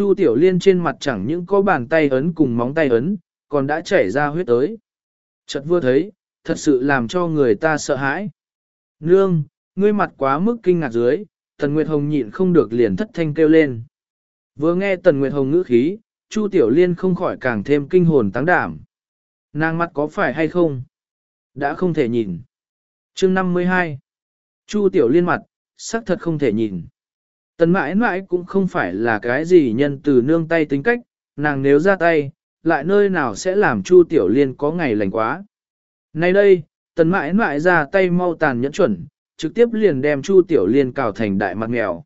Chu Tiểu Liên trên mặt chẳng những có bàn tay ấn cùng móng tay ấn, còn đã chảy ra huyết tới. Chợt vừa thấy, thật sự làm cho người ta sợ hãi. Nương, ngươi mặt quá mức kinh ngạc dưới, Tần Nguyệt Hồng nhịn không được liền thất thanh kêu lên. Vừa nghe Tần Nguyệt Hồng ngữ khí, Chu Tiểu Liên không khỏi càng thêm kinh hồn táng đảm. Nàng mặt có phải hay không? Đã không thể nhìn. chương 52. Chu Tiểu Liên mặt, sắc thật không thể nhìn. Tần mãi mãi cũng không phải là cái gì nhân từ nương tay tính cách, nàng nếu ra tay, lại nơi nào sẽ làm Chu Tiểu Liên có ngày lành quá. Nay đây, tần mãi mãi ra tay mau tàn nhẫn chuẩn, trực tiếp liền đem Chu Tiểu Liên cào thành đại mặt mèo.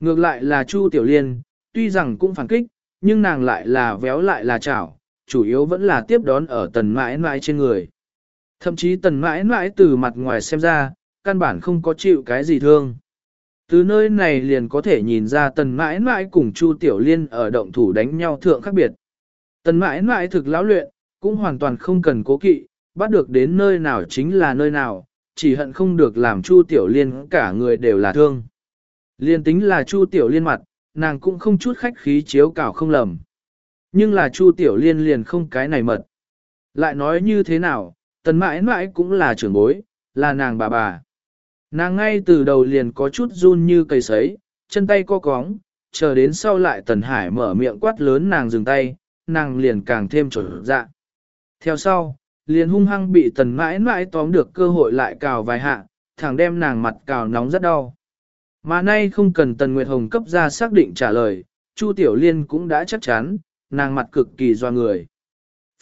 Ngược lại là Chu Tiểu Liên, tuy rằng cũng phản kích, nhưng nàng lại là véo lại là chảo, chủ yếu vẫn là tiếp đón ở tần mãi mãi trên người. Thậm chí tần mãi mãi từ mặt ngoài xem ra, căn bản không có chịu cái gì thương. Từ nơi này liền có thể nhìn ra tần mãi mãi cùng Chu Tiểu Liên ở động thủ đánh nhau thượng khác biệt. Tần mãi mãi thực lão luyện, cũng hoàn toàn không cần cố kỵ, bắt được đến nơi nào chính là nơi nào, chỉ hận không được làm Chu Tiểu Liên cả người đều là thương. Liên tính là Chu Tiểu Liên mặt, nàng cũng không chút khách khí chiếu cảo không lầm. Nhưng là Chu Tiểu Liên liền không cái này mật. Lại nói như thế nào, tần mãi mãi cũng là trưởng bối, là nàng bà bà. Nàng ngay từ đầu liền có chút run như cây sấy, chân tay co cóng, chờ đến sau lại tần hải mở miệng quát lớn nàng dừng tay, nàng liền càng thêm trở dạ. Theo sau, liền hung hăng bị tần mãi mãi tóm được cơ hội lại cào vài hạ, thẳng đem nàng mặt cào nóng rất đau. Mà nay không cần tần Nguyệt Hồng cấp ra xác định trả lời, Chu Tiểu Liên cũng đã chắc chắn, nàng mặt cực kỳ doa người.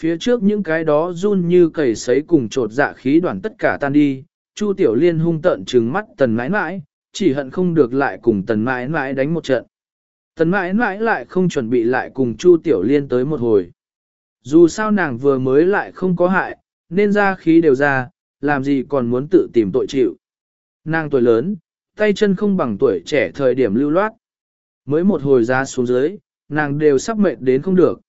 Phía trước những cái đó run như cầy sấy cùng trột dạ khí đoàn tất cả tan đi, Chu Tiểu Liên hung tợn trừng mắt tần mãi mãi, chỉ hận không được lại cùng tần mãi mãi đánh một trận. Tần mãi mãi lại không chuẩn bị lại cùng Chu Tiểu Liên tới một hồi. Dù sao nàng vừa mới lại không có hại, nên ra khí đều ra, làm gì còn muốn tự tìm tội chịu. Nàng tuổi lớn, tay chân không bằng tuổi trẻ thời điểm lưu loát. Mới một hồi ra xuống dưới, nàng đều sắp mệt đến không được.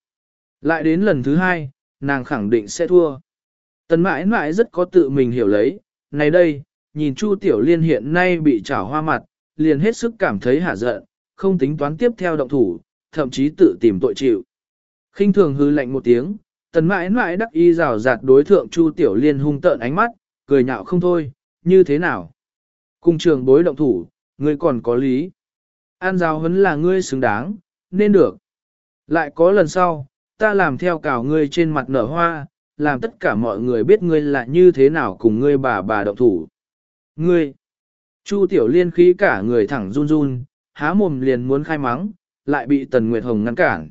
Lại đến lần thứ hai, nàng khẳng định sẽ thua. Tần mãi mãi rất có tự mình hiểu lấy, này đây, nhìn Chu Tiểu Liên hiện nay bị trảo hoa mặt, liền hết sức cảm thấy hả giận, không tính toán tiếp theo động thủ, thậm chí tự tìm tội chịu. khinh thường hư lạnh một tiếng, tần mãi mãi đắc y rào rạt đối thượng Chu Tiểu Liên hung tợn ánh mắt, cười nhạo không thôi, như thế nào? Cung trường bối động thủ, ngươi còn có lý. An giáo huấn là ngươi xứng đáng, nên được. Lại có lần sau, ta làm theo cào ngươi trên mặt nở hoa, làm tất cả mọi người biết ngươi là như thế nào cùng ngươi bà bà động thủ. Ngươi, Chu Tiểu Liên khí cả người thẳng run run, há mồm liền muốn khai mắng, lại bị Tần Nguyệt Hồng ngăn cản.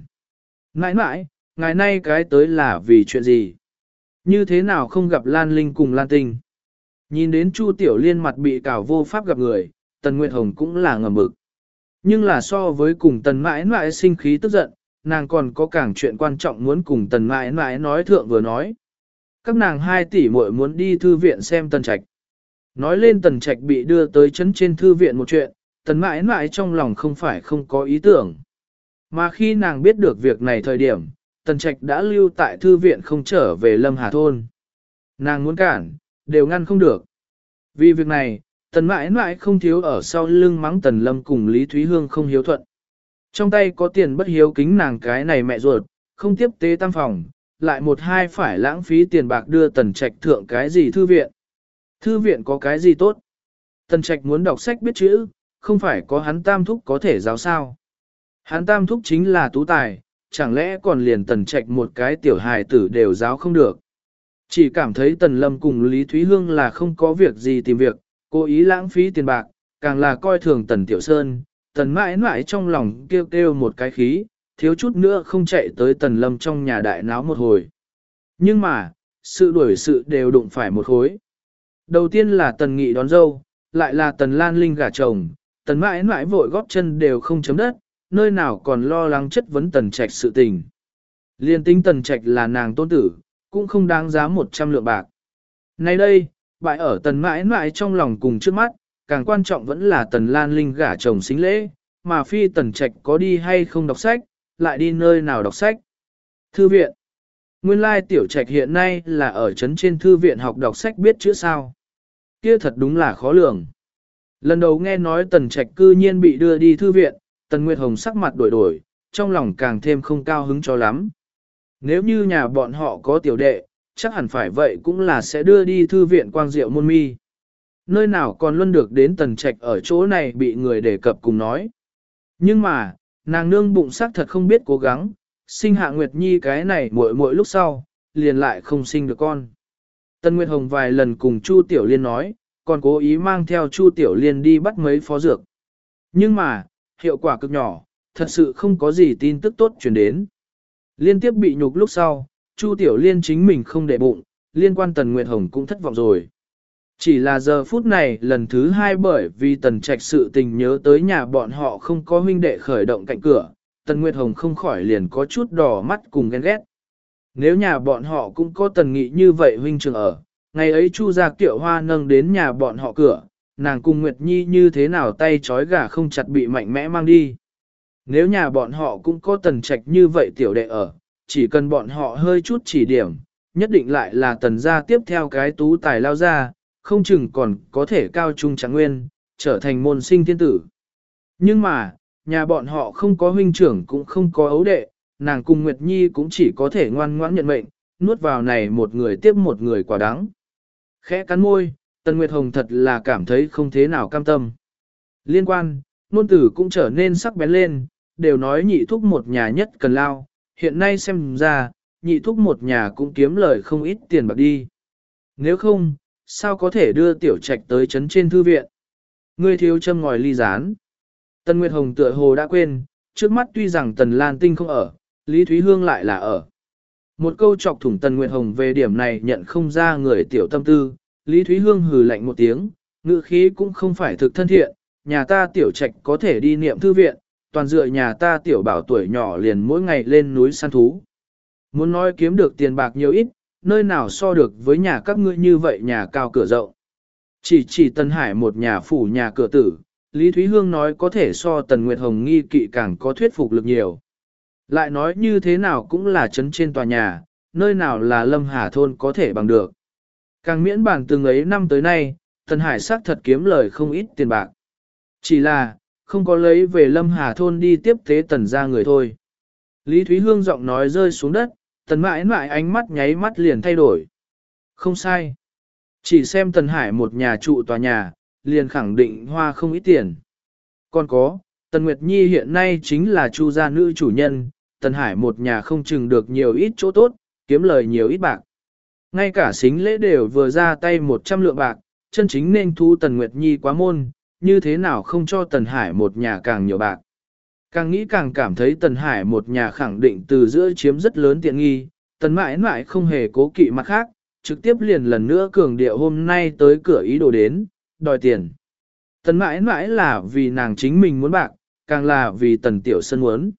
Nãi nãi, ngày nay cái tới là vì chuyện gì? Như thế nào không gặp Lan Linh cùng Lan Tinh? Nhìn đến Chu Tiểu Liên mặt bị cào vô pháp gặp người, Tần Nguyệt Hồng cũng là ngầm mực. Nhưng là so với cùng Tần mãi mãi sinh khí tức giận, nàng còn có càng chuyện quan trọng muốn cùng tần mãi mãi nói thượng vừa nói. Các nàng hai tỷ muội muốn đi thư viện xem tần trạch. Nói lên tần trạch bị đưa tới chấn trên thư viện một chuyện, tần mãi mãi trong lòng không phải không có ý tưởng. Mà khi nàng biết được việc này thời điểm, tần trạch đã lưu tại thư viện không trở về lâm hà thôn. Nàng muốn cản, đều ngăn không được. Vì việc này, tần mãi mãi không thiếu ở sau lưng mắng tần lâm cùng Lý Thúy Hương không hiếu thuận. Trong tay có tiền bất hiếu kính nàng cái này mẹ ruột, không tiếp tế tam phòng, lại một hai phải lãng phí tiền bạc đưa tần trạch thượng cái gì thư viện. Thư viện có cái gì tốt? Tần trạch muốn đọc sách biết chữ, không phải có hắn tam thúc có thể giáo sao. Hắn tam thúc chính là tú tài, chẳng lẽ còn liền tần trạch một cái tiểu hài tử đều giáo không được. Chỉ cảm thấy tần lâm cùng Lý Thúy Hương là không có việc gì tìm việc, cố ý lãng phí tiền bạc, càng là coi thường tần tiểu sơn, tần mãi mãi trong lòng kêu kêu một cái khí, thiếu chút nữa không chạy tới tần lâm trong nhà đại náo một hồi. Nhưng mà, sự đuổi sự đều đụng phải một khối. Đầu tiên là tần nghị đón dâu, lại là tần lan linh gả chồng, tần mãi mãi vội góp chân đều không chấm đất, nơi nào còn lo lắng chất vấn tần trạch sự tình. Liên tính tần trạch là nàng tôn tử, cũng không đáng giá 100 lượng bạc. Nay đây, bại ở tần mãi mãi trong lòng cùng trước mắt, càng quan trọng vẫn là tần lan linh gả chồng xính lễ, mà phi tần trạch có đi hay không đọc sách, lại đi nơi nào đọc sách. Thư viện Nguyên lai tiểu trạch hiện nay là ở trấn trên thư viện học đọc sách biết chữ sao. Kia thật đúng là khó lường. Lần đầu nghe nói tần trạch cư nhiên bị đưa đi thư viện, tần Nguyệt Hồng sắc mặt đổi đổi, trong lòng càng thêm không cao hứng cho lắm. Nếu như nhà bọn họ có tiểu đệ, chắc hẳn phải vậy cũng là sẽ đưa đi thư viện quang diệu môn mi. Nơi nào còn luôn được đến tần trạch ở chỗ này bị người đề cập cùng nói. Nhưng mà, nàng nương bụng sắc thật không biết cố gắng, sinh hạ Nguyệt Nhi cái này mỗi mỗi lúc sau, liền lại không sinh được con. tần Nguyệt Hồng vài lần cùng Chu Tiểu Liên nói, còn cố ý mang theo Chu Tiểu Liên đi bắt mấy phó dược. Nhưng mà, hiệu quả cực nhỏ, thật sự không có gì tin tức tốt truyền đến. Liên tiếp bị nhục lúc sau, Chu Tiểu Liên chính mình không để bụng, liên quan Tần Nguyệt Hồng cũng thất vọng rồi. Chỉ là giờ phút này lần thứ hai bởi vì Tần Trạch sự tình nhớ tới nhà bọn họ không có huynh đệ khởi động cạnh cửa, Tần Nguyệt Hồng không khỏi liền có chút đỏ mắt cùng ghen ghét. Nếu nhà bọn họ cũng có tần nghị như vậy huynh trường ở, ngày ấy Chu gia kiệu hoa nâng đến nhà bọn họ cửa, nàng cùng Nguyệt Nhi như thế nào tay trói gà không chặt bị mạnh mẽ mang đi. Nếu nhà bọn họ cũng có tần trạch như vậy tiểu đệ ở, chỉ cần bọn họ hơi chút chỉ điểm, nhất định lại là tần gia tiếp theo cái tú tài lao ra, không chừng còn có thể cao trung trạng nguyên, trở thành môn sinh thiên tử. Nhưng mà, nhà bọn họ không có huynh trưởng cũng không có ấu đệ, nàng cùng Nguyệt Nhi cũng chỉ có thể ngoan ngoãn nhận mệnh, nuốt vào này một người tiếp một người quả đắng. Khẽ cắn môi, Tần Nguyệt Hồng thật là cảm thấy không thế nào cam tâm. Liên quan, nôn tử cũng trở nên sắc bén lên, đều nói nhị thúc một nhà nhất cần lao, hiện nay xem ra, nhị thúc một nhà cũng kiếm lời không ít tiền bạc đi. Nếu không, sao có thể đưa tiểu trạch tới chấn trên thư viện? Ngươi thiếu châm ngòi ly rán. Tần Nguyệt Hồng tựa hồ đã quên, trước mắt tuy rằng Tần Lan Tinh không ở, Lý Thúy Hương lại là ở. Một câu chọc thủng Tần Nguyệt Hồng về điểm này nhận không ra người tiểu tâm tư, Lý Thúy Hương hừ lạnh một tiếng, ngữ khí cũng không phải thực thân thiện, nhà ta tiểu trạch có thể đi niệm thư viện, toàn dựa nhà ta tiểu bảo tuổi nhỏ liền mỗi ngày lên núi săn thú. Muốn nói kiếm được tiền bạc nhiều ít, nơi nào so được với nhà các ngươi như vậy nhà cao cửa rộng. Chỉ chỉ Tân Hải một nhà phủ nhà cửa tử, Lý Thúy Hương nói có thể so Tần Nguyệt Hồng nghi kỵ càng có thuyết phục lực nhiều. Lại nói như thế nào cũng là chấn trên tòa nhà, nơi nào là Lâm Hà Thôn có thể bằng được. Càng miễn bản từng ấy năm tới nay, Tần Hải xác thật kiếm lời không ít tiền bạc. Chỉ là, không có lấy về Lâm Hà Thôn đi tiếp tế tần ra người thôi. Lý Thúy Hương giọng nói rơi xuống đất, tần mãi mãi ánh mắt nháy mắt liền thay đổi. Không sai. Chỉ xem tần hải một nhà trụ tòa nhà, liền khẳng định hoa không ít tiền. Còn có, tần Nguyệt Nhi hiện nay chính là chu gia nữ chủ nhân, tần hải một nhà không chừng được nhiều ít chỗ tốt, kiếm lời nhiều ít bạc. Ngay cả xính lễ đều vừa ra tay 100 lượng bạc, chân chính nên thu tần Nguyệt Nhi quá môn, như thế nào không cho Tần Hải một nhà càng nhiều bạc. Càng nghĩ càng cảm thấy Tần Hải một nhà khẳng định từ giữa chiếm rất lớn tiện nghi, Tần mãi mãi không hề cố kỵ mặt khác, trực tiếp liền lần nữa cường điệu hôm nay tới cửa ý đồ đến, đòi tiền. Tần mãi mãi là vì nàng chính mình muốn bạc, càng là vì Tần Tiểu Sân muốn.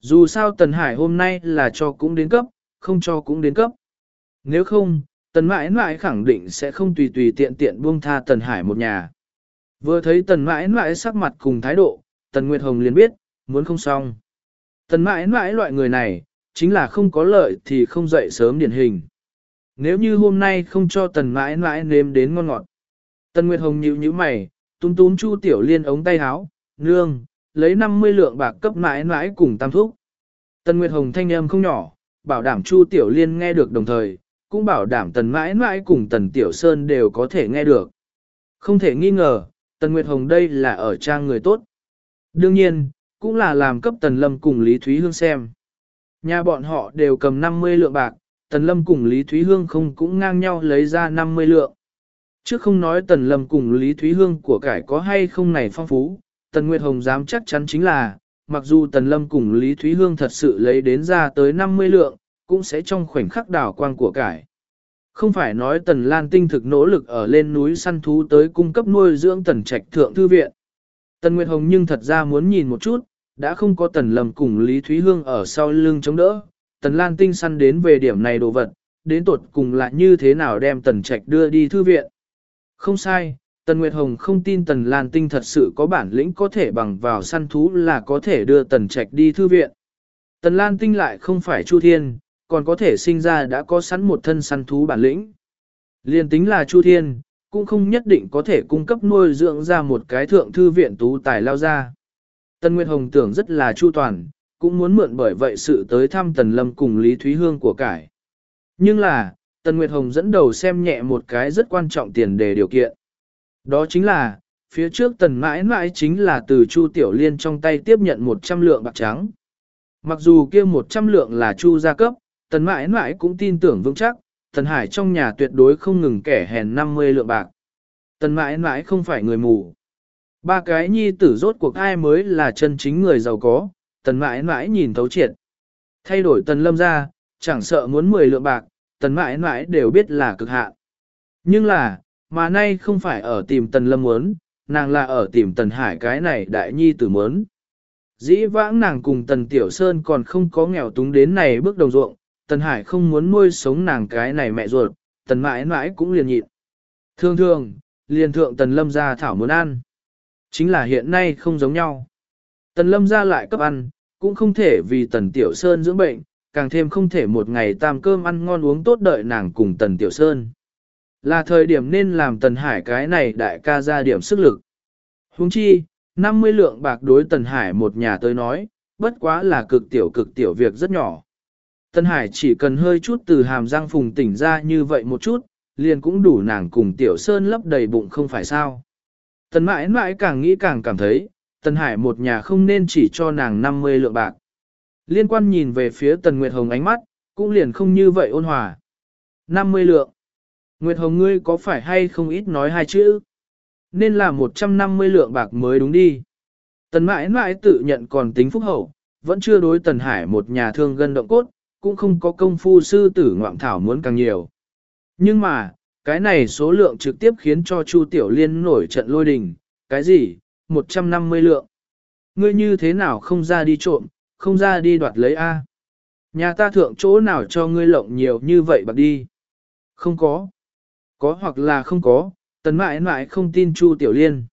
Dù sao Tần Hải hôm nay là cho cũng đến cấp, không cho cũng đến cấp. Nếu không, Tần mãi mãi khẳng định sẽ không tùy tùy tiện tiện buông tha Tần Hải một nhà. Vừa thấy tần mãi mãi sắc mặt cùng thái độ, tần Nguyệt Hồng liền biết, muốn không xong. Tần mãi mãi loại người này, chính là không có lợi thì không dậy sớm điển hình. Nếu như hôm nay không cho tần mãi mãi nếm đến ngon ngọt. Tần Nguyệt Hồng nhíu nhíu mày, túm túm chu tiểu liên ống tay háo, nương, lấy 50 lượng bạc cấp mãi mãi cùng tam thúc. Tần Nguyệt Hồng thanh âm không nhỏ, bảo đảm chu tiểu liên nghe được đồng thời, cũng bảo đảm tần mãi mãi cùng tần tiểu sơn đều có thể nghe được. Không thể nghi ngờ, Tần Nguyệt Hồng đây là ở trang người tốt. Đương nhiên, cũng là làm cấp Tần Lâm cùng Lý Thúy Hương xem. Nhà bọn họ đều cầm 50 lượng bạc, Tần Lâm cùng Lý Thúy Hương không cũng ngang nhau lấy ra 50 lượng. Trước không nói Tần Lâm cùng Lý Thúy Hương của cải có hay không này phong phú, Tần Nguyệt Hồng dám chắc chắn chính là, mặc dù Tần Lâm cùng Lý Thúy Hương thật sự lấy đến ra tới 50 lượng, cũng sẽ trong khoảnh khắc đảo quang của cải. Không phải nói Tần Lan tinh thực nỗ lực ở lên núi săn thú tới cung cấp nuôi dưỡng Tần Trạch Thượng Thư Viện. Tần Nguyệt Hồng nhưng thật ra muốn nhìn một chút, đã không có Tần Lâm cùng Lý Thúy Hương ở sau lưng chống đỡ. Tần Lan tinh săn đến về điểm này đồ vật, đến tột cùng là như thế nào đem Tần Trạch đưa đi Thư Viện. Không sai, Tần Nguyệt Hồng không tin Tần Lan tinh thật sự có bản lĩnh có thể bằng vào săn thú là có thể đưa Tần Trạch đi Thư Viện. Tần Lan tinh lại không phải Chu Thiên còn có thể sinh ra đã có sẵn một thân săn thú bản lĩnh. Liên tính là Chu Thiên, cũng không nhất định có thể cung cấp nuôi dưỡng ra một cái thượng thư viện tú tài lao ra. Tân Nguyệt Hồng tưởng rất là chu toàn, cũng muốn mượn bởi vậy sự tới thăm Tần Lâm cùng Lý Thúy Hương của cải. Nhưng là, Tần Nguyệt Hồng dẫn đầu xem nhẹ một cái rất quan trọng tiền đề điều kiện. Đó chính là, phía trước Tần mãi mãi chính là từ Chu Tiểu Liên trong tay tiếp nhận 100 lượng bạc trắng. Mặc dù kia 100 lượng là Chu gia cấp, Tần mãi mãi cũng tin tưởng vững chắc, Tần Hải trong nhà tuyệt đối không ngừng kẻ hèn 50 lượng bạc. Tần mãi mãi không phải người mù. Ba cái nhi tử rốt cuộc ai mới là chân chính người giàu có, tần mãi mãi nhìn thấu triệt. Thay đổi tần lâm ra, chẳng sợ muốn 10 lượng bạc, tần mãi mãi đều biết là cực hạn. Nhưng là, mà nay không phải ở tìm tần lâm muốn, nàng là ở tìm tần hải cái này đại nhi tử muốn. Dĩ vãng nàng cùng tần tiểu sơn còn không có nghèo túng đến này bước đồng ruộng, tần hải không muốn nuôi sống nàng cái này mẹ ruột, tần mãi mãi cũng liền nhịn. Thường thường, liền thượng tần lâm ra thảo muốn ăn. Chính là hiện nay không giống nhau. Tần lâm ra lại cấp ăn, cũng không thể vì tần tiểu sơn dưỡng bệnh, càng thêm không thể một ngày tam cơm ăn ngon uống tốt đợi nàng cùng tần tiểu sơn. Là thời điểm nên làm tần hải cái này đại ca ra điểm sức lực. Huống chi, 50 lượng bạc đối tần hải một nhà tới nói, bất quá là cực tiểu cực tiểu việc rất nhỏ. Tần hải chỉ cần hơi chút từ hàm răng phùng tỉnh ra như vậy một chút, liền cũng đủ nàng cùng tiểu sơn lấp đầy bụng không phải sao. Tần mãi mãi càng nghĩ càng cảm thấy, Tần Hải một nhà không nên chỉ cho nàng 50 lượng bạc. Liên quan nhìn về phía Tần Nguyệt Hồng ánh mắt, cũng liền không như vậy ôn hòa. 50 lượng. Nguyệt Hồng ngươi có phải hay không ít nói hai chữ? Nên là 150 lượng bạc mới đúng đi. Tần mãi mãi tự nhận còn tính phúc hậu, vẫn chưa đối Tần Hải một nhà thương gân động cốt, cũng không có công phu sư tử ngoạm thảo muốn càng nhiều. Nhưng mà, cái này số lượng trực tiếp khiến cho Chu Tiểu Liên nổi trận lôi đình, cái gì, 150 lượng. Ngươi như thế nào không ra đi trộm, không ra đi đoạt lấy A. Nhà ta thượng chỗ nào cho ngươi lộng nhiều như vậy bạc đi. Không có. Có hoặc là không có, tần mãi mãi không tin Chu Tiểu Liên.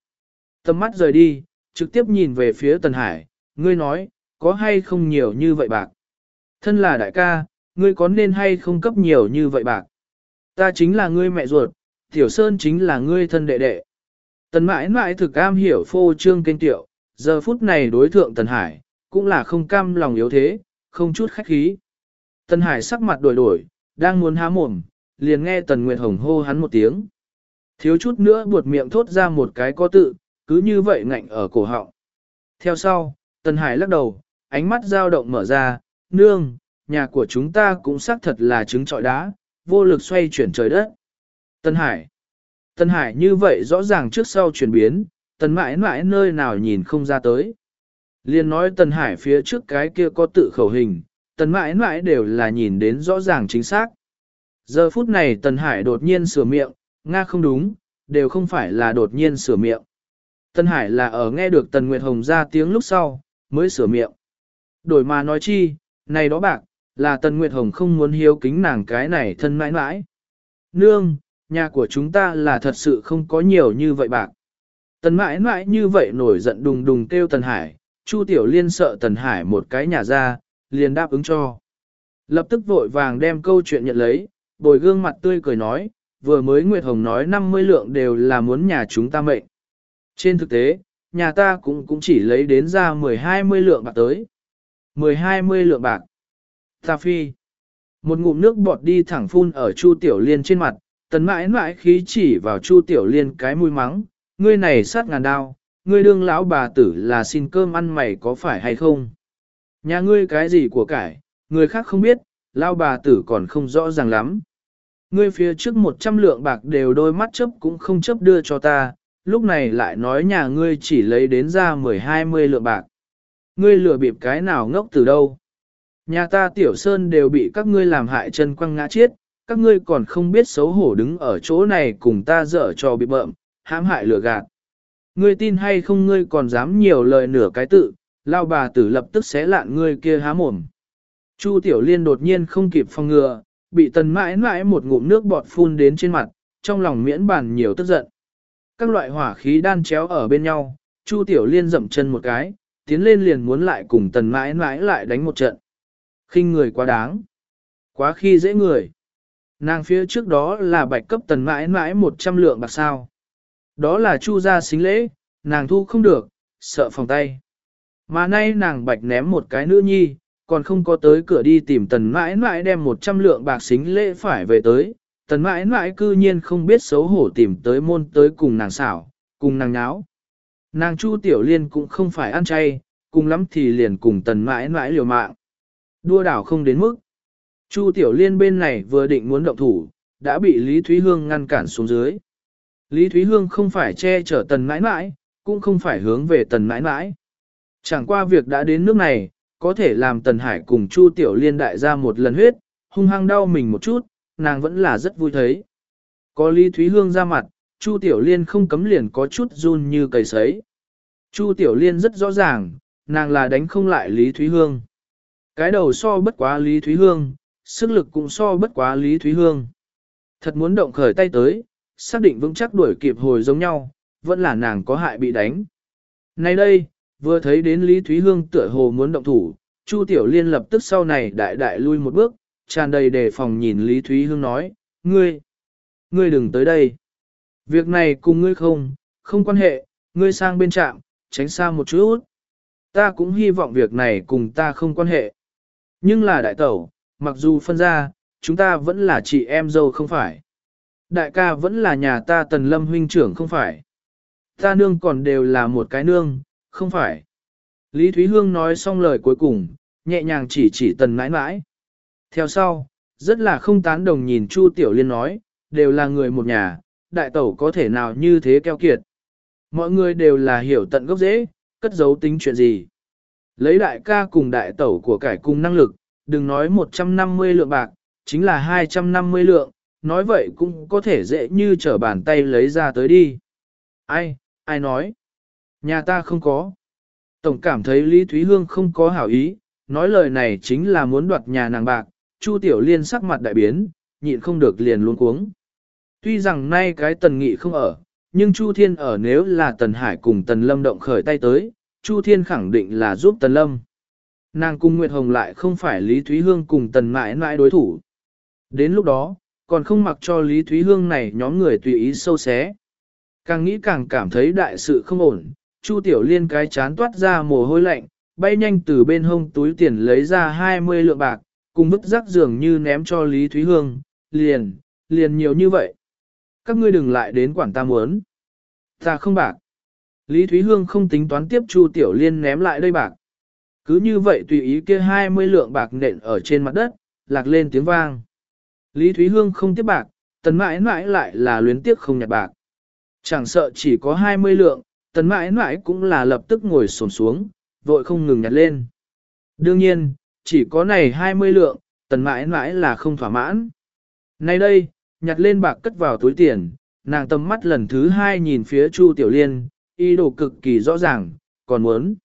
Tầm mắt rời đi, trực tiếp nhìn về phía tần hải, ngươi nói, có hay không nhiều như vậy bạc. Thân là đại ca, ngươi có nên hay không cấp nhiều như vậy bạc. Ta chính là ngươi mẹ ruột, Tiểu Sơn chính là ngươi thân đệ đệ. Tần mãi mãi thực am hiểu phô trương kênh tiệu, giờ phút này đối thượng Tần Hải, cũng là không cam lòng yếu thế, không chút khách khí. Tần Hải sắc mặt đổi đổi, đang muốn há mồm, liền nghe Tần Nguyệt Hồng hô hắn một tiếng. Thiếu chút nữa buột miệng thốt ra một cái có tự, cứ như vậy ngạnh ở cổ họng. Theo sau, Tần Hải lắc đầu, ánh mắt dao động mở ra, nương, nhà của chúng ta cũng xác thật là trứng trọi đá, vô lực xoay chuyển trời đất. Tần Hải Tần Hải như vậy rõ ràng trước sau chuyển biến, tần mãi mãi nơi nào nhìn không ra tới. Liên nói tần Hải phía trước cái kia có tự khẩu hình, tần mãi mãi đều là nhìn đến rõ ràng chính xác. Giờ phút này tần Hải đột nhiên sửa miệng, Nga không đúng, đều không phải là đột nhiên sửa miệng. Tần Hải là ở nghe được tần Nguyệt Hồng ra tiếng lúc sau, mới sửa miệng. Đổi mà nói chi, này đó bạc, là tần Nguyệt Hồng không muốn hiếu kính nàng cái này thân mãi mãi. Nương, nhà của chúng ta là thật sự không có nhiều như vậy bạc. Tần mãi mãi như vậy nổi giận đùng đùng kêu Tần Hải, Chu Tiểu Liên sợ Tần Hải một cái nhà ra, liền đáp ứng cho. Lập tức vội vàng đem câu chuyện nhận lấy, bồi gương mặt tươi cười nói, vừa mới Nguyệt Hồng nói 50 lượng đều là muốn nhà chúng ta mệnh. Trên thực tế, nhà ta cũng cũng chỉ lấy đến ra 10-20 lượng bạc tới. 10-20 lượng bạc. Ta phi. Một ngụm nước bọt đi thẳng phun ở Chu Tiểu Liên trên mặt, tần mãi mãi khí chỉ vào Chu Tiểu Liên cái mũi mắng, ngươi này sát ngàn đao, ngươi đương lão bà tử là xin cơm ăn mày có phải hay không? Nhà ngươi cái gì của cải, người khác không biết, lão bà tử còn không rõ ràng lắm. Ngươi phía trước một trăm lượng bạc đều đôi mắt chấp cũng không chấp đưa cho ta, lúc này lại nói nhà ngươi chỉ lấy đến ra mười hai mươi lượng bạc. Ngươi lừa bịp cái nào ngốc từ đâu? Nhà ta tiểu sơn đều bị các ngươi làm hại chân quăng ngã chết, các ngươi còn không biết xấu hổ đứng ở chỗ này cùng ta dở cho bị bợm, hãm hại lừa gạt. Ngươi tin hay không ngươi còn dám nhiều lời nửa cái tự, lao bà tử lập tức xé lạn ngươi kia há mồm. Chu Tiểu Liên đột nhiên không kịp phòng ngừa, bị tần mãi mãi một ngụm nước bọt phun đến trên mặt, trong lòng miễn bàn nhiều tức giận. Các loại hỏa khí đan chéo ở bên nhau, Chu Tiểu Liên dậm chân một cái, tiến lên liền muốn lại cùng tần mãi mãi lại đánh một trận khinh người quá đáng. Quá khi dễ người. Nàng phía trước đó là bạch cấp tần mãi mãi 100 lượng bạc sao. Đó là chu gia xính lễ, nàng thu không được, sợ phòng tay. Mà nay nàng bạch ném một cái nữ nhi, còn không có tới cửa đi tìm tần mãi mãi đem một trăm lượng bạc xính lễ phải về tới. Tần mãi mãi cư nhiên không biết xấu hổ tìm tới môn tới cùng nàng xảo, cùng nàng nháo. Nàng Chu Tiểu Liên cũng không phải ăn chay, cùng lắm thì liền cùng tần mãi mãi liều mạng. Đua đảo không đến mức. Chu Tiểu Liên bên này vừa định muốn động thủ, đã bị Lý Thúy Hương ngăn cản xuống dưới. Lý Thúy Hương không phải che chở tần mãi mãi, cũng không phải hướng về tần mãi mãi. Chẳng qua việc đã đến nước này, có thể làm tần hải cùng Chu Tiểu Liên đại ra một lần huyết, hung hăng đau mình một chút, nàng vẫn là rất vui thấy. Có Lý Thúy Hương ra mặt, Chu Tiểu Liên không cấm liền có chút run như cầy sấy. Chu Tiểu Liên rất rõ ràng, nàng là đánh không lại Lý Thúy Hương. Cái đầu so bất quá Lý Thúy Hương, sức lực cũng so bất quá Lý Thúy Hương. Thật muốn động khởi tay tới, xác định vững chắc đuổi kịp hồi giống nhau, vẫn là nàng có hại bị đánh. Nay đây, vừa thấy đến Lý Thúy Hương tựa hồ muốn động thủ, Chu Tiểu Liên lập tức sau này đại đại lui một bước, tràn đầy đề phòng nhìn Lý Thúy Hương nói, ngươi, ngươi đừng tới đây. Việc này cùng ngươi không, không quan hệ, ngươi sang bên trạm, tránh xa một chút. Ta cũng hy vọng việc này cùng ta không quan hệ. Nhưng là đại tẩu, mặc dù phân ra, chúng ta vẫn là chị em dâu không phải. Đại ca vẫn là nhà ta tần lâm huynh trưởng không phải. Ta nương còn đều là một cái nương, không phải. Lý Thúy Hương nói xong lời cuối cùng, nhẹ nhàng chỉ chỉ tần mãi mãi. Theo sau, rất là không tán đồng nhìn Chu Tiểu Liên nói, đều là người một nhà, đại tẩu có thể nào như thế keo kiệt. Mọi người đều là hiểu tận gốc dễ, cất giấu tính chuyện gì. Lấy đại ca cùng đại tẩu của cải cùng năng lực, đừng nói 150 lượng bạc, chính là 250 lượng, nói vậy cũng có thể dễ như trở bàn tay lấy ra tới đi. Ai, ai nói? Nhà ta không có. Tổng cảm thấy Lý Thúy Hương không có hảo ý, nói lời này chính là muốn đoạt nhà nàng bạc, Chu Tiểu Liên sắc mặt đại biến, nhịn không được liền luôn cuống. Tuy rằng nay cái tần nghị không ở, nhưng Chu Thiên ở nếu là tần hải cùng tần lâm động khởi tay tới, Chu Thiên khẳng định là giúp tần lâm. Nàng cung Nguyệt Hồng lại không phải Lý Thúy Hương cùng tần mãi mãi đối thủ. Đến lúc đó, còn không mặc cho Lý Thúy Hương này nhóm người tùy ý sâu xé. Càng nghĩ càng cảm thấy đại sự không ổn, Chu Tiểu Liên cái chán toát ra mồ hôi lạnh, bay nhanh từ bên hông túi tiền lấy ra 20 lượng bạc, cùng bức rắc dường như ném cho Lý Thúy Hương, liền, liền nhiều như vậy. Các ngươi đừng lại đến quản ta muốn. Ta không bạc. Lý Thúy Hương không tính toán tiếp Chu Tiểu Liên ném lại đây bạc. Cứ như vậy tùy ý kia 20 lượng bạc nện ở trên mặt đất, lạc lên tiếng vang. Lý Thúy Hương không tiếp bạc, tần mãi mãi lại là luyến tiếc không nhặt bạc. Chẳng sợ chỉ có 20 lượng, tần mãi mãi cũng là lập tức ngồi xổm xuống, vội không ngừng nhặt lên. Đương nhiên, chỉ có này 20 lượng, tần mãi mãi là không thỏa mãn. Nay đây, nhặt lên bạc cất vào túi tiền, nàng tầm mắt lần thứ hai nhìn phía Chu Tiểu Liên, ý đồ cực kỳ rõ ràng, còn muốn.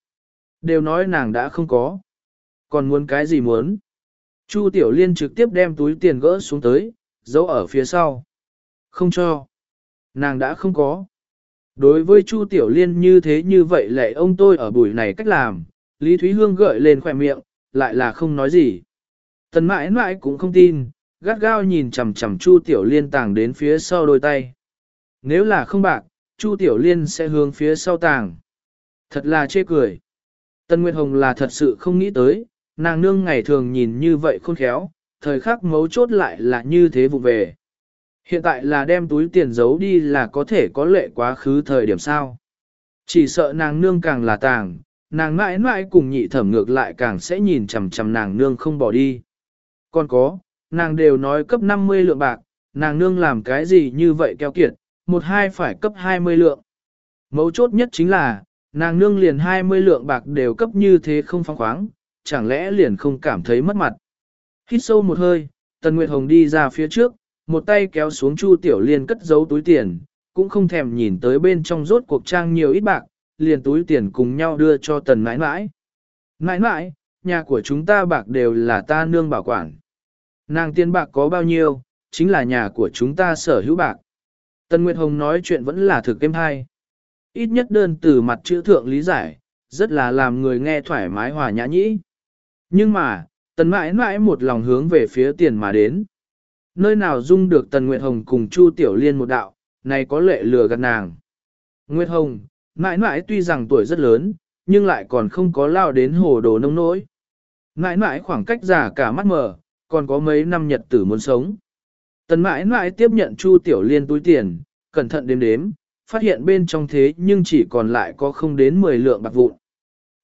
Đều nói nàng đã không có. Còn muốn cái gì muốn? Chu Tiểu Liên trực tiếp đem túi tiền gỡ xuống tới, giấu ở phía sau. Không cho. Nàng đã không có. Đối với Chu Tiểu Liên như thế như vậy lệ ông tôi ở buổi này cách làm, Lý Thúy Hương gợi lên khỏe miệng, lại là không nói gì. Tần mãi mãi cũng không tin, gắt gao nhìn chằm chằm Chu Tiểu Liên tàng đến phía sau đôi tay. Nếu là không bạc, Chu Tiểu Liên sẽ hướng phía sau tàng. Thật là chê cười. Tân Nguyệt Hồng là thật sự không nghĩ tới, nàng nương ngày thường nhìn như vậy khôn khéo, thời khắc mấu chốt lại là như thế vụ về. Hiện tại là đem túi tiền giấu đi là có thể có lệ quá khứ thời điểm sao. Chỉ sợ nàng nương càng là tàng, nàng mãi mãi cùng nhị thẩm ngược lại càng sẽ nhìn chằm chằm nàng nương không bỏ đi. Còn có, nàng đều nói cấp 50 lượng bạc, nàng nương làm cái gì như vậy keo kiệt, một hai phải cấp 20 lượng. Mấu chốt nhất chính là, nàng nương liền 20 lượng bạc đều cấp như thế không phóng khoáng, chẳng lẽ liền không cảm thấy mất mặt. Hít sâu một hơi, Tần Nguyệt Hồng đi ra phía trước, một tay kéo xuống Chu Tiểu Liên cất giấu túi tiền, cũng không thèm nhìn tới bên trong rốt cuộc trang nhiều ít bạc, liền túi tiền cùng nhau đưa cho Tần mãi mãi. Mãi mãi, nhà của chúng ta bạc đều là ta nương bảo quản. Nàng tiền bạc có bao nhiêu, chính là nhà của chúng ta sở hữu bạc. Tần Nguyệt Hồng nói chuyện vẫn là thực êm hay. Ít nhất đơn từ mặt chữ thượng lý giải, rất là làm người nghe thoải mái hòa nhã nhĩ. Nhưng mà, tần mãi mãi một lòng hướng về phía tiền mà đến. Nơi nào dung được tần Nguyệt Hồng cùng Chu Tiểu Liên một đạo, này có lệ lừa gạt nàng. Nguyệt Hồng, mãi mãi tuy rằng tuổi rất lớn, nhưng lại còn không có lao đến hồ đồ nông nỗi. Mãi mãi khoảng cách giả cả mắt mờ, còn có mấy năm nhật tử muốn sống. Tần mãi mãi tiếp nhận Chu Tiểu Liên túi tiền, cẩn thận đếm đếm, phát hiện bên trong thế nhưng chỉ còn lại có không đến 10 lượng bạc vụn.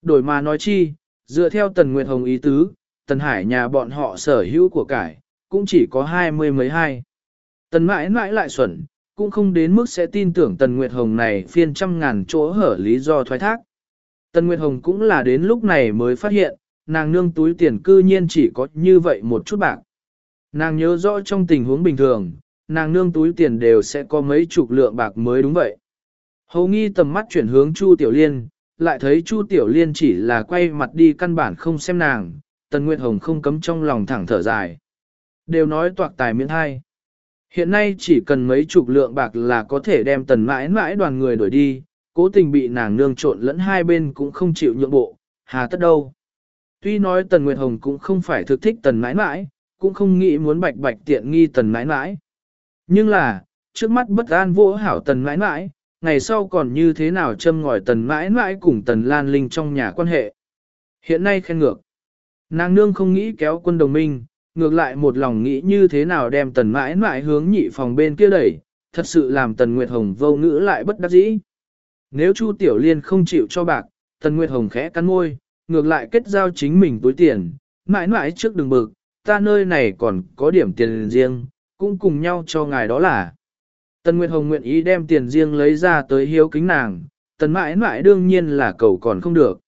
Đổi mà nói chi, dựa theo Tần Nguyệt Hồng ý tứ, Tần Hải nhà bọn họ sở hữu của cải, cũng chỉ có hai mươi mấy hai. Tần mãi mãi lại xuẩn, cũng không đến mức sẽ tin tưởng Tần Nguyệt Hồng này phiên trăm ngàn chỗ hở lý do thoái thác. Tần Nguyệt Hồng cũng là đến lúc này mới phát hiện, nàng nương túi tiền cư nhiên chỉ có như vậy một chút bạc. Nàng nhớ rõ trong tình huống bình thường, nàng nương túi tiền đều sẽ có mấy chục lượng bạc mới đúng vậy. Hầu nghi tầm mắt chuyển hướng Chu Tiểu Liên, lại thấy Chu Tiểu Liên chỉ là quay mặt đi căn bản không xem nàng, Tần Nguyệt Hồng không cấm trong lòng thẳng thở dài. Đều nói toạc tài miễn hai. Hiện nay chỉ cần mấy chục lượng bạc là có thể đem tần mãi mãi đoàn người đuổi đi, cố tình bị nàng nương trộn lẫn hai bên cũng không chịu nhượng bộ, hà tất đâu. Tuy nói tần Nguyệt Hồng cũng không phải thực thích tần mãi mãi, cũng không nghĩ muốn bạch bạch tiện nghi tần mãi mãi. Nhưng là, trước mắt bất an vô hảo tần mãi mãi, ngày sau còn như thế nào châm ngòi tần mãi mãi cùng tần lan linh trong nhà quan hệ. Hiện nay khen ngược. Nàng nương không nghĩ kéo quân đồng minh, ngược lại một lòng nghĩ như thế nào đem tần mãi mãi hướng nhị phòng bên kia đẩy, thật sự làm tần Nguyệt Hồng vô ngữ lại bất đắc dĩ. Nếu Chu Tiểu Liên không chịu cho bạc, tần Nguyệt Hồng khẽ cắn môi, ngược lại kết giao chính mình túi tiền, mãi mãi trước đường bực, ta nơi này còn có điểm tiền riêng, cũng cùng nhau cho ngài đó là. Tần Nguyệt Hồng nguyện ý đem tiền riêng lấy ra tới hiếu kính nàng, tần mãi mãi đương nhiên là cầu còn không được.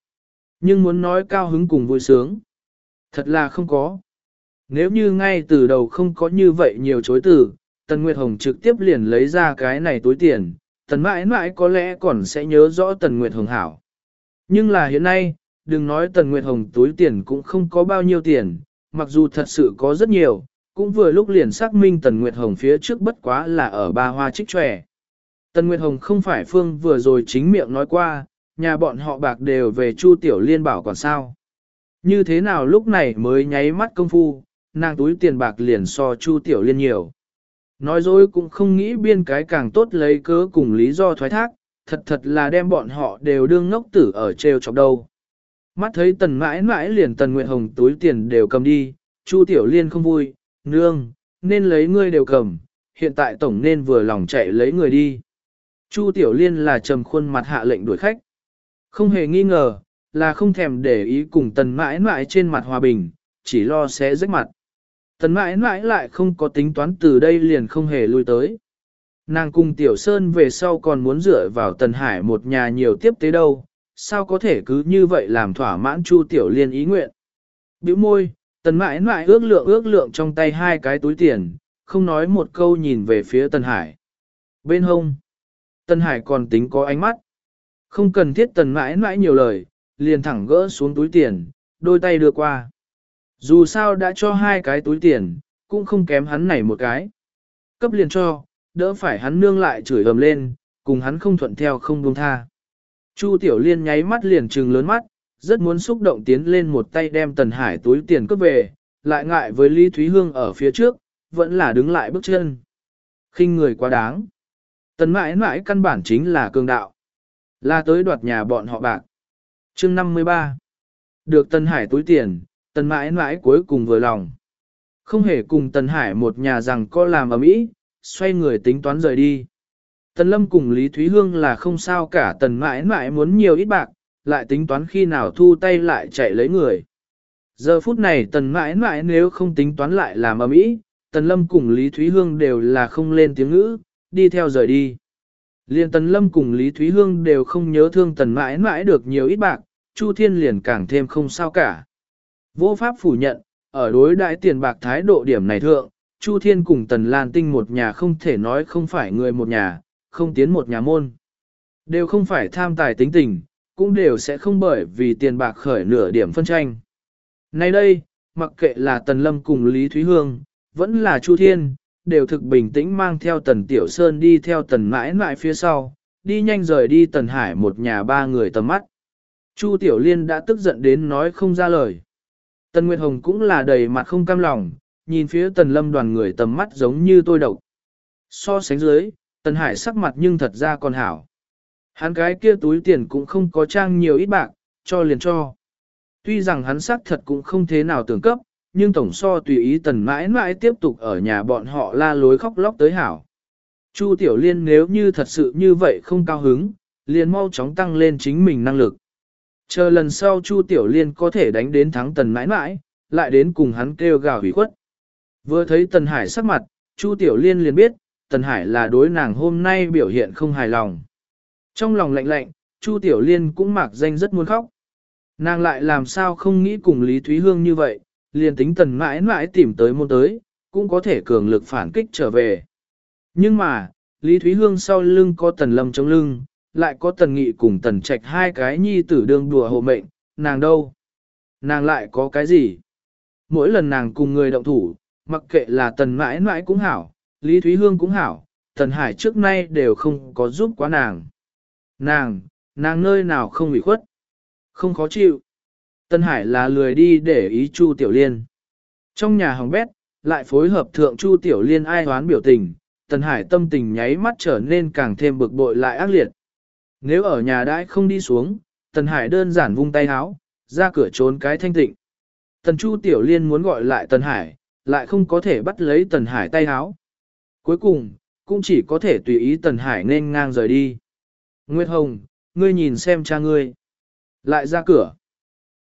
Nhưng muốn nói cao hứng cùng vui sướng, thật là không có. Nếu như ngay từ đầu không có như vậy nhiều chối từ, Tần Nguyệt Hồng trực tiếp liền lấy ra cái này túi tiền, Tần mãi mãi có lẽ còn sẽ nhớ rõ Tần Nguyệt Hồng hảo. Nhưng là hiện nay, đừng nói Tần Nguyệt Hồng túi tiền cũng không có bao nhiêu tiền, mặc dù thật sự có rất nhiều, cũng vừa lúc liền xác minh Tần Nguyệt Hồng phía trước bất quá là ở ba hoa trích tròe. Tần Nguyệt Hồng không phải Phương vừa rồi chính miệng nói qua, nhà bọn họ bạc đều về Chu Tiểu Liên bảo còn sao. Như thế nào lúc này mới nháy mắt công phu, nàng túi tiền bạc liền so Chu Tiểu Liên nhiều. Nói dối cũng không nghĩ biên cái càng tốt lấy cớ cùng lý do thoái thác, thật thật là đem bọn họ đều đương ngốc tử ở treo chọc đâu. Mắt thấy tần mãi mãi liền tần nguyện Hồng túi tiền đều cầm đi, Chu Tiểu Liên không vui, nương, nên lấy ngươi đều cầm, hiện tại tổng nên vừa lòng chạy lấy người đi. Chu Tiểu Liên là trầm khuôn mặt hạ lệnh đuổi khách. Không hề nghi ngờ, là không thèm để ý cùng tần mãi mãi trên mặt hòa bình, chỉ lo sẽ rách mặt. Tần mãi mãi lại không có tính toán từ đây liền không hề lui tới. Nàng cùng Tiểu Sơn về sau còn muốn dựa vào Tần Hải một nhà nhiều tiếp tế đâu, sao có thể cứ như vậy làm thỏa mãn Chu Tiểu Liên ý nguyện. Biểu môi, Tần mãi mãi ước lượng ước lượng trong tay hai cái túi tiền, không nói một câu nhìn về phía Tần Hải. Bên hông, Tần Hải còn tính có ánh mắt. Không cần thiết Tần mãi mãi nhiều lời, liền thẳng gỡ xuống túi tiền, đôi tay đưa qua. Dù sao đã cho hai cái túi tiền, cũng không kém hắn này một cái. Cấp liền cho, đỡ phải hắn nương lại chửi ầm lên, cùng hắn không thuận theo không buông tha. Chu Tiểu Liên nháy mắt liền trừng lớn mắt, rất muốn xúc động tiến lên một tay đem Tần Hải túi tiền cướp về, lại ngại với Lý Thúy Hương ở phía trước, vẫn là đứng lại bước chân. khinh người quá đáng. Tần mãi mãi căn bản chính là cường đạo. Là tới đoạt nhà bọn họ bạc. chương 53. Được Tần Hải túi tiền, Tần mãi mãi cuối cùng vừa lòng. Không hề cùng Tần Hải một nhà rằng có làm ở mỹ, xoay người tính toán rời đi. Tần Lâm cùng Lý Thúy Hương là không sao cả Tần mãi mãi muốn nhiều ít bạc, lại tính toán khi nào thu tay lại chạy lấy người. Giờ phút này Tần mãi mãi nếu không tính toán lại làm ở mỹ, Tần Lâm cùng Lý Thúy Hương đều là không lên tiếng ngữ, đi theo rời đi. Liên Tần Lâm cùng Lý Thúy Hương đều không nhớ thương Tần mãi mãi được nhiều ít bạc, Chu Thiên liền càng thêm không sao cả. Vô pháp phủ nhận, ở đối đại tiền bạc thái độ điểm này thượng, Chu Thiên cùng Tần Lan Tinh một nhà không thể nói không phải người một nhà, không tiến một nhà môn. Đều không phải tham tài tính tình, cũng đều sẽ không bởi vì tiền bạc khởi nửa điểm phân tranh. Nay đây, mặc kệ là Tần Lâm cùng Lý Thúy Hương, vẫn là Chu Thiên, đều thực bình tĩnh mang theo Tần Tiểu Sơn đi theo Tần mãi mãi phía sau, đi nhanh rời đi Tần Hải một nhà ba người tầm mắt. Chu Tiểu Liên đã tức giận đến nói không ra lời. Tần Nguyệt Hồng cũng là đầy mặt không cam lòng, nhìn phía Tần Lâm đoàn người tầm mắt giống như tôi độc. So sánh dưới, Tần Hải sắc mặt nhưng thật ra còn hảo. Hắn cái kia túi tiền cũng không có trang nhiều ít bạc, cho liền cho. Tuy rằng hắn xác thật cũng không thế nào tưởng cấp, nhưng tổng so tùy ý tần mãi mãi tiếp tục ở nhà bọn họ la lối khóc lóc tới hảo. Chu Tiểu Liên nếu như thật sự như vậy không cao hứng, liền mau chóng tăng lên chính mình năng lực. Chờ lần sau Chu Tiểu Liên có thể đánh đến thắng tần mãi mãi, lại đến cùng hắn kêu gào hủy khuất. Vừa thấy Tần Hải sắc mặt, Chu Tiểu Liên liền biết, Tần Hải là đối nàng hôm nay biểu hiện không hài lòng. Trong lòng lạnh lạnh, Chu Tiểu Liên cũng mặc danh rất muốn khóc. Nàng lại làm sao không nghĩ cùng Lý Thúy Hương như vậy, liền tính Tần mãi mãi tìm tới môn tới, cũng có thể cường lực phản kích trở về. Nhưng mà, Lý Thúy Hương sau lưng có Tần Lâm trong lưng, lại có Tần Nghị cùng Tần Trạch hai cái nhi tử đương đùa hộ mệnh, nàng đâu? Nàng lại có cái gì? Mỗi lần nàng cùng người động thủ, mặc kệ là Tần mãi mãi cũng hảo, Lý Thúy Hương cũng hảo, Tần Hải trước nay đều không có giúp quá nàng. Nàng, nàng nơi nào không bị khuất, không khó chịu. Tần Hải là lười đi để ý Chu Tiểu Liên. Trong nhà hỏng bét, lại phối hợp thượng Chu Tiểu Liên ai hoán biểu tình, Tần Hải tâm tình nháy mắt trở nên càng thêm bực bội lại ác liệt. Nếu ở nhà đãi không đi xuống, Tần Hải đơn giản vung tay háo, ra cửa trốn cái thanh tịnh. Tần Chu Tiểu Liên muốn gọi lại Tần Hải, lại không có thể bắt lấy Tần Hải tay háo. Cuối cùng, cũng chỉ có thể tùy ý Tần Hải nên ngang rời đi. Nguyệt Hồng, ngươi nhìn xem cha ngươi. Lại ra cửa.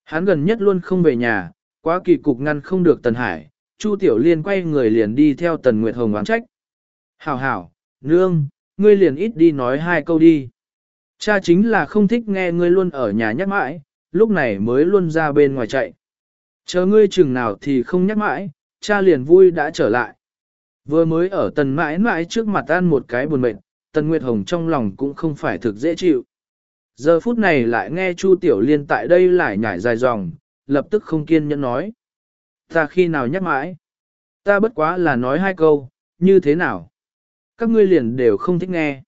Hắn gần nhất luôn không về nhà, quá kỳ cục ngăn không được Tần Hải. Chu Tiểu Liên quay người liền đi theo Tần Nguyệt Hồng oán trách. Hảo hảo, nương, ngươi liền ít đi nói hai câu đi. Cha chính là không thích nghe ngươi luôn ở nhà nhắc mãi, lúc này mới luôn ra bên ngoài chạy. Chờ ngươi chừng nào thì không nhắc mãi, cha liền vui đã trở lại. Vừa mới ở tần mãi mãi trước mặt ăn một cái buồn mệt, tần Nguyệt Hồng trong lòng cũng không phải thực dễ chịu. Giờ phút này lại nghe Chu Tiểu Liên tại đây lại nhảy dài dòng, lập tức không kiên nhẫn nói. Ta khi nào nhắc mãi? Ta bất quá là nói hai câu, như thế nào? Các ngươi liền đều không thích nghe.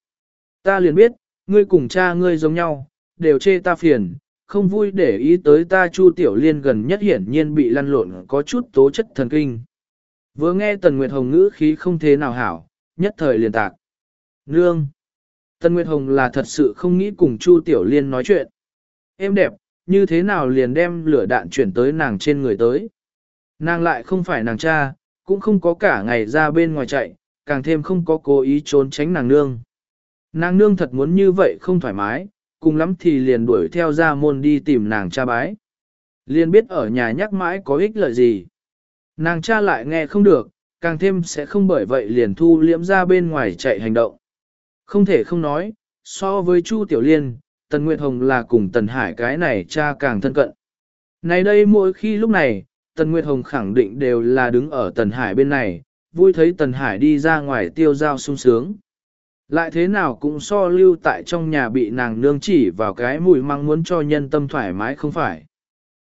Ta liền biết, ngươi cùng cha ngươi giống nhau, đều chê ta phiền, không vui để ý tới ta Chu Tiểu Liên gần nhất hiển nhiên bị lăn lộn có chút tố chất thần kinh. Vừa nghe Tần Nguyệt Hồng ngữ khí không thế nào hảo, nhất thời liền tạc. Nương! Tần Nguyệt Hồng là thật sự không nghĩ cùng Chu Tiểu Liên nói chuyện. Em đẹp, như thế nào liền đem lửa đạn chuyển tới nàng trên người tới. Nàng lại không phải nàng cha, cũng không có cả ngày ra bên ngoài chạy, càng thêm không có cố ý trốn tránh nàng nương. Nàng nương thật muốn như vậy không thoải mái, cùng lắm thì liền đuổi theo ra môn đi tìm nàng cha bái. Liền biết ở nhà nhắc mãi có ích lợi gì. Nàng cha lại nghe không được, càng thêm sẽ không bởi vậy liền thu liễm ra bên ngoài chạy hành động. Không thể không nói, so với Chu Tiểu Liên, Tần Nguyệt Hồng là cùng Tần Hải cái này cha càng thân cận. Này đây mỗi khi lúc này, Tần Nguyệt Hồng khẳng định đều là đứng ở Tần Hải bên này, vui thấy Tần Hải đi ra ngoài tiêu giao sung sướng. Lại thế nào cũng so lưu tại trong nhà bị nàng nương chỉ vào cái mùi măng muốn cho nhân tâm thoải mái không phải.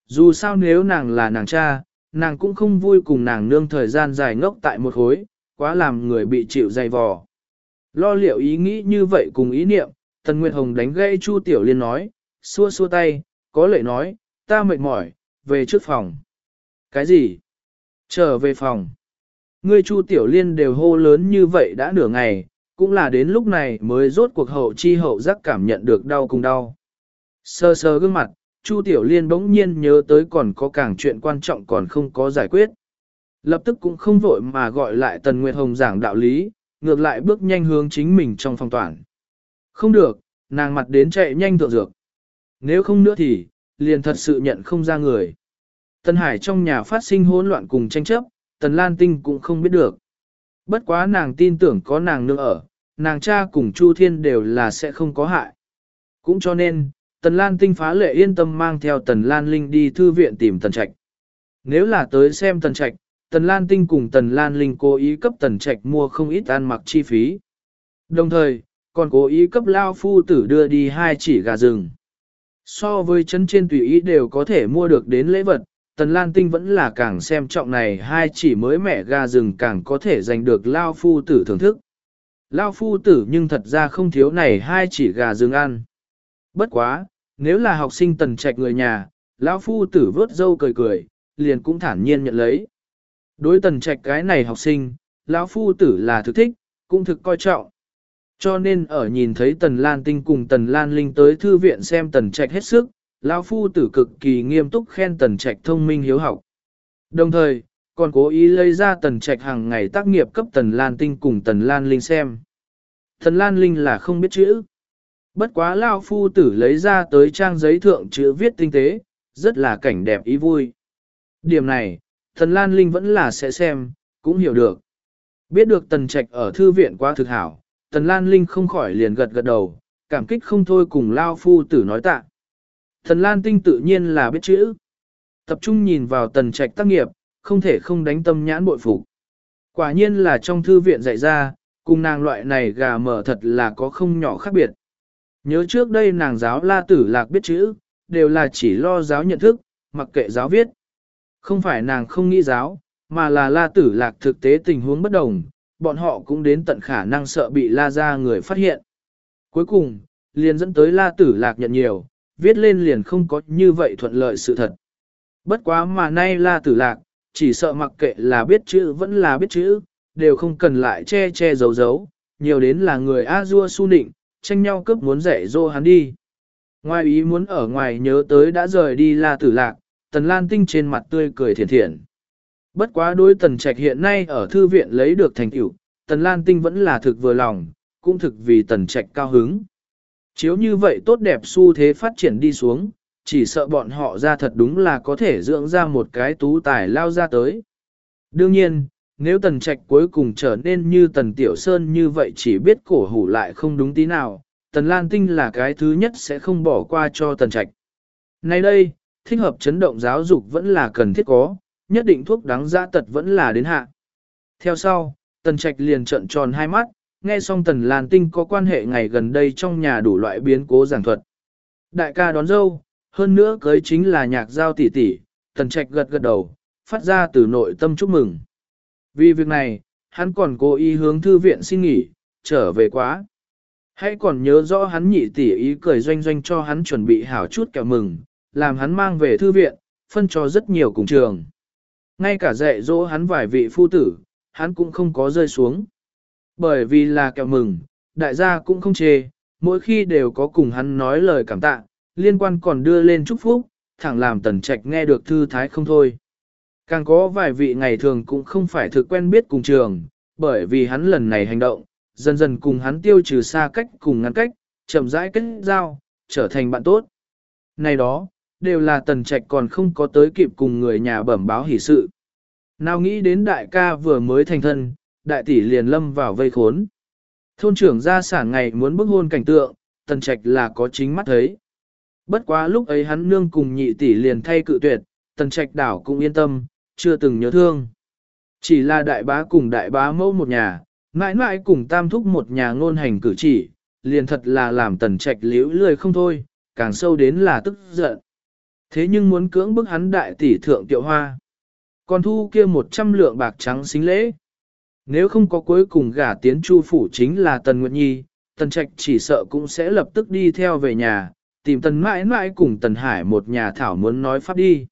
Dù sao nếu nàng là nàng cha, nàng cũng không vui cùng nàng nương thời gian dài ngốc tại một khối, quá làm người bị chịu dày vò. Lo liệu ý nghĩ như vậy cùng ý niệm, Tần Nguyệt Hồng đánh gây Chu Tiểu Liên nói, xua xua tay, có lệ nói, ta mệt mỏi, về trước phòng. Cái gì? Trở về phòng. Ngươi Chu Tiểu Liên đều hô lớn như vậy đã nửa ngày, cũng là đến lúc này mới rốt cuộc hậu chi hậu giác cảm nhận được đau cùng đau. Sơ sơ gương mặt, Chu Tiểu Liên bỗng nhiên nhớ tới còn có càng chuyện quan trọng còn không có giải quyết. Lập tức cũng không vội mà gọi lại Tần Nguyệt Hồng giảng đạo lý, ngược lại bước nhanh hướng chính mình trong phòng toàn. Không được, nàng mặt đến chạy nhanh thượng dược. Nếu không nữa thì, liền thật sự nhận không ra người. Tần Hải trong nhà phát sinh hỗn loạn cùng tranh chấp, Tần Lan Tinh cũng không biết được. Bất quá nàng tin tưởng có nàng nương ở, nàng cha cùng Chu Thiên đều là sẽ không có hại. Cũng cho nên, Tần Lan Tinh phá lệ yên tâm mang theo Tần Lan Linh đi thư viện tìm Tần Trạch. Nếu là tới xem Tần Trạch, Tần Lan Tinh cùng Tần Lan Linh cố ý cấp Tần Trạch mua không ít ăn mặc chi phí. Đồng thời, còn cố ý cấp Lao Phu Tử đưa đi hai chỉ gà rừng. So với chân trên tùy ý đều có thể mua được đến lễ vật, Tần Lan Tinh vẫn là càng xem trọng này hai chỉ mới mẻ gà rừng càng có thể giành được Lao Phu Tử thưởng thức. Lao Phu Tử nhưng thật ra không thiếu này hai chỉ gà rừng ăn. Bất quá, nếu là học sinh tần trạch người nhà, lão phu tử vớt dâu cười cười, liền cũng thản nhiên nhận lấy. Đối tần trạch cái này học sinh, lão phu tử là thực thích, cũng thực coi trọng. Cho nên ở nhìn thấy tần lan tinh cùng tần lan linh tới thư viện xem tần trạch hết sức, lão phu tử cực kỳ nghiêm túc khen tần trạch thông minh hiếu học. Đồng thời, còn cố ý lấy ra tần trạch hàng ngày tác nghiệp cấp tần Lan Tinh cùng tần Lan Linh xem. Tần Lan Linh là không biết chữ. Bất quá lão phu tử lấy ra tới trang giấy thượng chữ viết tinh tế, rất là cảnh đẹp ý vui. Điểm này, thần Lan Linh vẫn là sẽ xem, cũng hiểu được. Biết được tần trạch ở thư viện quá thực hảo, tần Lan Linh không khỏi liền gật gật đầu, cảm kích không thôi cùng Lao phu tử nói tạ. thần Lan Tinh tự nhiên là biết chữ. Tập trung nhìn vào tần trạch tác nghiệp, không thể không đánh tâm nhãn bội phục. Quả nhiên là trong thư viện dạy ra, cùng nàng loại này gà mở thật là có không nhỏ khác biệt. Nhớ trước đây nàng giáo la tử lạc biết chữ, đều là chỉ lo giáo nhận thức, mặc kệ giáo viết. Không phải nàng không nghĩ giáo, mà là la tử lạc thực tế tình huống bất đồng, bọn họ cũng đến tận khả năng sợ bị la ra người phát hiện. Cuối cùng, liền dẫn tới la tử lạc nhận nhiều, viết lên liền không có như vậy thuận lợi sự thật. Bất quá mà nay la tử lạc, chỉ sợ mặc kệ là biết chữ vẫn là biết chữ, đều không cần lại che che giấu giấu, nhiều đến là người A-dua su nịnh, tranh nhau cướp muốn dạy dỗ hắn đi. Ngoài ý muốn ở ngoài nhớ tới đã rời đi la tử lạc, tần lan tinh trên mặt tươi cười thiện thiện. Bất quá đối tần trạch hiện nay ở thư viện lấy được thành tựu, tần lan tinh vẫn là thực vừa lòng, cũng thực vì tần trạch cao hứng. Chiếu như vậy tốt đẹp xu thế phát triển đi xuống, chỉ sợ bọn họ ra thật đúng là có thể dưỡng ra một cái tú tài lao ra tới. Đương nhiên, nếu tần trạch cuối cùng trở nên như tần tiểu sơn như vậy chỉ biết cổ hủ lại không đúng tí nào, tần lan tinh là cái thứ nhất sẽ không bỏ qua cho tần trạch. Nay đây, thích hợp chấn động giáo dục vẫn là cần thiết có, nhất định thuốc đáng giá tật vẫn là đến hạ. Theo sau, tần trạch liền trận tròn hai mắt, nghe xong tần lan tinh có quan hệ ngày gần đây trong nhà đủ loại biến cố giảng thuật. Đại ca đón dâu, hơn nữa cưới chính là nhạc giao tỷ tỷ, tần trạch gật gật đầu, phát ra từ nội tâm chúc mừng. Vì việc này, hắn còn cố ý hướng thư viện xin nghỉ, trở về quá. Hãy còn nhớ rõ hắn nhị tỷ ý cười doanh doanh cho hắn chuẩn bị hảo chút kẹo mừng, làm hắn mang về thư viện, phân cho rất nhiều cùng trường. Ngay cả dạy dỗ hắn vài vị phu tử, hắn cũng không có rơi xuống. Bởi vì là kẹo mừng, đại gia cũng không chê, mỗi khi đều có cùng hắn nói lời cảm tạ, liên quan còn đưa lên chúc phúc, thẳng làm tần trạch nghe được thư thái không thôi. Càng có vài vị ngày thường cũng không phải thực quen biết cùng trường, bởi vì hắn lần này hành động, dần dần cùng hắn tiêu trừ xa cách cùng ngăn cách, chậm rãi kết giao, trở thành bạn tốt. Này đó, đều là tần trạch còn không có tới kịp cùng người nhà bẩm báo hỷ sự. Nào nghĩ đến đại ca vừa mới thành thân, đại tỷ liền lâm vào vây khốn. Thôn trưởng gia sản ngày muốn bức hôn cảnh tượng, tần trạch là có chính mắt thấy. Bất quá lúc ấy hắn nương cùng nhị tỷ liền thay cự tuyệt, tần trạch đảo cũng yên tâm, chưa từng nhớ thương. Chỉ là đại bá cùng đại bá mẫu một nhà, mãi mãi cùng tam thúc một nhà ngôn hành cử chỉ, liền thật là làm tần trạch liễu lười không thôi, càng sâu đến là tức giận. Thế nhưng muốn cưỡng bức hắn đại tỷ thượng tiệu hoa. Còn thu kia một trăm lượng bạc trắng xính lễ. Nếu không có cuối cùng gả tiến chu phủ chính là Tần Nguyệt Nhi, Tần Trạch chỉ sợ cũng sẽ lập tức đi theo về nhà, tìm Tần mãi mãi cùng Tần Hải một nhà thảo muốn nói pháp đi.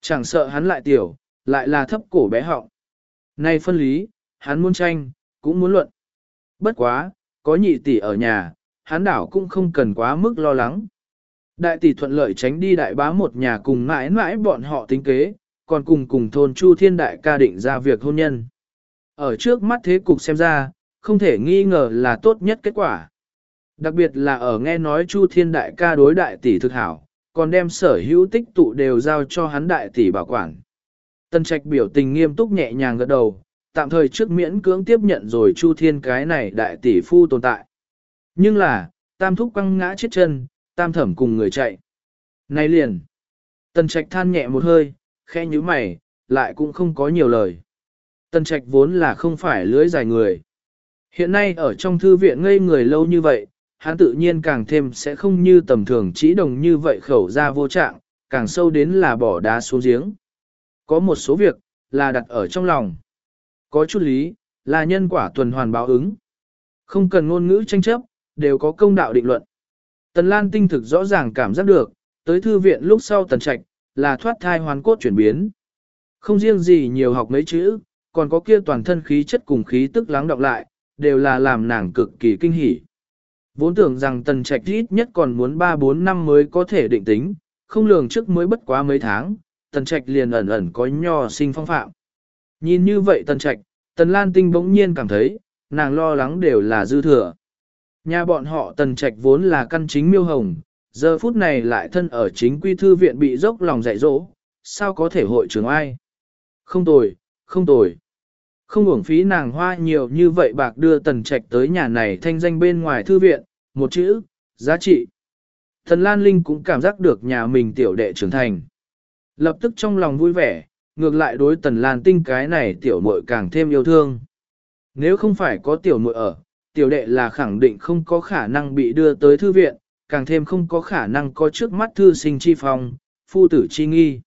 Chẳng sợ hắn lại tiểu, lại là thấp cổ bé họng. Nay phân lý, hắn muốn tranh, cũng muốn luận. Bất quá, có nhị tỷ ở nhà, hắn đảo cũng không cần quá mức lo lắng. Đại tỷ thuận lợi tránh đi đại bá một nhà cùng mãi mãi bọn họ tính kế, còn cùng cùng thôn Chu Thiên Đại ca định ra việc hôn nhân. Ở trước mắt thế cục xem ra, không thể nghi ngờ là tốt nhất kết quả. Đặc biệt là ở nghe nói Chu Thiên Đại ca đối đại tỷ thực hảo, còn đem sở hữu tích tụ đều giao cho hắn đại tỷ bảo quản. Tân trạch biểu tình nghiêm túc nhẹ nhàng gật đầu, tạm thời trước miễn cưỡng tiếp nhận rồi Chu Thiên cái này đại tỷ phu tồn tại. Nhưng là, tam thúc quăng ngã chết chân, tam thẩm cùng người chạy. Này liền! Tân trạch than nhẹ một hơi, khe như mày, lại cũng không có nhiều lời. Tân trạch vốn là không phải lưới dài người. Hiện nay ở trong thư viện ngây người lâu như vậy, hắn tự nhiên càng thêm sẽ không như tầm thường chỉ đồng như vậy khẩu ra vô trạng, càng sâu đến là bỏ đá xuống giếng. Có một số việc, là đặt ở trong lòng. Có chút lý, là nhân quả tuần hoàn báo ứng. Không cần ngôn ngữ tranh chấp, đều có công đạo định luận. Tần Lan tinh thực rõ ràng cảm giác được, tới thư viện lúc sau tần trạch, là thoát thai hoàn cốt chuyển biến. Không riêng gì nhiều học mấy chữ, còn có kia toàn thân khí chất cùng khí tức lắng đọng lại, đều là làm nàng cực kỳ kinh hỉ. Vốn tưởng rằng tần trạch ít nhất còn muốn 3-4 năm mới có thể định tính, không lường trước mới bất quá mấy tháng, tần trạch liền ẩn ẩn có nho sinh phong phạm. Nhìn như vậy tần trạch, tần lan tinh bỗng nhiên cảm thấy, nàng lo lắng đều là dư thừa. Nhà bọn họ tần trạch vốn là căn chính miêu hồng, giờ phút này lại thân ở chính quy thư viện bị dốc lòng dạy dỗ, sao có thể hội trưởng ai? Không tồi, không tồi. Không uổng phí nàng hoa nhiều như vậy bạc đưa tần trạch tới nhà này thanh danh bên ngoài thư viện, một chữ, giá trị. Thần Lan Linh cũng cảm giác được nhà mình tiểu đệ trưởng thành. Lập tức trong lòng vui vẻ, ngược lại đối tần Lan Tinh cái này tiểu muội càng thêm yêu thương. Nếu không phải có tiểu muội ở, tiểu đệ là khẳng định không có khả năng bị đưa tới thư viện, càng thêm không có khả năng có trước mắt thư sinh chi phong, phu tử chi nghi.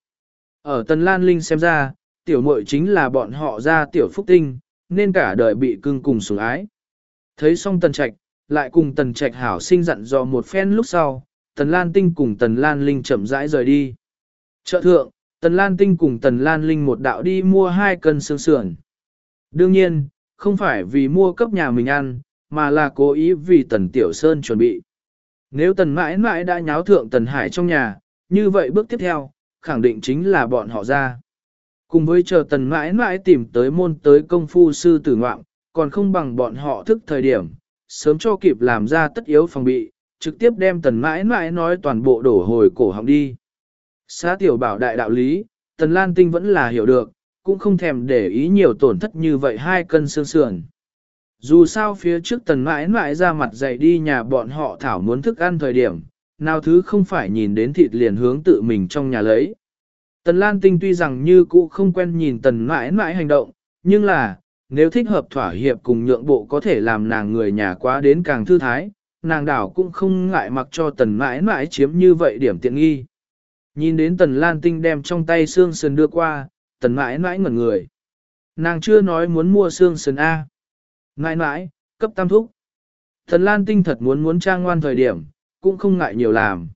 Ở tần Lan Linh xem ra, tiểu muội chính là bọn họ ra tiểu phúc tinh, nên cả đời bị cưng cùng sủng ái. Thấy xong tần trạch, lại cùng tần trạch hảo sinh dặn dò một phen lúc sau, tần lan tinh cùng tần lan linh chậm rãi rời đi. Trợ thượng, tần lan tinh cùng tần lan linh một đạo đi mua hai cân xương sườn. Đương nhiên, không phải vì mua cấp nhà mình ăn, mà là cố ý vì tần tiểu sơn chuẩn bị. Nếu tần mãi mãi đã nháo thượng tần hải trong nhà, như vậy bước tiếp theo, khẳng định chính là bọn họ ra. Cùng với chờ tần mãi mãi tìm tới môn tới công phu sư tử ngoạm, còn không bằng bọn họ thức thời điểm, sớm cho kịp làm ra tất yếu phòng bị, trực tiếp đem tần mãi mãi nói toàn bộ đổ hồi cổ họng đi. Xá tiểu bảo đại đạo lý, tần lan tinh vẫn là hiểu được, cũng không thèm để ý nhiều tổn thất như vậy hai cân xương sườn. Dù sao phía trước tần mãi mãi ra mặt dậy đi nhà bọn họ thảo muốn thức ăn thời điểm, nào thứ không phải nhìn đến thịt liền hướng tự mình trong nhà lấy. Tần Lan Tinh tuy rằng như cũ không quen nhìn tần mãi mãi hành động, nhưng là, nếu thích hợp thỏa hiệp cùng nhượng bộ có thể làm nàng người nhà quá đến càng thư thái, nàng đảo cũng không ngại mặc cho tần mãi mãi chiếm như vậy điểm tiện nghi. Nhìn đến tần Lan Tinh đem trong tay xương sườn đưa qua, tần mãi mãi ngẩn người. Nàng chưa nói muốn mua xương sườn A. Mãi mãi, cấp tam thúc. Tần Lan Tinh thật muốn muốn trang ngoan thời điểm, cũng không ngại nhiều làm.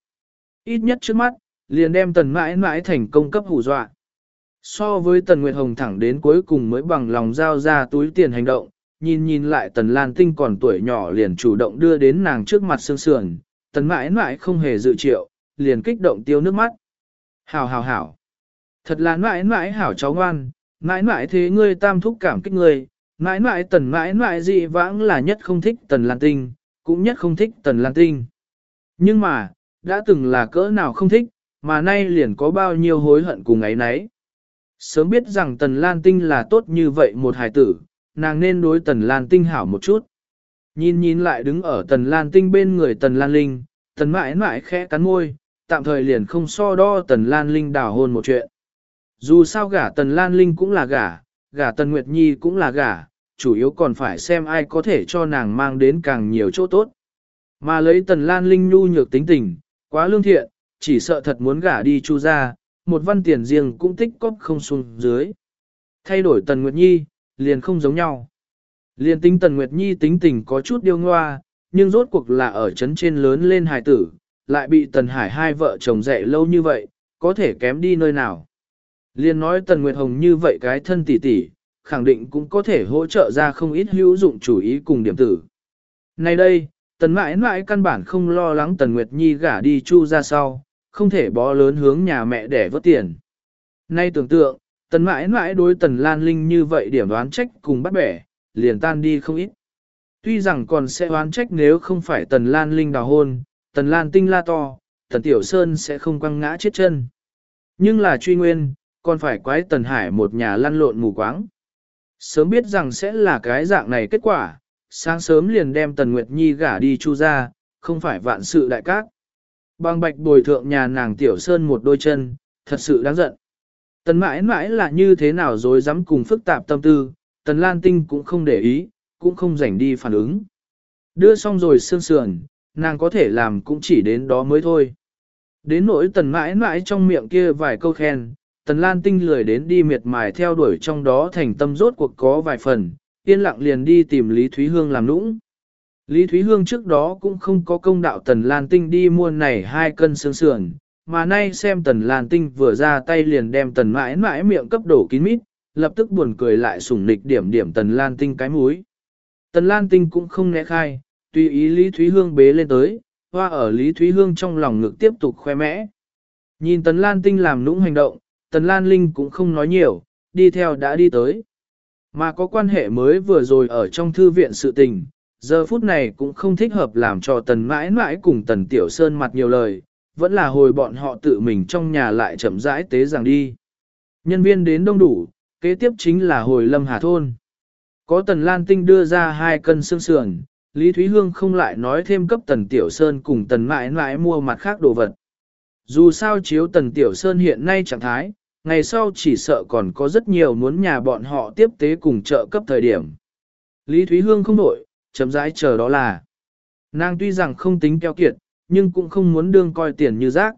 Ít nhất trước mắt, liền đem tần mãi mãi thành công cấp hù dọa. So với tần Nguyệt Hồng thẳng đến cuối cùng mới bằng lòng giao ra túi tiền hành động, nhìn nhìn lại tần Lan Tinh còn tuổi nhỏ liền chủ động đưa đến nàng trước mặt xương sườn, tần mãi mãi không hề dự triệu, liền kích động tiêu nước mắt. Hảo hảo hảo. Thật là mãi mãi hảo cháu ngoan, mãi mãi thế ngươi tam thúc cảm kích ngươi, mãi mãi tần mãi mãi dị vãng là nhất không thích tần Lan Tinh, cũng nhất không thích tần Lan Tinh. Nhưng mà, đã từng là cỡ nào không thích, mà nay liền có bao nhiêu hối hận cùng ấy nấy. Sớm biết rằng Tần Lan Tinh là tốt như vậy một hài tử, nàng nên đối Tần Lan Tinh hảo một chút. Nhìn nhìn lại đứng ở Tần Lan Tinh bên người Tần Lan Linh, Tần mãi mãi khẽ cắn môi, tạm thời liền không so đo Tần Lan Linh đào hôn một chuyện. Dù sao gả Tần Lan Linh cũng là gả, gả Tần Nguyệt Nhi cũng là gả, chủ yếu còn phải xem ai có thể cho nàng mang đến càng nhiều chỗ tốt. Mà lấy Tần Lan Linh nhu nhược tính tình, quá lương thiện, chỉ sợ thật muốn gả đi chu ra, một văn tiền riêng cũng tích cóp không xuống dưới. Thay đổi Tần Nguyệt Nhi, liền không giống nhau. Liền tính Tần Nguyệt Nhi tính tình có chút điêu ngoa, nhưng rốt cuộc là ở chấn trên lớn lên hài tử, lại bị Tần Hải hai vợ chồng dạy lâu như vậy, có thể kém đi nơi nào. Liên nói Tần Nguyệt Hồng như vậy cái thân tỷ tỷ, khẳng định cũng có thể hỗ trợ ra không ít hữu dụng chủ ý cùng điểm tử. Nay đây, Tần mãi mãi căn bản không lo lắng Tần Nguyệt Nhi gả đi chu ra sau, không thể bó lớn hướng nhà mẹ để vớt tiền. Nay tưởng tượng, tần mãi mãi đối tần Lan Linh như vậy điểm đoán trách cùng bắt bẻ, liền tan đi không ít. Tuy rằng còn sẽ oán trách nếu không phải tần Lan Linh đào hôn, tần Lan Tinh la to, tần Tiểu Sơn sẽ không quăng ngã chết chân. Nhưng là truy nguyên, còn phải quái tần Hải một nhà lăn lộn mù quáng. Sớm biết rằng sẽ là cái dạng này kết quả, sáng sớm liền đem tần Nguyệt Nhi gả đi chu ra, không phải vạn sự đại cát. Bằng bạch bồi thượng nhà nàng tiểu sơn một đôi chân, thật sự đáng giận. Tần mãi mãi là như thế nào rồi dám cùng phức tạp tâm tư, tần lan tinh cũng không để ý, cũng không rảnh đi phản ứng. Đưa xong rồi sương sườn, nàng có thể làm cũng chỉ đến đó mới thôi. Đến nỗi tần mãi mãi trong miệng kia vài câu khen, tần lan tinh lười đến đi miệt mài theo đuổi trong đó thành tâm rốt cuộc có vài phần, yên lặng liền đi tìm Lý Thúy Hương làm nũng. Lý Thúy Hương trước đó cũng không có công đạo Tần Lan Tinh đi mua này hai cân xương sườn, mà nay xem Tần Lan Tinh vừa ra tay liền đem Tần mãi mãi miệng cấp đổ kín mít, lập tức buồn cười lại sủng nịch điểm điểm Tần Lan Tinh cái múi. Tần Lan Tinh cũng không né khai, tùy ý Lý Thúy Hương bế lên tới, hoa ở Lý Thúy Hương trong lòng ngực tiếp tục khoe mẽ. Nhìn Tần Lan Tinh làm nũng hành động, Tần Lan Linh cũng không nói nhiều, đi theo đã đi tới. Mà có quan hệ mới vừa rồi ở trong thư viện sự tình, giờ phút này cũng không thích hợp làm cho Tần mãi mãi cùng Tần Tiểu Sơn mặt nhiều lời, vẫn là hồi bọn họ tự mình trong nhà lại chậm rãi tế rằng đi. Nhân viên đến đông đủ, kế tiếp chính là hồi Lâm Hà Thôn. Có Tần Lan Tinh đưa ra hai cân xương sườn, Lý Thúy Hương không lại nói thêm cấp Tần Tiểu Sơn cùng Tần mãi mãi mua mặt khác đồ vật. Dù sao chiếu Tần Tiểu Sơn hiện nay trạng thái, ngày sau chỉ sợ còn có rất nhiều muốn nhà bọn họ tiếp tế cùng trợ cấp thời điểm. Lý Thúy Hương không đổi, chấm rãi chờ đó là. Nàng tuy rằng không tính keo kiệt, nhưng cũng không muốn đương coi tiền như rác.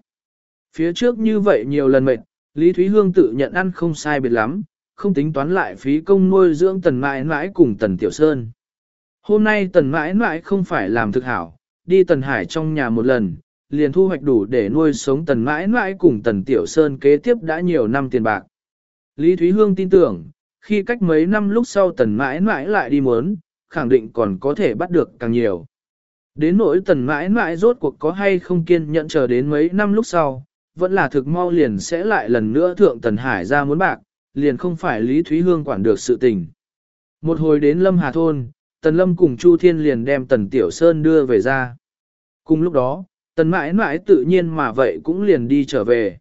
Phía trước như vậy nhiều lần mệt, Lý Thúy Hương tự nhận ăn không sai biệt lắm, không tính toán lại phí công nuôi dưỡng tần mãi mãi cùng tần tiểu sơn. Hôm nay tần mãi mãi không phải làm thực hảo, đi tần hải trong nhà một lần, liền thu hoạch đủ để nuôi sống tần mãi mãi cùng tần tiểu sơn kế tiếp đã nhiều năm tiền bạc. Lý Thúy Hương tin tưởng, khi cách mấy năm lúc sau tần mãi mãi lại đi muốn, khẳng định còn có thể bắt được càng nhiều. Đến nỗi tần mãi mãi rốt cuộc có hay không kiên nhẫn chờ đến mấy năm lúc sau, vẫn là thực mau liền sẽ lại lần nữa thượng tần hải ra muốn bạc, liền không phải Lý Thúy Hương quản được sự tình. Một hồi đến Lâm Hà Thôn, Tần Lâm cùng Chu Thiên liền đem Tần Tiểu Sơn đưa về ra. Cùng lúc đó, Tần mãi mãi tự nhiên mà vậy cũng liền đi trở về.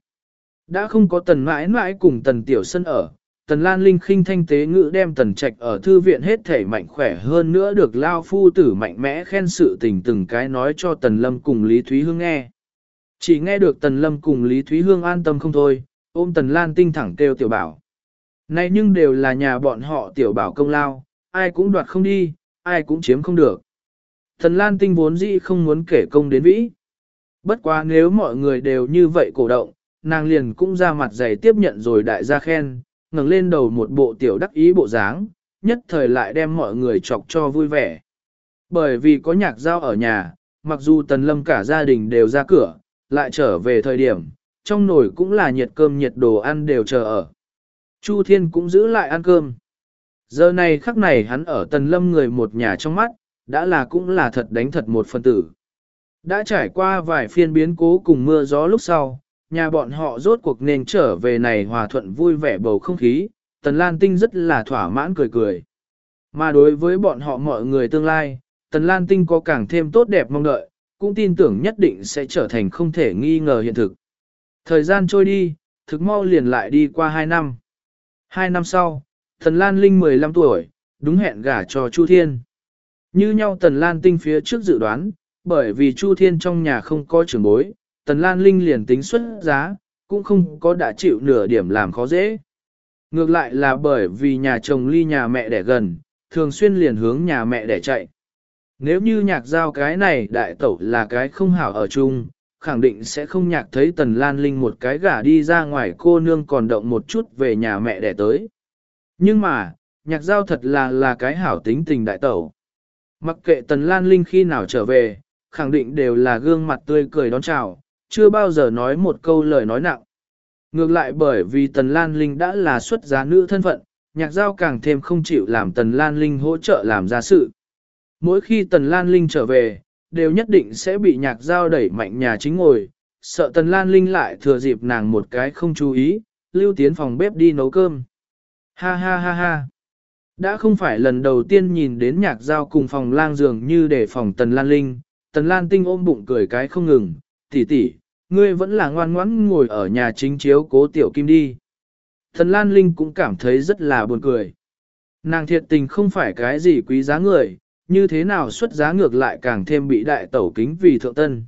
Đã không có Tần mãi mãi cùng Tần Tiểu Sơn ở, Tần Lan Linh khinh thanh tế ngữ đem Tần Trạch ở thư viện hết thể mạnh khỏe hơn nữa được Lao Phu tử mạnh mẽ khen sự tình từng cái nói cho Tần Lâm cùng Lý Thúy Hương nghe. Chỉ nghe được Tần Lâm cùng Lý Thúy Hương an tâm không thôi, ôm Tần Lan tinh thẳng kêu tiểu bảo. Này nhưng đều là nhà bọn họ tiểu bảo công lao, ai cũng đoạt không đi, ai cũng chiếm không được. Thần Lan tinh vốn dĩ không muốn kể công đến vĩ. Bất quá nếu mọi người đều như vậy cổ động, nàng liền cũng ra mặt dày tiếp nhận rồi đại gia khen, ngẩng lên đầu một bộ tiểu đắc ý bộ dáng, nhất thời lại đem mọi người chọc cho vui vẻ. Bởi vì có nhạc giao ở nhà, mặc dù tần lâm cả gia đình đều ra cửa, lại trở về thời điểm, trong nồi cũng là nhiệt cơm nhiệt đồ ăn đều chờ ở. Chu Thiên cũng giữ lại ăn cơm. Giờ này khắc này hắn ở tần lâm người một nhà trong mắt, đã là cũng là thật đánh thật một phần tử. Đã trải qua vài phiên biến cố cùng mưa gió lúc sau, nhà bọn họ rốt cuộc nên trở về này hòa thuận vui vẻ bầu không khí, Tần Lan Tinh rất là thỏa mãn cười cười. Mà đối với bọn họ mọi người tương lai, Tần Lan Tinh có càng thêm tốt đẹp mong đợi, cũng tin tưởng nhất định sẽ trở thành không thể nghi ngờ hiện thực. Thời gian trôi đi, thực mau liền lại đi qua 2 năm. 2 năm sau, Tần Lan Linh 15 tuổi, đúng hẹn gả cho Chu Thiên. Như nhau Tần Lan Tinh phía trước dự đoán, bởi vì Chu Thiên trong nhà không có trưởng bối, Tần Lan Linh liền tính xuất giá, cũng không có đã chịu nửa điểm làm khó dễ. Ngược lại là bởi vì nhà chồng ly nhà mẹ đẻ gần, thường xuyên liền hướng nhà mẹ đẻ chạy. Nếu như nhạc giao cái này đại tẩu là cái không hảo ở chung, khẳng định sẽ không nhạc thấy Tần Lan Linh một cái gả đi ra ngoài cô nương còn động một chút về nhà mẹ đẻ tới. Nhưng mà, nhạc giao thật là là cái hảo tính tình đại tẩu. Mặc kệ Tần Lan Linh khi nào trở về, khẳng định đều là gương mặt tươi cười đón chào, chưa bao giờ nói một câu lời nói nặng. Ngược lại bởi vì Tần Lan Linh đã là xuất giá nữ thân phận, nhạc giao càng thêm không chịu làm Tần Lan Linh hỗ trợ làm ra sự. Mỗi khi Tần Lan Linh trở về, đều nhất định sẽ bị nhạc giao đẩy mạnh nhà chính ngồi, sợ Tần Lan Linh lại thừa dịp nàng một cái không chú ý, lưu tiến phòng bếp đi nấu cơm. Ha ha ha ha. Đã không phải lần đầu tiên nhìn đến nhạc giao cùng phòng lang dường như để phòng Tần Lan Linh, Tần Lan Tinh ôm bụng cười cái không ngừng, tỷ tỷ, ngươi vẫn là ngoan ngoãn ngồi ở nhà chính chiếu cố tiểu kim đi. Tần Lan Linh cũng cảm thấy rất là buồn cười. Nàng thiệt tình không phải cái gì quý giá người, như thế nào xuất giá ngược lại càng thêm bị đại tẩu kính vì thượng tân.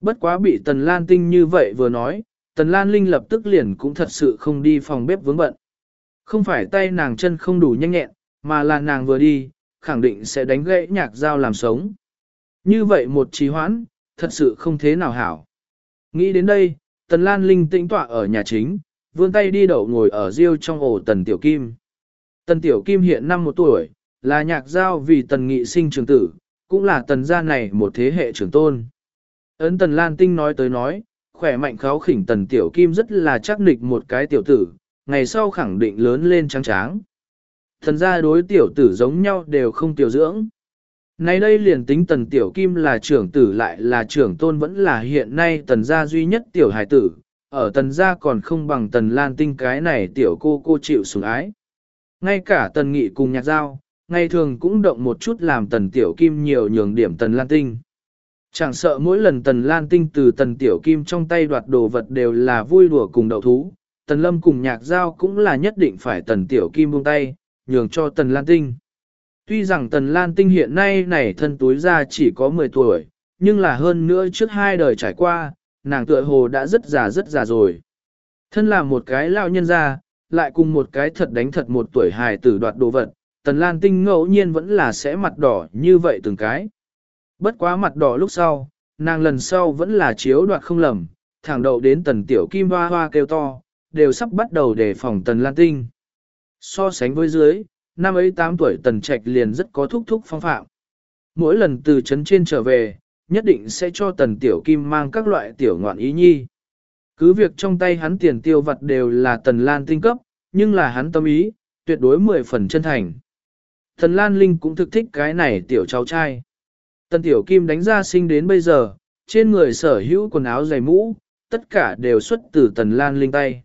Bất quá bị Tần Lan Tinh như vậy vừa nói, Tần Lan Linh lập tức liền cũng thật sự không đi phòng bếp vướng bận. Không phải tay nàng chân không đủ nhanh nhẹn, mà là nàng vừa đi, khẳng định sẽ đánh gãy nhạc dao làm sống. Như vậy một trì hoãn, thật sự không thế nào hảo. Nghĩ đến đây, Tần Lan Linh tĩnh tọa ở nhà chính, vươn tay đi đậu ngồi ở riêu trong ổ Tần Tiểu Kim. Tần Tiểu Kim hiện năm một tuổi, là nhạc giao vì Tần Nghị sinh trường tử, cũng là Tần gia này một thế hệ trưởng tôn. Ấn Tần Lan Tinh nói tới nói, khỏe mạnh kháo khỉnh Tần Tiểu Kim rất là chắc nịch một cái tiểu tử, ngày sau khẳng định lớn lên trắng tráng. Thần gia đối tiểu tử giống nhau đều không tiểu dưỡng. Nay đây liền tính tần tiểu kim là trưởng tử lại là trưởng tôn vẫn là hiện nay tần gia duy nhất tiểu hải tử, ở tần gia còn không bằng tần lan tinh cái này tiểu cô cô chịu sủng ái. Ngay cả tần nghị cùng nhạc giao, ngày thường cũng động một chút làm tần tiểu kim nhiều nhường điểm tần lan tinh. Chẳng sợ mỗi lần tần lan tinh từ tần tiểu kim trong tay đoạt đồ vật đều là vui đùa cùng đậu thú, tần lâm cùng nhạc giao cũng là nhất định phải tần tiểu kim buông tay, nhường cho tần lan tinh. Tuy rằng tần lan tinh hiện nay này thân túi ra chỉ có 10 tuổi, nhưng là hơn nữa trước hai đời trải qua, nàng tựa hồ đã rất già rất già rồi. Thân là một cái lão nhân gia, lại cùng một cái thật đánh thật một tuổi hài tử đoạt đồ vật, tần lan tinh ngẫu nhiên vẫn là sẽ mặt đỏ như vậy từng cái. Bất quá mặt đỏ lúc sau, nàng lần sau vẫn là chiếu đoạt không lầm, thẳng đậu đến tần tiểu kim hoa hoa kêu to, đều sắp bắt đầu đề phòng tần lan tinh. So sánh với dưới, năm ấy 8 tuổi tần trạch liền rất có thúc thúc phong phạm. Mỗi lần từ trấn trên trở về, nhất định sẽ cho tần tiểu kim mang các loại tiểu ngoạn ý nhi. Cứ việc trong tay hắn tiền tiêu vật đều là tần lan tinh cấp, nhưng là hắn tâm ý, tuyệt đối 10 phần chân thành. Tần lan linh cũng thực thích cái này tiểu cháu trai. Tần tiểu kim đánh ra sinh đến bây giờ, trên người sở hữu quần áo dày mũ, tất cả đều xuất từ tần lan linh tay.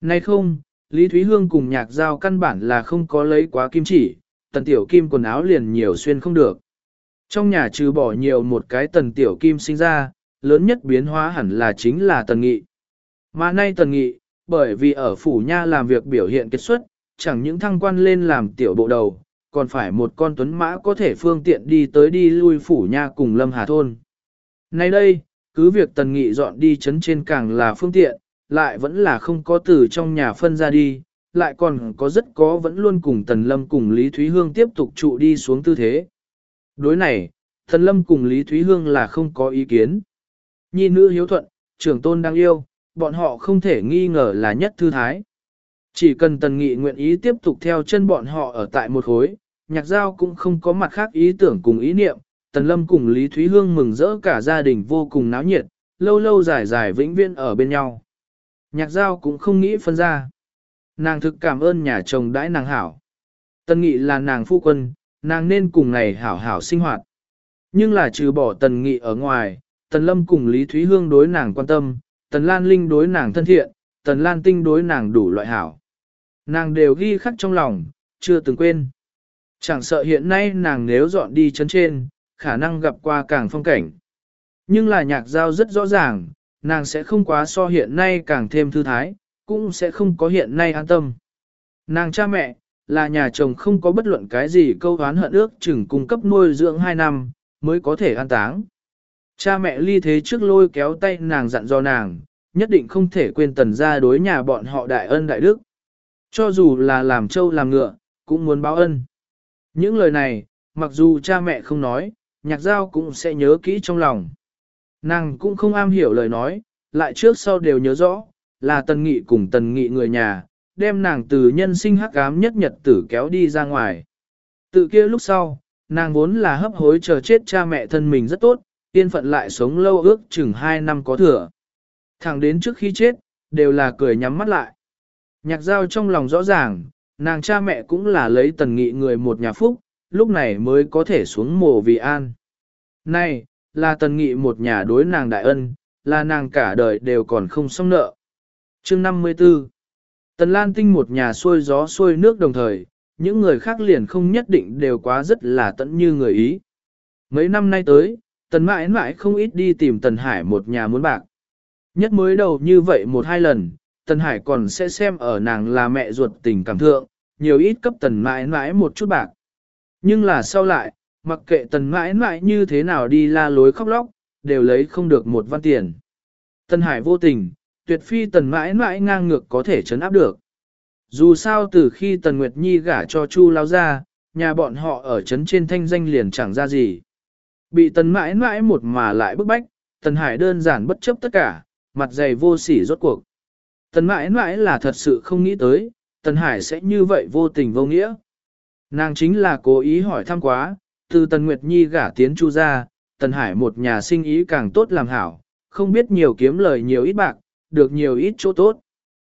Nay không, Lý Thúy Hương cùng nhạc giao căn bản là không có lấy quá kim chỉ, tần tiểu kim quần áo liền nhiều xuyên không được. Trong nhà trừ bỏ nhiều một cái tần tiểu kim sinh ra, lớn nhất biến hóa hẳn là chính là tần nghị. Mà nay tần nghị, bởi vì ở phủ nha làm việc biểu hiện kết xuất, chẳng những thăng quan lên làm tiểu bộ đầu, còn phải một con tuấn mã có thể phương tiện đi tới đi lui phủ nha cùng lâm hà thôn. Nay đây, cứ việc tần nghị dọn đi chấn trên càng là phương tiện, lại vẫn là không có từ trong nhà phân ra đi, lại còn có rất có vẫn luôn cùng tần lâm cùng Lý Thúy Hương tiếp tục trụ đi xuống tư thế. Đối này, tần lâm cùng Lý Thúy Hương là không có ý kiến. Nhi nữ hiếu thuận, trưởng tôn đang yêu, bọn họ không thể nghi ngờ là nhất thư thái. Chỉ cần tần nghị nguyện ý tiếp tục theo chân bọn họ ở tại một khối, nhạc giao cũng không có mặt khác ý tưởng cùng ý niệm, tần lâm cùng Lý Thúy Hương mừng rỡ cả gia đình vô cùng náo nhiệt, lâu lâu dài dài vĩnh viễn ở bên nhau. Nhạc giao cũng không nghĩ phân ra. Nàng thực cảm ơn nhà chồng đãi nàng hảo. Tần nghị là nàng phu quân, nàng nên cùng ngày hảo hảo sinh hoạt. Nhưng là trừ bỏ tần nghị ở ngoài, tần lâm cùng Lý Thúy Hương đối nàng quan tâm, tần lan linh đối nàng thân thiện, tần lan tinh đối nàng đủ loại hảo. Nàng đều ghi khắc trong lòng, chưa từng quên. Chẳng sợ hiện nay nàng nếu dọn đi chân trên, khả năng gặp qua càng phong cảnh. Nhưng là nhạc giao rất rõ ràng, nàng sẽ không quá so hiện nay càng thêm thư thái, cũng sẽ không có hiện nay an tâm. Nàng cha mẹ, là nhà chồng không có bất luận cái gì câu oán hận ước chừng cung cấp nuôi dưỡng 2 năm, mới có thể an táng. Cha mẹ ly thế trước lôi kéo tay nàng dặn dò nàng, nhất định không thể quên tần ra đối nhà bọn họ đại ân đại đức. Cho dù là làm trâu làm ngựa, cũng muốn báo ân. Những lời này, mặc dù cha mẹ không nói, nhạc giao cũng sẽ nhớ kỹ trong lòng. Nàng cũng không am hiểu lời nói, lại trước sau đều nhớ rõ, là tần nghị cùng tần nghị người nhà, đem nàng từ nhân sinh hắc ám nhất nhật tử kéo đi ra ngoài. Tự kia lúc sau, nàng vốn là hấp hối chờ chết cha mẹ thân mình rất tốt, tiên phận lại sống lâu ước chừng 2 năm có thừa. Thẳng đến trước khi chết, đều là cười nhắm mắt lại. Nhạc giao trong lòng rõ ràng, nàng cha mẹ cũng là lấy tần nghị người một nhà phúc, lúc này mới có thể xuống mồ vì an. Này, là tần nghị một nhà đối nàng đại ân, là nàng cả đời đều còn không xong nợ. Chương 54 Tần Lan Tinh một nhà xuôi gió xuôi nước đồng thời, những người khác liền không nhất định đều quá rất là tận như người Ý. Mấy năm nay tới, Tần mãi mãi không ít đi tìm Tần Hải một nhà muốn bạc. Nhất mới đầu như vậy một hai lần, Tần Hải còn sẽ xem ở nàng là mẹ ruột tình cảm thượng, nhiều ít cấp Tần mãi mãi một chút bạc. Nhưng là sau lại, mặc kệ Tần mãi mãi như thế nào đi la lối khóc lóc, đều lấy không được một văn tiền. Tần Hải vô tình, tuyệt phi tần mãi mãi ngang ngược có thể chấn áp được. Dù sao từ khi tần Nguyệt Nhi gả cho Chu lao ra, nhà bọn họ ở chấn trên thanh danh liền chẳng ra gì. Bị tần mãi mãi một mà lại bức bách, tần hải đơn giản bất chấp tất cả, mặt dày vô sỉ rốt cuộc. Tần mãi mãi là thật sự không nghĩ tới, tần hải sẽ như vậy vô tình vô nghĩa. Nàng chính là cố ý hỏi thăm quá, từ tần Nguyệt Nhi gả tiến Chu ra, tần hải một nhà sinh ý càng tốt làm hảo, không biết nhiều kiếm lời nhiều ít bạc, được nhiều ít chỗ tốt.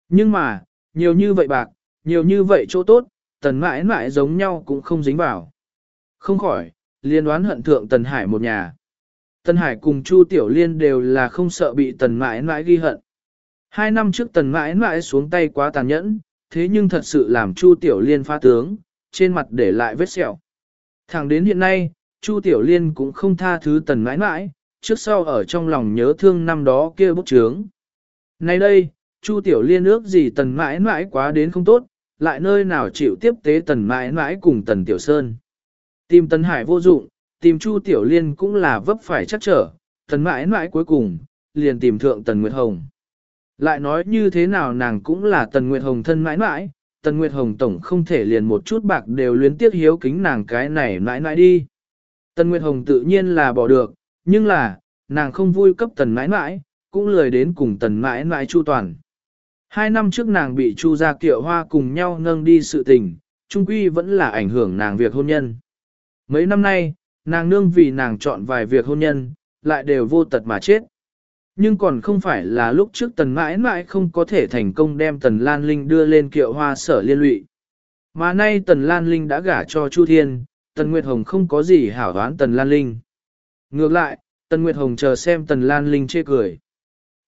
Nhưng mà, nhiều như vậy bạc, nhiều như vậy chỗ tốt, tần mãi mãi giống nhau cũng không dính vào. Không khỏi, liên đoán hận thượng tần hải một nhà. Tần hải cùng Chu Tiểu Liên đều là không sợ bị tần mãi mãi ghi hận. Hai năm trước tần mãi mãi xuống tay quá tàn nhẫn, thế nhưng thật sự làm Chu Tiểu Liên phá tướng, trên mặt để lại vết sẹo. Thẳng đến hiện nay, Chu Tiểu Liên cũng không tha thứ tần mãi mãi, trước sau ở trong lòng nhớ thương năm đó kia bút trướng. Nay đây, Chu Tiểu Liên ước gì tần mãi mãi quá đến không tốt, lại nơi nào chịu tiếp tế tần mãi mãi cùng tần Tiểu Sơn. Tìm tần hải vô dụng, tìm Chu Tiểu Liên cũng là vấp phải chắc trở, tần mãi mãi cuối cùng, liền tìm thượng tần Nguyệt Hồng. Lại nói như thế nào nàng cũng là tần Nguyệt Hồng thân mãi mãi, tần Nguyệt Hồng tổng không thể liền một chút bạc đều luyến tiếc hiếu kính nàng cái này mãi mãi đi. Tần Nguyệt Hồng tự nhiên là bỏ được, nhưng là, nàng không vui cấp tần mãi mãi, cũng lười đến cùng tần mãi mãi chu toàn. Hai năm trước nàng bị chu gia kiệu hoa cùng nhau nâng đi sự tình, trung quy vẫn là ảnh hưởng nàng việc hôn nhân. Mấy năm nay, nàng nương vì nàng chọn vài việc hôn nhân, lại đều vô tật mà chết. Nhưng còn không phải là lúc trước tần mãi mãi không có thể thành công đem tần Lan Linh đưa lên kiệu hoa sở liên lụy. Mà nay tần Lan Linh đã gả cho Chu Thiên, tần Nguyệt Hồng không có gì hảo đoán tần Lan Linh. Ngược lại, tần Nguyệt Hồng chờ xem tần Lan Linh chê cười.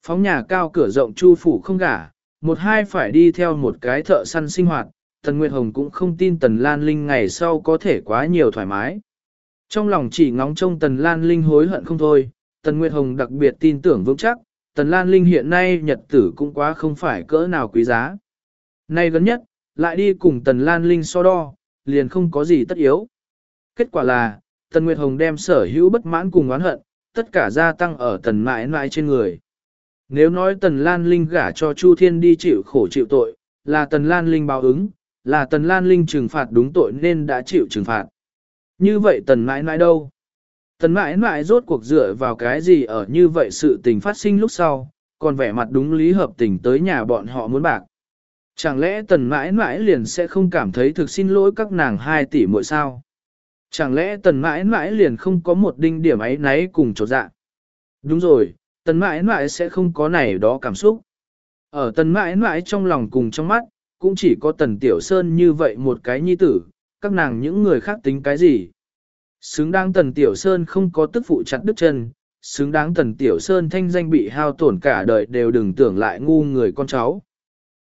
Phóng nhà cao cửa rộng Chu phủ không gả, một hai phải đi theo một cái thợ săn sinh hoạt, tần Nguyệt Hồng cũng không tin tần Lan Linh ngày sau có thể quá nhiều thoải mái. Trong lòng chỉ ngóng trông tần Lan Linh hối hận không thôi, Tần Nguyệt Hồng đặc biệt tin tưởng vững chắc, Tần Lan Linh hiện nay nhật tử cũng quá không phải cỡ nào quý giá. Nay gần nhất, lại đi cùng Tần Lan Linh so đo, liền không có gì tất yếu. Kết quả là, Tần Nguyệt Hồng đem sở hữu bất mãn cùng oán hận, tất cả gia tăng ở Tần mãi mãi trên người. Nếu nói Tần Lan Linh gả cho Chu Thiên đi chịu khổ chịu tội, là Tần Lan Linh báo ứng, là Tần Lan Linh trừng phạt đúng tội nên đã chịu trừng phạt. Như vậy Tần mãi mãi đâu? Tần mãi mãi rốt cuộc dựa vào cái gì ở như vậy sự tình phát sinh lúc sau, còn vẻ mặt đúng lý hợp tình tới nhà bọn họ muốn bạc. Chẳng lẽ tần mãi mãi liền sẽ không cảm thấy thực xin lỗi các nàng hai tỷ muội sao? Chẳng lẽ tần mãi mãi liền không có một đinh điểm ấy náy cùng chỗ dạ? Đúng rồi, tần mãi mãi sẽ không có này đó cảm xúc. Ở tần mãi mãi trong lòng cùng trong mắt, cũng chỉ có tần tiểu sơn như vậy một cái nhi tử, các nàng những người khác tính cái gì? Xứng đáng Tần Tiểu Sơn không có tức phụ chặt đứt chân, xứng đáng Tần Tiểu Sơn thanh danh bị hao tổn cả đời đều đừng tưởng lại ngu người con cháu.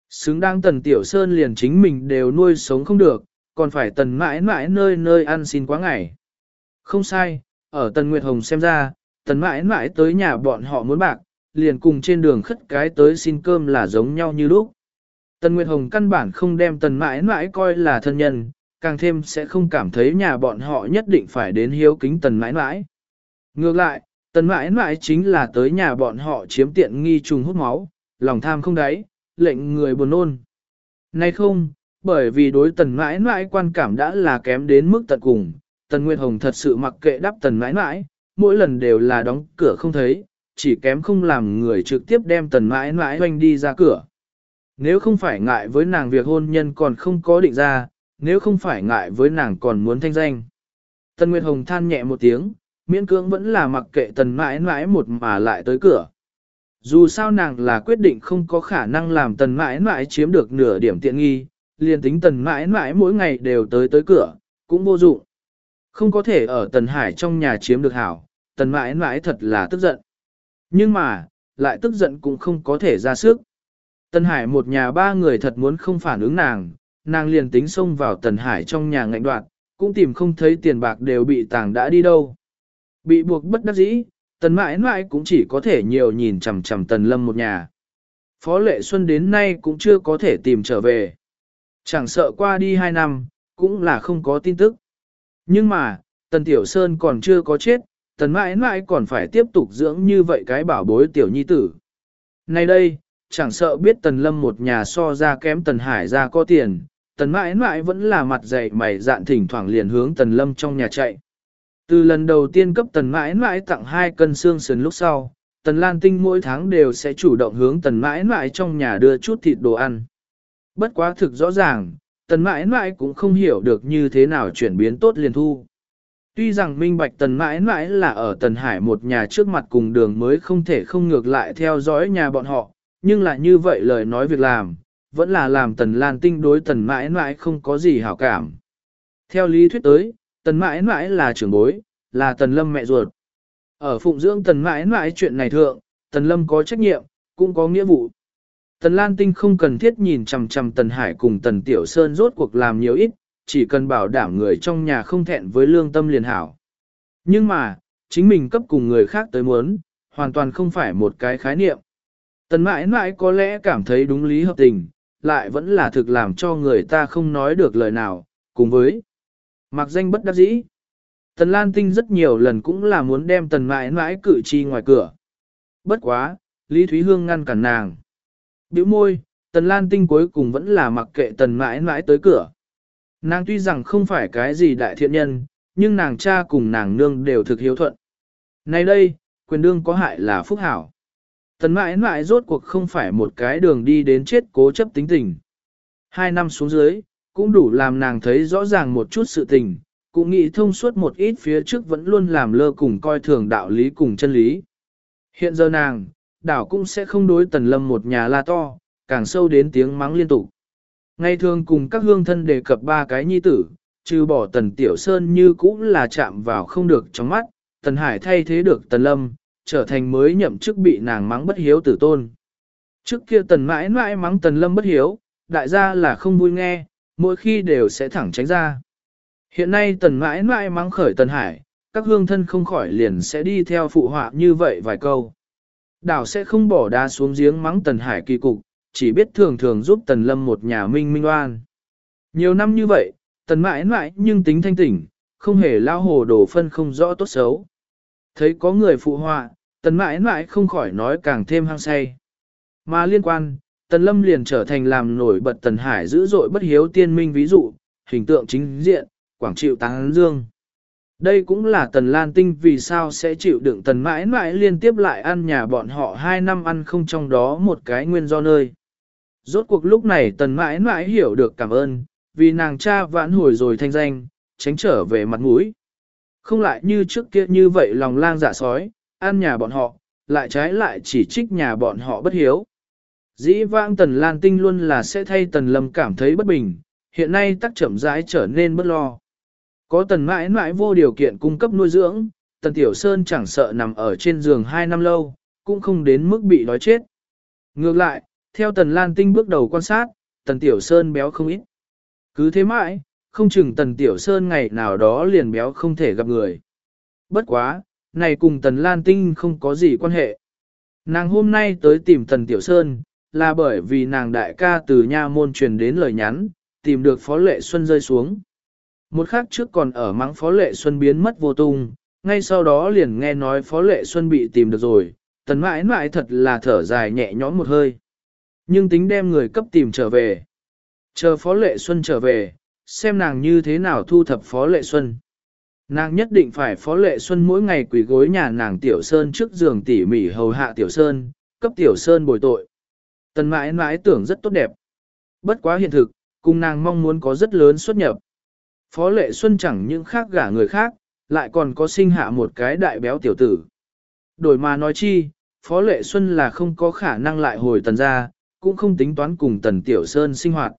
Xứng đáng Tần Tiểu Sơn liền chính mình đều nuôi sống không được, còn phải Tần mãi mãi nơi nơi ăn xin quá ngày. Không sai, ở Tần Nguyệt Hồng xem ra, Tần mãi mãi tới nhà bọn họ muốn bạc, liền cùng trên đường khất cái tới xin cơm là giống nhau như lúc. Tần Nguyệt Hồng căn bản không đem Tần mãi mãi coi là thân nhân, càng thêm sẽ không cảm thấy nhà bọn họ nhất định phải đến hiếu kính tần mãi mãi. Ngược lại, tần mãi mãi chính là tới nhà bọn họ chiếm tiện nghi trùng hút máu, lòng tham không đáy, lệnh người buồn nôn. Nay không, bởi vì đối tần mãi mãi quan cảm đã là kém đến mức tận cùng, tần Nguyệt Hồng thật sự mặc kệ đắp tần mãi mãi, mỗi lần đều là đóng cửa không thấy, chỉ kém không làm người trực tiếp đem tần mãi mãi doanh đi ra cửa. Nếu không phải ngại với nàng việc hôn nhân còn không có định ra, nếu không phải ngại với nàng còn muốn thanh danh. Tần Nguyệt Hồng than nhẹ một tiếng, miễn cưỡng vẫn là mặc kệ tần mãi mãi một mà lại tới cửa. Dù sao nàng là quyết định không có khả năng làm tần mãi mãi chiếm được nửa điểm tiện nghi, liền tính tần mãi mãi mỗi ngày đều tới tới cửa, cũng vô dụng. Không có thể ở tần hải trong nhà chiếm được hảo, tần mãi mãi thật là tức giận. Nhưng mà, lại tức giận cũng không có thể ra sức. Tần hải một nhà ba người thật muốn không phản ứng nàng, nàng liền tính xông vào tần hải trong nhà ngạnh đoạn, cũng tìm không thấy tiền bạc đều bị tàng đã đi đâu. Bị buộc bất đắc dĩ, tần mãi mãi cũng chỉ có thể nhiều nhìn chằm chằm tần lâm một nhà. Phó lệ xuân đến nay cũng chưa có thể tìm trở về. Chẳng sợ qua đi hai năm, cũng là không có tin tức. Nhưng mà, tần tiểu sơn còn chưa có chết, tần mãi mãi còn phải tiếp tục dưỡng như vậy cái bảo bối tiểu nhi tử. Nay đây, chẳng sợ biết tần lâm một nhà so ra kém tần hải ra có tiền, tần mãi mãi vẫn là mặt dày mày dạn thỉnh thoảng liền hướng tần lâm trong nhà chạy. Từ lần đầu tiên cấp tần mãi mãi tặng hai cân xương sườn lúc sau, tần lan tinh mỗi tháng đều sẽ chủ động hướng tần mãi mãi trong nhà đưa chút thịt đồ ăn. Bất quá thực rõ ràng, tần mãi mãi cũng không hiểu được như thế nào chuyển biến tốt liền thu. Tuy rằng minh bạch tần mãi mãi là ở tần hải một nhà trước mặt cùng đường mới không thể không ngược lại theo dõi nhà bọn họ, nhưng là như vậy lời nói việc làm, vẫn là làm tần lan tinh đối tần mãi mãi không có gì hảo cảm. Theo lý thuyết tới, tần mãi mãi là trưởng bối, là tần lâm mẹ ruột. Ở phụng dưỡng tần mãi mãi chuyện này thượng, tần lâm có trách nhiệm, cũng có nghĩa vụ. Tần Lan Tinh không cần thiết nhìn chằm chằm Tần Hải cùng Tần Tiểu Sơn rốt cuộc làm nhiều ít, chỉ cần bảo đảm người trong nhà không thẹn với lương tâm liền hảo. Nhưng mà, chính mình cấp cùng người khác tới muốn, hoàn toàn không phải một cái khái niệm. Tần mãi mãi có lẽ cảm thấy đúng lý hợp tình, lại vẫn là thực làm cho người ta không nói được lời nào, cùng với mặc danh bất đắc dĩ. Tần Lan Tinh rất nhiều lần cũng là muốn đem tần mãi mãi cử chi ngoài cửa. Bất quá, Lý Thúy Hương ngăn cản nàng. Biểu môi, tần Lan Tinh cuối cùng vẫn là mặc kệ tần mãi mãi tới cửa. Nàng tuy rằng không phải cái gì đại thiện nhân, nhưng nàng cha cùng nàng nương đều thực hiếu thuận. Nay đây, quyền đương có hại là phúc hảo. Tần mãi mãi rốt cuộc không phải một cái đường đi đến chết cố chấp tính tình. Hai năm xuống dưới, cũng đủ làm nàng thấy rõ ràng một chút sự tình, cũng nghĩ thông suốt một ít phía trước vẫn luôn làm lơ cùng coi thường đạo lý cùng chân lý. Hiện giờ nàng, đảo cũng sẽ không đối tần lâm một nhà la to, càng sâu đến tiếng mắng liên tục. Ngày thường cùng các hương thân đề cập ba cái nhi tử, trừ bỏ tần tiểu sơn như cũng là chạm vào không được trong mắt, tần hải thay thế được tần lâm, trở thành mới nhậm chức bị nàng mắng bất hiếu tử tôn. Trước kia tần mãi mãi mắng tần lâm bất hiếu, đại gia là không vui nghe, mỗi khi đều sẽ thẳng tránh ra. Hiện nay tần mãi mãi mắng khởi tần hải, các hương thân không khỏi liền sẽ đi theo phụ họa như vậy vài câu. Đảo sẽ không bỏ đá xuống giếng mắng tần hải kỳ cục, chỉ biết thường thường giúp tần lâm một nhà minh minh oan. Nhiều năm như vậy, tần mãi mãi nhưng tính thanh tỉnh, không hề lao hồ đồ phân không rõ tốt xấu. Thấy có người phụ họa, tần mãi mãi không khỏi nói càng thêm hăng say. Mà liên quan, tần lâm liền trở thành làm nổi bật tần hải dữ dội bất hiếu tiên minh ví dụ, hình tượng chính diện, quảng chịu táng dương. Đây cũng là tần lan tinh vì sao sẽ chịu đựng tần mãi mãi liên tiếp lại ăn nhà bọn họ hai năm ăn không trong đó một cái nguyên do nơi. Rốt cuộc lúc này tần mãi mãi hiểu được cảm ơn, vì nàng cha vãn hồi rồi thanh danh, tránh trở về mặt mũi. Không lại như trước kia như vậy lòng lang dạ sói, ăn nhà bọn họ, lại trái lại chỉ trích nhà bọn họ bất hiếu. Dĩ vãng tần lan tinh luôn là sẽ thay tần lâm cảm thấy bất bình, hiện nay tắc chậm rãi trở nên bất lo. Có tần mãi mãi vô điều kiện cung cấp nuôi dưỡng, tần tiểu sơn chẳng sợ nằm ở trên giường hai năm lâu, cũng không đến mức bị đói chết. Ngược lại, theo tần lan tinh bước đầu quan sát, tần tiểu sơn béo không ít. Cứ thế mãi, không chừng tần tiểu sơn ngày nào đó liền béo không thể gặp người. Bất quá, này cùng tần lan tinh không có gì quan hệ. Nàng hôm nay tới tìm tần tiểu sơn, là bởi vì nàng đại ca từ nha môn truyền đến lời nhắn, tìm được phó lệ xuân rơi xuống. Một khắc trước còn ở mắng phó lệ xuân biến mất vô tung, ngay sau đó liền nghe nói phó lệ xuân bị tìm được rồi, tần mãi mãi thật là thở dài nhẹ nhõm một hơi. Nhưng tính đem người cấp tìm trở về. Chờ phó lệ xuân trở về, xem nàng như thế nào thu thập phó lệ xuân. Nàng nhất định phải phó lệ xuân mỗi ngày quỳ gối nhà nàng tiểu sơn trước giường tỉ mỉ hầu hạ tiểu sơn, cấp tiểu sơn bồi tội. Tần mãi mãi tưởng rất tốt đẹp. Bất quá hiện thực, cùng nàng mong muốn có rất lớn xuất nhập. Phó lệ xuân chẳng những khác gả người khác, lại còn có sinh hạ một cái đại béo tiểu tử. Đổi mà nói chi, Phó lệ xuân là không có khả năng lại hồi tần ra, cũng không tính toán cùng tần tiểu sơn sinh hoạt.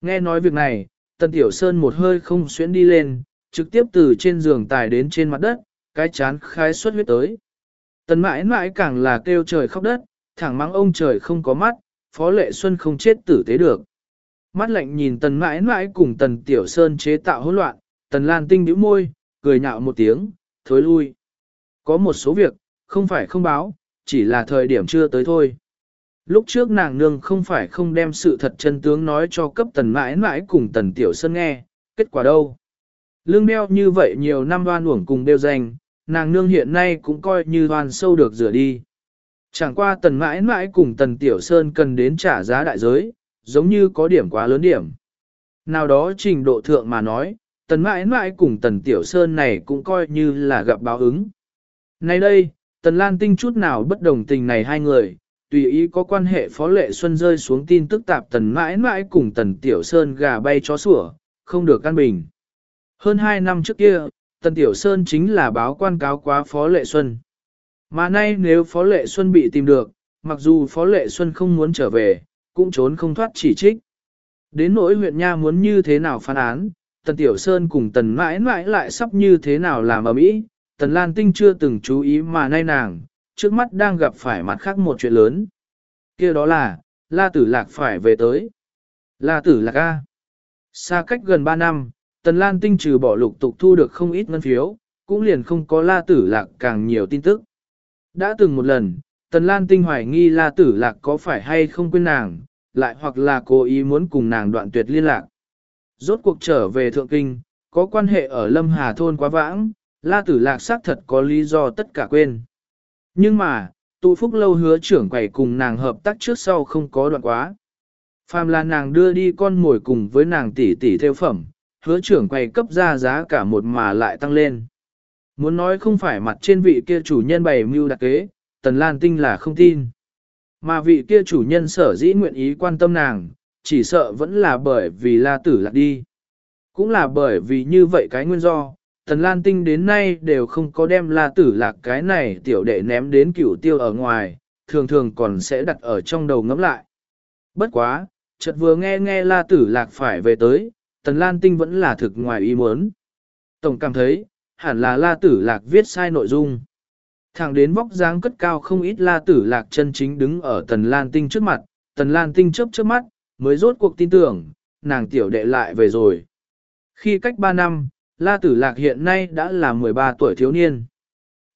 Nghe nói việc này, tần tiểu sơn một hơi không xuyến đi lên, trực tiếp từ trên giường tài đến trên mặt đất, cái chán khai xuất huyết tới. Tần mãi mãi càng là kêu trời khóc đất, thẳng mắng ông trời không có mắt, phó lệ xuân không chết tử tế được. Mắt lạnh nhìn tần mãi mãi cùng tần tiểu sơn chế tạo hỗn loạn, tần lan tinh bĩu môi, cười nhạo một tiếng, thối lui. Có một số việc, không phải không báo, chỉ là thời điểm chưa tới thôi. Lúc trước nàng nương không phải không đem sự thật chân tướng nói cho cấp tần mãi mãi cùng tần tiểu sơn nghe, kết quả đâu. Lương đeo như vậy nhiều năm đoan uổng cùng đều danh, nàng nương hiện nay cũng coi như đoan sâu được rửa đi. Chẳng qua tần mãi mãi cùng tần tiểu sơn cần đến trả giá đại giới, giống như có điểm quá lớn điểm. Nào đó trình độ thượng mà nói, tần mãi mãi cùng tần tiểu sơn này cũng coi như là gặp báo ứng. Nay đây, tần lan tinh chút nào bất đồng tình này hai người, tùy ý có quan hệ phó lệ xuân rơi xuống tin tức tạp tần mãi mãi cùng tần tiểu sơn gà bay chó sủa, không được căn bình. Hơn hai năm trước kia, tần tiểu sơn chính là báo quan cáo quá phó lệ xuân. Mà nay nếu phó lệ xuân bị tìm được, mặc dù phó lệ xuân không muốn trở về, cũng trốn không thoát chỉ trích. Đến nỗi huyện nha muốn như thế nào phán án, Tần Tiểu Sơn cùng Tần mãi mãi lại sắp như thế nào làm ở mỹ, Tần Lan Tinh chưa từng chú ý mà nay nàng, trước mắt đang gặp phải mặt khác một chuyện lớn. kia đó là, La Tử Lạc phải về tới. La Tử Lạc A. Xa cách gần 3 năm, Tần Lan Tinh trừ bỏ lục tục thu được không ít ngân phiếu, cũng liền không có La Tử Lạc càng nhiều tin tức. Đã từng một lần, Tần Lan Tinh hoài nghi La Tử Lạc có phải hay không quên nàng, lại hoặc là cố ý muốn cùng nàng đoạn tuyệt liên lạc. Rốt cuộc trở về Thượng Kinh, có quan hệ ở Lâm Hà Thôn quá vãng, La Tử Lạc xác thật có lý do tất cả quên. Nhưng mà, tụ phúc lâu hứa trưởng quầy cùng nàng hợp tác trước sau không có đoạn quá. Phàm là nàng đưa đi con mồi cùng với nàng tỷ tỷ theo phẩm, hứa trưởng quầy cấp ra giá cả một mà lại tăng lên. Muốn nói không phải mặt trên vị kia chủ nhân bày mưu đặc kế, Tần Lan Tinh là không tin. Mà vị kia chủ nhân sở dĩ nguyện ý quan tâm nàng, chỉ sợ vẫn là bởi vì la tử lạc đi. Cũng là bởi vì như vậy cái nguyên do, Tần Lan Tinh đến nay đều không có đem la tử lạc cái này tiểu đệ ném đến cửu tiêu ở ngoài, thường thường còn sẽ đặt ở trong đầu ngẫm lại. Bất quá, chợt vừa nghe nghe la tử lạc phải về tới, Tần Lan Tinh vẫn là thực ngoài ý muốn. Tổng cảm thấy, hẳn là la tử lạc viết sai nội dung. Thẳng đến vóc dáng cất cao không ít la tử lạc chân chính đứng ở Tần Lan Tinh trước mặt, Tần Lan Tinh chớp chớp mắt, mới rốt cuộc tin tưởng, nàng tiểu đệ lại về rồi. Khi cách 3 năm, La Tử Lạc hiện nay đã là 13 tuổi thiếu niên.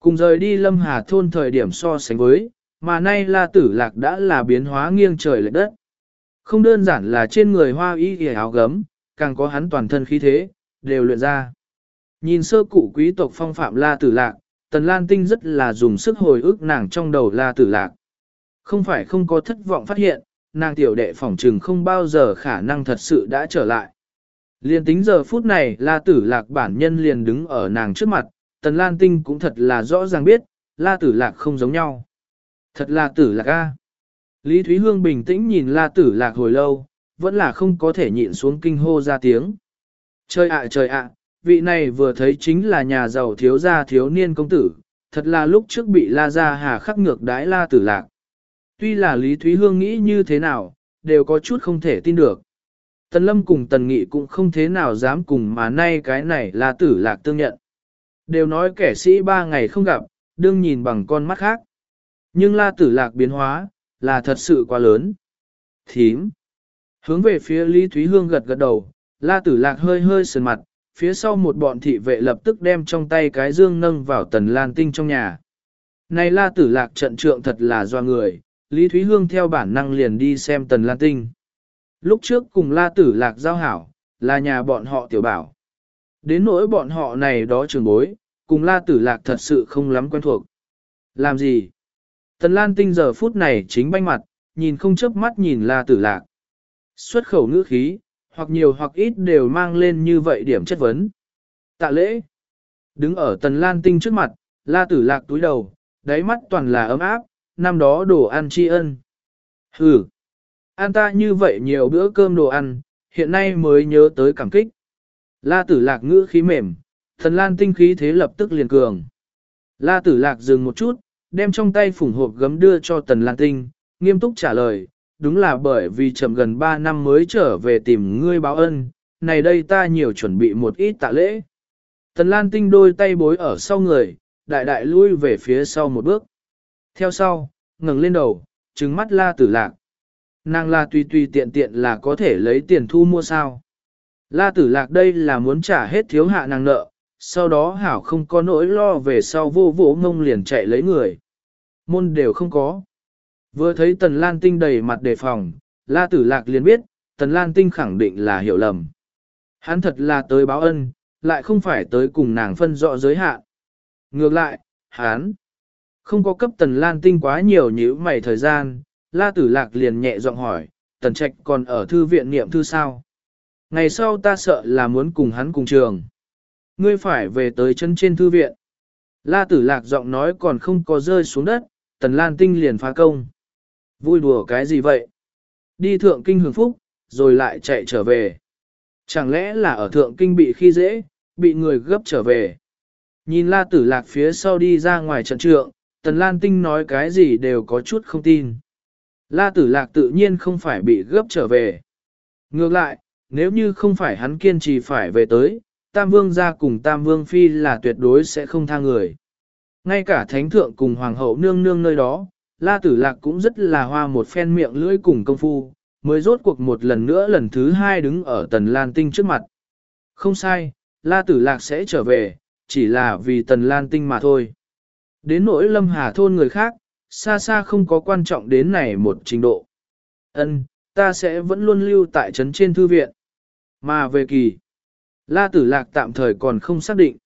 Cùng rời đi Lâm Hà thôn thời điểm so sánh với, mà nay La Tử Lạc đã là biến hóa nghiêng trời lệch đất. Không đơn giản là trên người hoa y y áo gấm, càng có hắn toàn thân khí thế, đều luyện ra. Nhìn sơ cụ quý tộc phong phạm La Tử Lạc, Tần Lan Tinh rất là dùng sức hồi ức nàng trong đầu La Tử Lạc. Không phải không có thất vọng phát hiện, nàng tiểu đệ phỏng trừng không bao giờ khả năng thật sự đã trở lại. Liên tính giờ phút này La Tử Lạc bản nhân liền đứng ở nàng trước mặt, Tần Lan Tinh cũng thật là rõ ràng biết, La Tử Lạc không giống nhau. Thật là Tử Lạc A. Lý Thúy Hương bình tĩnh nhìn La Tử Lạc hồi lâu, vẫn là không có thể nhịn xuống kinh hô ra tiếng. Trời ạ trời ạ, vị này vừa thấy chính là nhà giàu thiếu gia thiếu niên công tử, thật là lúc trước bị La Gia Hà khắc ngược đái La Tử Lạc. Tuy là Lý Thúy Hương nghĩ như thế nào, đều có chút không thể tin được. Tần Lâm cùng Tần Nghị cũng không thế nào dám cùng mà nay cái này là tử lạc tương nhận. Đều nói kẻ sĩ ba ngày không gặp, đương nhìn bằng con mắt khác. Nhưng la tử lạc biến hóa, là thật sự quá lớn. Thím. Hướng về phía Lý Thúy Hương gật gật đầu, la tử lạc hơi hơi sườn mặt, phía sau một bọn thị vệ lập tức đem trong tay cái dương nâng vào tần lan tinh trong nhà. Này la tử lạc trận trượng thật là do người, Lý Thúy Hương theo bản năng liền đi xem tần lan tinh. Lúc trước cùng la tử lạc giao hảo, là nhà bọn họ tiểu bảo. Đến nỗi bọn họ này đó trường bối, cùng la tử lạc thật sự không lắm quen thuộc. Làm gì? Tần Lan Tinh giờ phút này chính banh mặt, nhìn không chớp mắt nhìn la tử lạc. Xuất khẩu ngữ khí, hoặc nhiều hoặc ít đều mang lên như vậy điểm chất vấn. Tạ lễ. Đứng ở Tần Lan Tinh trước mặt, la tử lạc túi đầu, đáy mắt toàn là ấm áp, năm đó đồ ăn tri ân. Hừ. An ta như vậy nhiều bữa cơm đồ ăn, hiện nay mới nhớ tới cảm kích. La tử lạc ngữ khí mềm, thần lan tinh khí thế lập tức liền cường. La tử lạc dừng một chút, đem trong tay phủng hộp gấm đưa cho tần lan tinh, nghiêm túc trả lời, đúng là bởi vì chậm gần 3 năm mới trở về tìm ngươi báo ân, này đây ta nhiều chuẩn bị một ít tạ lễ. Tần lan tinh đôi tay bối ở sau người, đại đại lui về phía sau một bước. Theo sau, ngẩng lên đầu, trừng mắt la tử lạc. Nàng la tùy tùy tiện tiện là có thể lấy tiền thu mua sao. La tử lạc đây là muốn trả hết thiếu hạ nàng nợ, sau đó hảo không có nỗi lo về sau vô vỗ ngông liền chạy lấy người. Môn đều không có. Vừa thấy tần lan tinh đầy mặt đề phòng, la tử lạc liền biết, tần lan tinh khẳng định là hiểu lầm. Hắn thật là tới báo ân, lại không phải tới cùng nàng phân rõ giới hạn. Ngược lại, hắn không có cấp tần lan tinh quá nhiều nhíu mày thời gian, La Tử Lạc liền nhẹ giọng hỏi, Tần Trạch còn ở thư viện niệm thư sao? Ngày sau ta sợ là muốn cùng hắn cùng trường. Ngươi phải về tới chân trên thư viện. La Tử Lạc giọng nói còn không có rơi xuống đất, Tần Lan Tinh liền phá công. Vui đùa cái gì vậy? Đi thượng kinh hưởng phúc, rồi lại chạy trở về. Chẳng lẽ là ở thượng kinh bị khi dễ, bị người gấp trở về? Nhìn La Tử Lạc phía sau đi ra ngoài trận trượng, Tần Lan Tinh nói cái gì đều có chút không tin. La tử lạc tự nhiên không phải bị gấp trở về. Ngược lại, nếu như không phải hắn kiên trì phải về tới, Tam Vương ra cùng Tam Vương Phi là tuyệt đối sẽ không tha người. Ngay cả Thánh Thượng cùng Hoàng hậu nương nương nơi đó, la tử lạc cũng rất là hoa một phen miệng lưỡi cùng công phu, mới rốt cuộc một lần nữa lần thứ hai đứng ở tần lan tinh trước mặt. Không sai, la tử lạc sẽ trở về, chỉ là vì tần lan tinh mà thôi. Đến nỗi lâm hà thôn người khác, xa xa không có quan trọng đến này một trình độ. Ân, ta sẽ vẫn luôn lưu tại trấn trên thư viện. Mà về kỳ, la tử lạc tạm thời còn không xác định.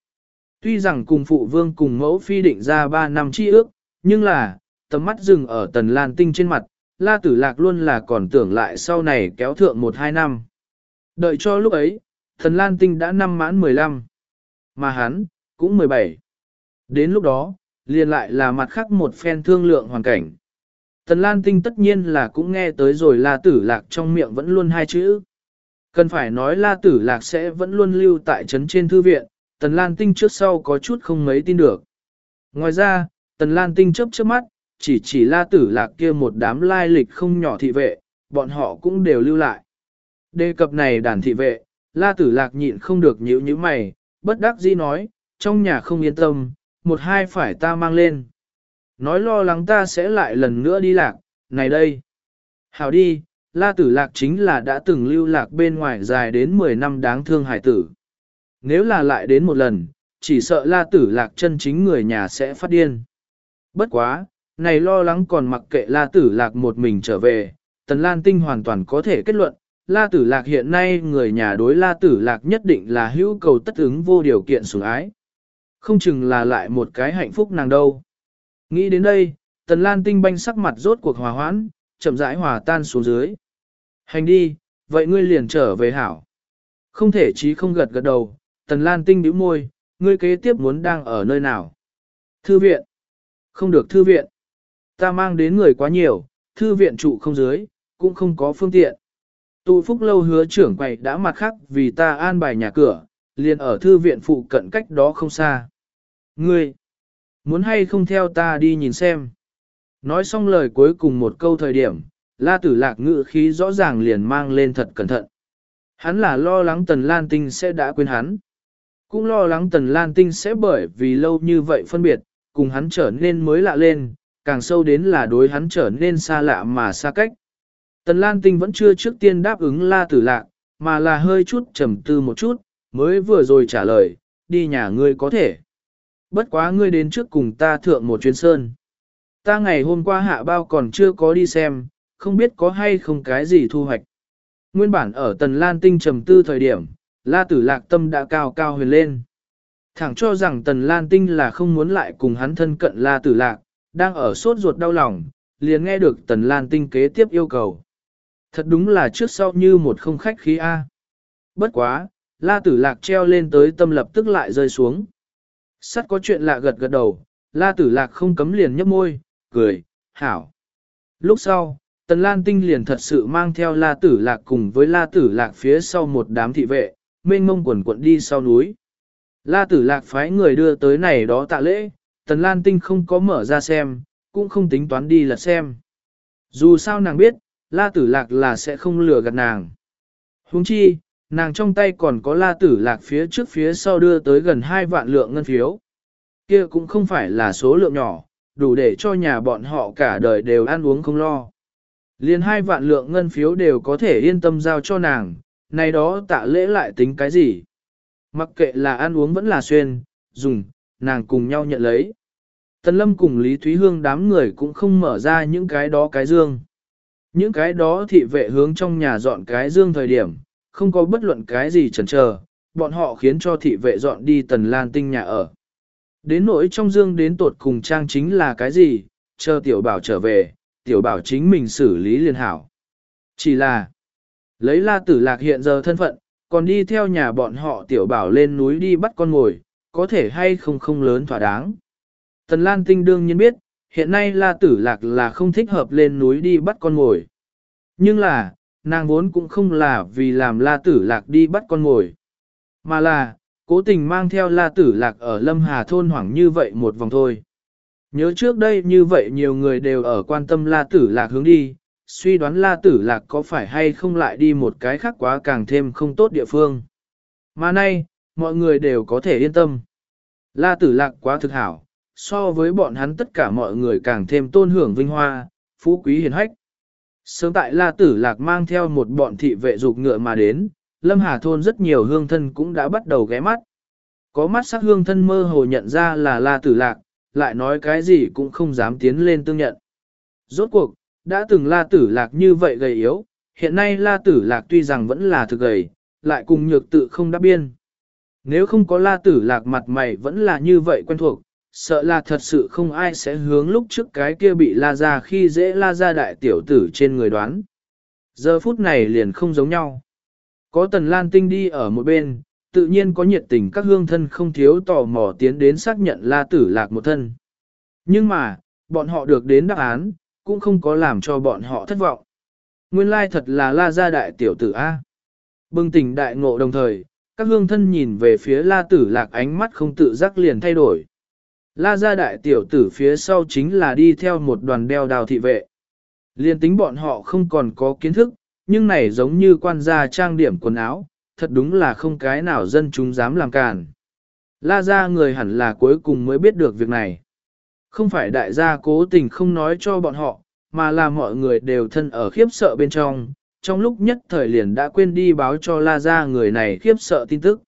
Tuy rằng cùng phụ vương cùng mẫu phi định ra 3 năm chi ước, nhưng là, tầm mắt dừng ở tần lan tinh trên mặt, la tử lạc luôn là còn tưởng lại sau này kéo thượng 1-2 năm. Đợi cho lúc ấy, thần lan tinh đã năm mãn 15, mà hắn, cũng 17. Đến lúc đó, liền lại là mặt khác một phen thương lượng hoàn cảnh. Tần Lan Tinh tất nhiên là cũng nghe tới rồi La Tử Lạc trong miệng vẫn luôn hai chữ. Cần phải nói La Tử Lạc sẽ vẫn luôn lưu tại trấn trên thư viện, Tần Lan Tinh trước sau có chút không mấy tin được. Ngoài ra, Tần Lan Tinh chớp chớp mắt, chỉ chỉ La Tử Lạc kia một đám lai lịch không nhỏ thị vệ, bọn họ cũng đều lưu lại. Đề cập này đàn thị vệ, La Tử Lạc nhịn không được nhíu như mày, bất đắc dĩ nói, trong nhà không yên tâm, một hai phải ta mang lên. Nói lo lắng ta sẽ lại lần nữa đi lạc, này đây. Hảo đi, La Tử Lạc chính là đã từng lưu lạc bên ngoài dài đến 10 năm đáng thương hải tử. Nếu là lại đến một lần, chỉ sợ La Tử Lạc chân chính người nhà sẽ phát điên. Bất quá, này lo lắng còn mặc kệ La Tử Lạc một mình trở về, Tần Lan Tinh hoàn toàn có thể kết luận, La Tử Lạc hiện nay người nhà đối La Tử Lạc nhất định là hữu cầu tất ứng vô điều kiện sủng ái. Không chừng là lại một cái hạnh phúc nàng đâu. Nghĩ đến đây, Tần Lan Tinh banh sắc mặt rốt cuộc hòa hoãn, chậm rãi hòa tan xuống dưới. Hành đi, vậy ngươi liền trở về hảo. Không thể chí không gật gật đầu, Tần Lan Tinh bĩu môi, ngươi kế tiếp muốn đang ở nơi nào? Thư viện. Không được thư viện. Ta mang đến người quá nhiều, thư viện trụ không dưới, cũng không có phương tiện. Tụ phúc lâu hứa trưởng quầy đã mặt khắc vì ta an bài nhà cửa, liền ở thư viện phụ cận cách đó không xa. Ngươi, muốn hay không theo ta đi nhìn xem. Nói xong lời cuối cùng một câu thời điểm, la tử lạc ngự khí rõ ràng liền mang lên thật cẩn thận. Hắn là lo lắng tần lan tinh sẽ đã quên hắn. Cũng lo lắng tần lan tinh sẽ bởi vì lâu như vậy phân biệt, cùng hắn trở nên mới lạ lên, càng sâu đến là đối hắn trở nên xa lạ mà xa cách. Tần Lan Tinh vẫn chưa trước tiên đáp ứng La Tử Lạc, mà là hơi chút trầm tư một chút, mới vừa rồi trả lời, đi nhà ngươi có thể. Bất quá ngươi đến trước cùng ta thượng một chuyến sơn. Ta ngày hôm qua hạ bao còn chưa có đi xem, không biết có hay không cái gì thu hoạch. Nguyên bản ở Tần Lan Tinh trầm tư thời điểm, La Tử Lạc tâm đã cao cao huyền lên. Thẳng cho rằng Tần Lan Tinh là không muốn lại cùng hắn thân cận La Tử Lạc, đang ở sốt ruột đau lòng, liền nghe được Tần Lan Tinh kế tiếp yêu cầu. Thật đúng là trước sau như một không khách khí A. Bất quá, La Tử Lạc treo lên tới tâm lập tức lại rơi xuống. Sắt có chuyện lạ gật gật đầu, La Tử Lạc không cấm liền nhấp môi, cười, hảo. Lúc sau, Tần Lan Tinh liền thật sự mang theo La Tử Lạc cùng với La Tử Lạc phía sau một đám thị vệ, mênh mông quần quận đi sau núi. La Tử Lạc phái người đưa tới này đó tạ lễ, Tần Lan Tinh không có mở ra xem, cũng không tính toán đi lật xem. Dù sao nàng biết, La Tử Lạc là sẽ không lừa gạt nàng. huống chi, nàng trong tay còn có La Tử Lạc phía trước phía sau đưa tới gần 2 vạn lượng ngân phiếu. Kia cũng không phải là số lượng nhỏ, đủ để cho nhà bọn họ cả đời đều ăn uống không lo. Liên hai vạn lượng ngân phiếu đều có thể yên tâm giao cho nàng, này đó tạ lễ lại tính cái gì? Mặc kệ là ăn uống vẫn là xuyên, dùng, nàng cùng nhau nhận lấy. Tần Lâm cùng Lý Thúy Hương đám người cũng không mở ra những cái đó cái dương. Những cái đó thị vệ hướng trong nhà dọn cái dương thời điểm, không có bất luận cái gì chần chờ, bọn họ khiến cho thị vệ dọn đi Tần Lan Tinh nhà ở. Đến nỗi trong dương đến tột cùng trang chính là cái gì, chờ tiểu bảo trở về, tiểu bảo chính mình xử lý liên hảo. Chỉ là, lấy la tử lạc hiện giờ thân phận, còn đi theo nhà bọn họ tiểu bảo lên núi đi bắt con ngồi, có thể hay không không lớn thỏa đáng. Tần Lan Tinh đương nhiên biết, hiện nay La Tử Lạc là không thích hợp lên núi đi bắt con ngồi. Nhưng là, nàng vốn cũng không là vì làm La Tử Lạc đi bắt con ngồi. Mà là, cố tình mang theo La Tử Lạc ở Lâm Hà thôn hoảng như vậy một vòng thôi. Nhớ trước đây như vậy nhiều người đều ở quan tâm La Tử Lạc hướng đi, suy đoán La Tử Lạc có phải hay không lại đi một cái khác quá càng thêm không tốt địa phương. Mà nay, mọi người đều có thể yên tâm. La Tử Lạc quá thực hảo, so với bọn hắn tất cả mọi người càng thêm tôn hưởng vinh hoa, phú quý hiền hách. Sớm tại La Tử Lạc mang theo một bọn thị vệ dục ngựa mà đến, Lâm Hà Thôn rất nhiều hương thân cũng đã bắt đầu ghé mắt. Có mắt sắc hương thân mơ hồ nhận ra là La Tử Lạc, lại nói cái gì cũng không dám tiến lên tương nhận. Rốt cuộc, đã từng La Tử Lạc như vậy gầy yếu, hiện nay La Tử Lạc tuy rằng vẫn là thực gầy, lại cùng nhược tự không đáp biên. Nếu không có La Tử Lạc mặt mày vẫn là như vậy quen thuộc, sợ là thật sự không ai sẽ hướng lúc trước cái kia bị La ra khi dễ La ra đại tiểu tử trên người đoán. Giờ phút này liền không giống nhau. Có Tần Lan Tinh đi ở một bên, tự nhiên có nhiệt tình các hương thân không thiếu tò mò tiến đến xác nhận La Tử Lạc một thân. Nhưng mà, bọn họ được đến đáp án, cũng không có làm cho bọn họ thất vọng. Nguyên lai thật là La gia đại tiểu tử A. Bừng tỉnh đại ngộ đồng thời, các hương thân nhìn về phía La Tử Lạc ánh mắt không tự giác liền thay đổi. La gia đại tiểu tử phía sau chính là đi theo một đoàn đeo đào thị vệ. Liên tính bọn họ không còn có kiến thức, nhưng này giống như quan gia trang điểm quần áo, thật đúng là không cái nào dân chúng dám làm càn. La gia người hẳn là cuối cùng mới biết được việc này. Không phải đại gia cố tình không nói cho bọn họ, mà là mọi người đều thân ở khiếp sợ bên trong, trong lúc nhất thời liền đã quên đi báo cho La gia người này khiếp sợ tin tức.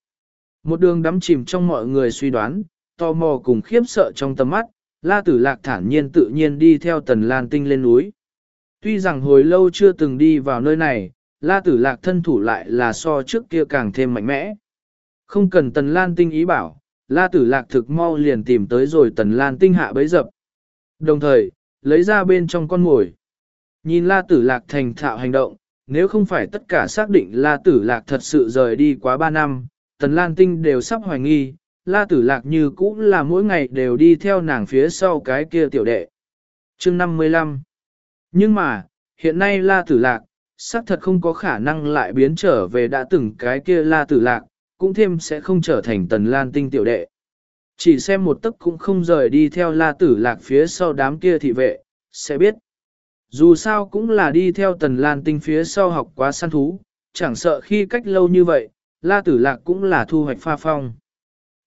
Một đường đắm chìm trong mọi người suy đoán, tò mò cùng khiếp sợ trong tầm mắt, La Tử Lạc thản nhiên tự nhiên đi theo Tần Lan Tinh lên núi. Tuy rằng hồi lâu chưa từng đi vào nơi này, La Tử Lạc thân thủ lại là so trước kia càng thêm mạnh mẽ. Không cần Tần Lan Tinh ý bảo, La Tử Lạc thực mau liền tìm tới rồi Tần Lan Tinh hạ bấy dập. Đồng thời, lấy ra bên trong con ngồi. Nhìn La Tử Lạc thành thạo hành động, nếu không phải tất cả xác định La Tử Lạc thật sự rời đi quá 3 năm, Tần Lan Tinh đều sắp hoài nghi, La Tử Lạc như cũ là mỗi ngày đều đi theo nàng phía sau cái kia tiểu đệ. chương 55 Nhưng mà, hiện nay La Tử Lạc, xác thật không có khả năng lại biến trở về đã từng cái kia La Tử Lạc, cũng thêm sẽ không trở thành Tần Lan Tinh tiểu đệ. Chỉ xem một tấc cũng không rời đi theo La Tử Lạc phía sau đám kia thị vệ, sẽ biết. Dù sao cũng là đi theo Tần Lan Tinh phía sau học quá săn thú, chẳng sợ khi cách lâu như vậy, La Tử Lạc cũng là thu hoạch pha phong.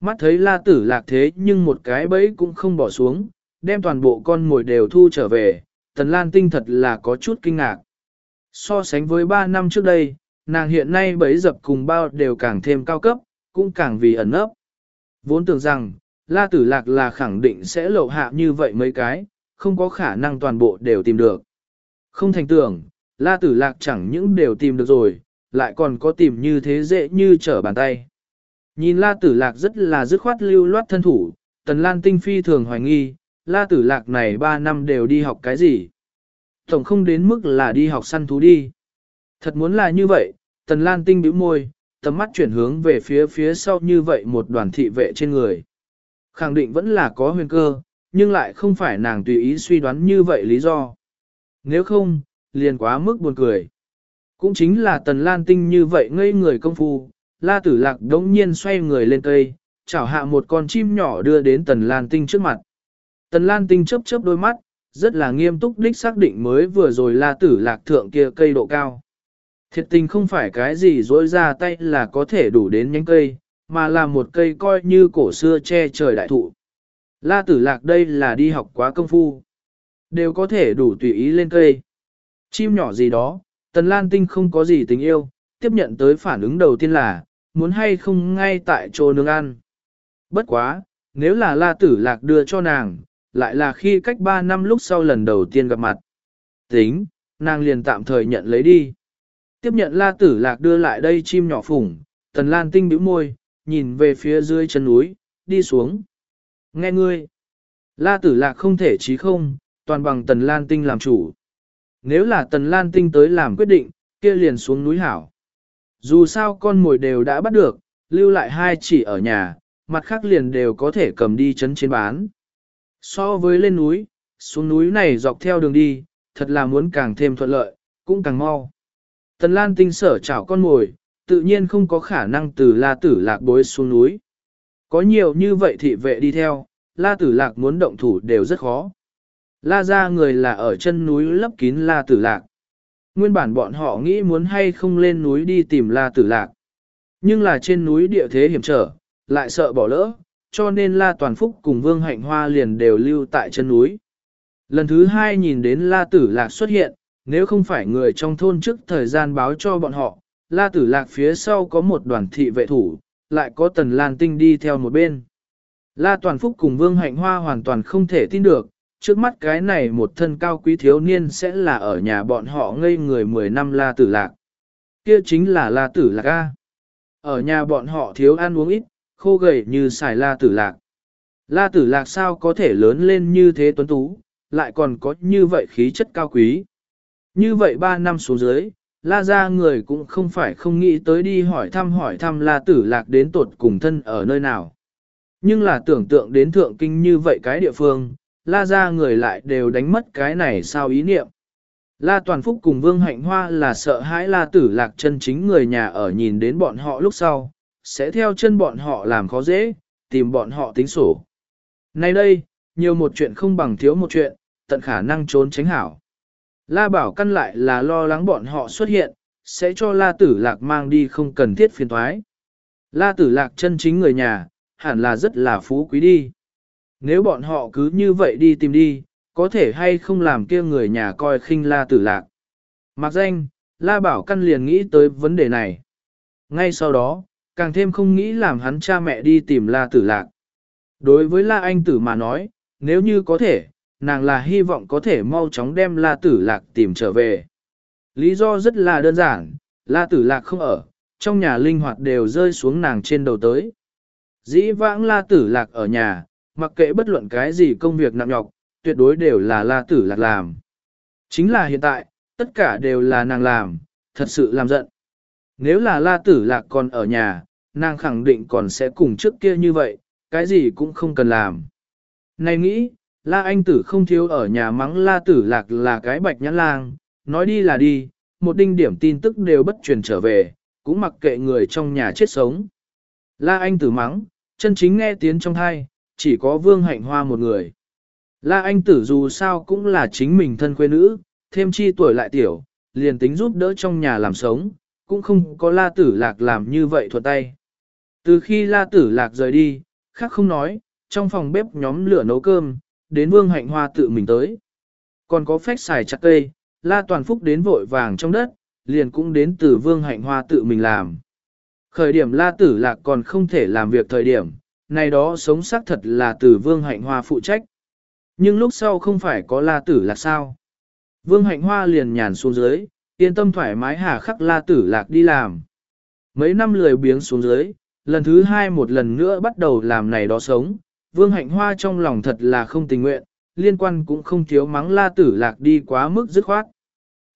Mắt thấy la tử lạc thế nhưng một cái bẫy cũng không bỏ xuống, đem toàn bộ con mồi đều thu trở về, tần lan tinh thật là có chút kinh ngạc. So sánh với 3 năm trước đây, nàng hiện nay bẫy dập cùng bao đều càng thêm cao cấp, cũng càng vì ẩn ấp. Vốn tưởng rằng, la tử lạc là khẳng định sẽ lộ hạ như vậy mấy cái, không có khả năng toàn bộ đều tìm được. Không thành tưởng, la tử lạc chẳng những đều tìm được rồi, lại còn có tìm như thế dễ như trở bàn tay. Nhìn la tử lạc rất là dứt khoát lưu loát thân thủ, tần lan tinh phi thường hoài nghi, la tử lạc này 3 năm đều đi học cái gì. Tổng không đến mức là đi học săn thú đi. Thật muốn là như vậy, tần lan tinh bĩu môi, tầm mắt chuyển hướng về phía phía sau như vậy một đoàn thị vệ trên người. Khẳng định vẫn là có huyền cơ, nhưng lại không phải nàng tùy ý suy đoán như vậy lý do. Nếu không, liền quá mức buồn cười. Cũng chính là tần lan tinh như vậy ngây người công phu, la tử lạc đống nhiên xoay người lên cây, chảo hạ một con chim nhỏ đưa đến tần lan tinh trước mặt. Tần lan tinh chớp chớp đôi mắt, rất là nghiêm túc đích xác định mới vừa rồi la tử lạc thượng kia cây độ cao. Thiệt tình không phải cái gì dối ra tay là có thể đủ đến nhánh cây, mà là một cây coi như cổ xưa che trời đại thụ. La tử lạc đây là đi học quá công phu. Đều có thể đủ tùy ý lên cây. Chim nhỏ gì đó, tần lan tinh không có gì tình yêu, tiếp nhận tới phản ứng đầu tiên là, muốn hay không ngay tại chỗ nướng ăn. Bất quá, nếu là la tử lạc đưa cho nàng, lại là khi cách 3 năm lúc sau lần đầu tiên gặp mặt. Tính, nàng liền tạm thời nhận lấy đi. Tiếp nhận la tử lạc đưa lại đây chim nhỏ phủng, tần lan tinh bĩu môi, nhìn về phía dưới chân núi, đi xuống. Nghe ngươi, la tử lạc không thể chí không, toàn bằng tần lan tinh làm chủ. Nếu là tần lan tinh tới làm quyết định, kia liền xuống núi hảo. Dù sao con mồi đều đã bắt được, lưu lại hai chỉ ở nhà, mặt khác liền đều có thể cầm đi chấn trên bán. So với lên núi, xuống núi này dọc theo đường đi, thật là muốn càng thêm thuận lợi, cũng càng mau. Tần Lan tinh sở chảo con mồi, tự nhiên không có khả năng từ la tử lạc bối xuống núi. Có nhiều như vậy thị vệ đi theo, la tử lạc muốn động thủ đều rất khó. La ra người là ở chân núi lấp kín la tử lạc. Nguyên bản bọn họ nghĩ muốn hay không lên núi đi tìm La Tử Lạc. Nhưng là trên núi địa thế hiểm trở, lại sợ bỏ lỡ, cho nên La Toàn Phúc cùng Vương Hạnh Hoa liền đều lưu tại chân núi. Lần thứ hai nhìn đến La Tử Lạc xuất hiện, nếu không phải người trong thôn trước thời gian báo cho bọn họ, La Tử Lạc phía sau có một đoàn thị vệ thủ, lại có Tần Lan Tinh đi theo một bên. La Toàn Phúc cùng Vương Hạnh Hoa hoàn toàn không thể tin được, trước mắt cái này một thân cao quý thiếu niên sẽ là ở nhà bọn họ ngây người 10 năm La Tử Lạc. Kia chính là La Tử Lạc A. Ở nhà bọn họ thiếu ăn uống ít, khô gầy như xài La Tử Lạc. La Tử Lạc sao có thể lớn lên như thế tuấn tú, lại còn có như vậy khí chất cao quý. Như vậy 3 năm xuống dưới, La ra người cũng không phải không nghĩ tới đi hỏi thăm hỏi thăm La Tử Lạc đến tột cùng thân ở nơi nào. Nhưng là tưởng tượng đến thượng kinh như vậy cái địa phương, La ra người lại đều đánh mất cái này sao ý niệm. La Toàn Phúc cùng Vương Hạnh Hoa là sợ hãi La Tử Lạc chân chính người nhà ở nhìn đến bọn họ lúc sau, sẽ theo chân bọn họ làm khó dễ, tìm bọn họ tính sổ. Nay đây, nhiều một chuyện không bằng thiếu một chuyện, tận khả năng trốn tránh hảo. La Bảo căn lại là lo lắng bọn họ xuất hiện, sẽ cho La Tử Lạc mang đi không cần thiết phiền thoái. La Tử Lạc chân chính người nhà, hẳn là rất là phú quý đi. Nếu bọn họ cứ như vậy đi tìm đi, có thể hay không làm kia người nhà coi khinh La Tử Lạc. Mặc danh, La Bảo Căn liền nghĩ tới vấn đề này. Ngay sau đó, càng thêm không nghĩ làm hắn cha mẹ đi tìm La Tử Lạc. Đối với La Anh Tử mà nói, nếu như có thể, nàng là hy vọng có thể mau chóng đem La Tử Lạc tìm trở về. Lý do rất là đơn giản, La Tử Lạc không ở, trong nhà linh hoạt đều rơi xuống nàng trên đầu tới. Dĩ vãng La Tử Lạc ở nhà, mặc kệ bất luận cái gì công việc nặng nhọc, tuyệt đối đều là La Tử Lạc làm. Chính là hiện tại, tất cả đều là nàng làm, thật sự làm giận. Nếu là La Tử Lạc còn ở nhà, nàng khẳng định còn sẽ cùng trước kia như vậy, cái gì cũng không cần làm. Này nghĩ, La Anh Tử không thiếu ở nhà mắng La Tử Lạc là cái bạch nhãn lang, nói đi là đi, một đinh điểm tin tức đều bất truyền trở về, cũng mặc kệ người trong nhà chết sống. La Anh Tử mắng, chân chính nghe tiếng trong thai, chỉ có Vương Hạnh Hoa một người. La Anh Tử dù sao cũng là chính mình thân quê nữ, thêm chi tuổi lại tiểu, liền tính giúp đỡ trong nhà làm sống, cũng không có La Tử Lạc làm như vậy thuận tay. Từ khi La Tử Lạc rời đi, khác không nói, trong phòng bếp nhóm lửa nấu cơm, đến Vương Hạnh Hoa tự mình tới. Còn có phách xài chặt cây, La Toàn Phúc đến vội vàng trong đất, liền cũng đến từ Vương Hạnh Hoa tự mình làm. Khởi điểm La Tử Lạc còn không thể làm việc thời điểm, này đó sống xác thật là từ Vương Hạnh Hoa phụ trách. Nhưng lúc sau không phải có La Tử Lạc sao? Vương Hạnh Hoa liền nhàn xuống dưới, yên tâm thoải mái hà khắc La Tử Lạc đi làm. Mấy năm lười biếng xuống dưới, lần thứ hai một lần nữa bắt đầu làm này đó sống, Vương Hạnh Hoa trong lòng thật là không tình nguyện, liên quan cũng không thiếu mắng La Tử Lạc đi quá mức dứt khoát.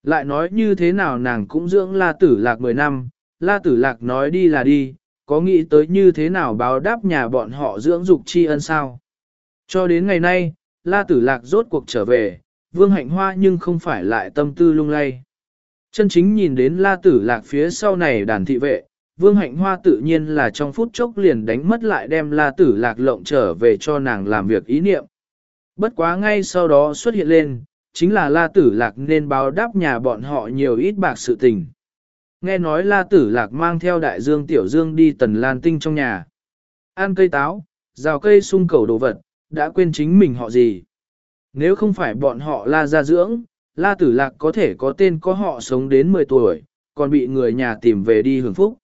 Lại nói như thế nào nàng cũng dưỡng La Tử Lạc 10 năm, La Tử Lạc nói đi là đi, có nghĩ tới như thế nào báo đáp nhà bọn họ dưỡng dục tri ân sao. Cho đến ngày nay, La Tử Lạc rốt cuộc trở về, Vương Hạnh Hoa nhưng không phải lại tâm tư lung lay. Chân chính nhìn đến La Tử Lạc phía sau này đàn thị vệ, Vương Hạnh Hoa tự nhiên là trong phút chốc liền đánh mất lại đem La Tử Lạc lộng trở về cho nàng làm việc ý niệm. Bất quá ngay sau đó xuất hiện lên, chính là La Tử Lạc nên báo đáp nhà bọn họ nhiều ít bạc sự tình. Nghe nói La Tử Lạc mang theo đại dương tiểu dương đi tần lan tinh trong nhà. Ăn cây táo, rào cây sung cầu đồ vật, đã quên chính mình họ gì. Nếu không phải bọn họ La gia dưỡng, La Tử Lạc có thể có tên có họ sống đến 10 tuổi, còn bị người nhà tìm về đi hưởng phúc.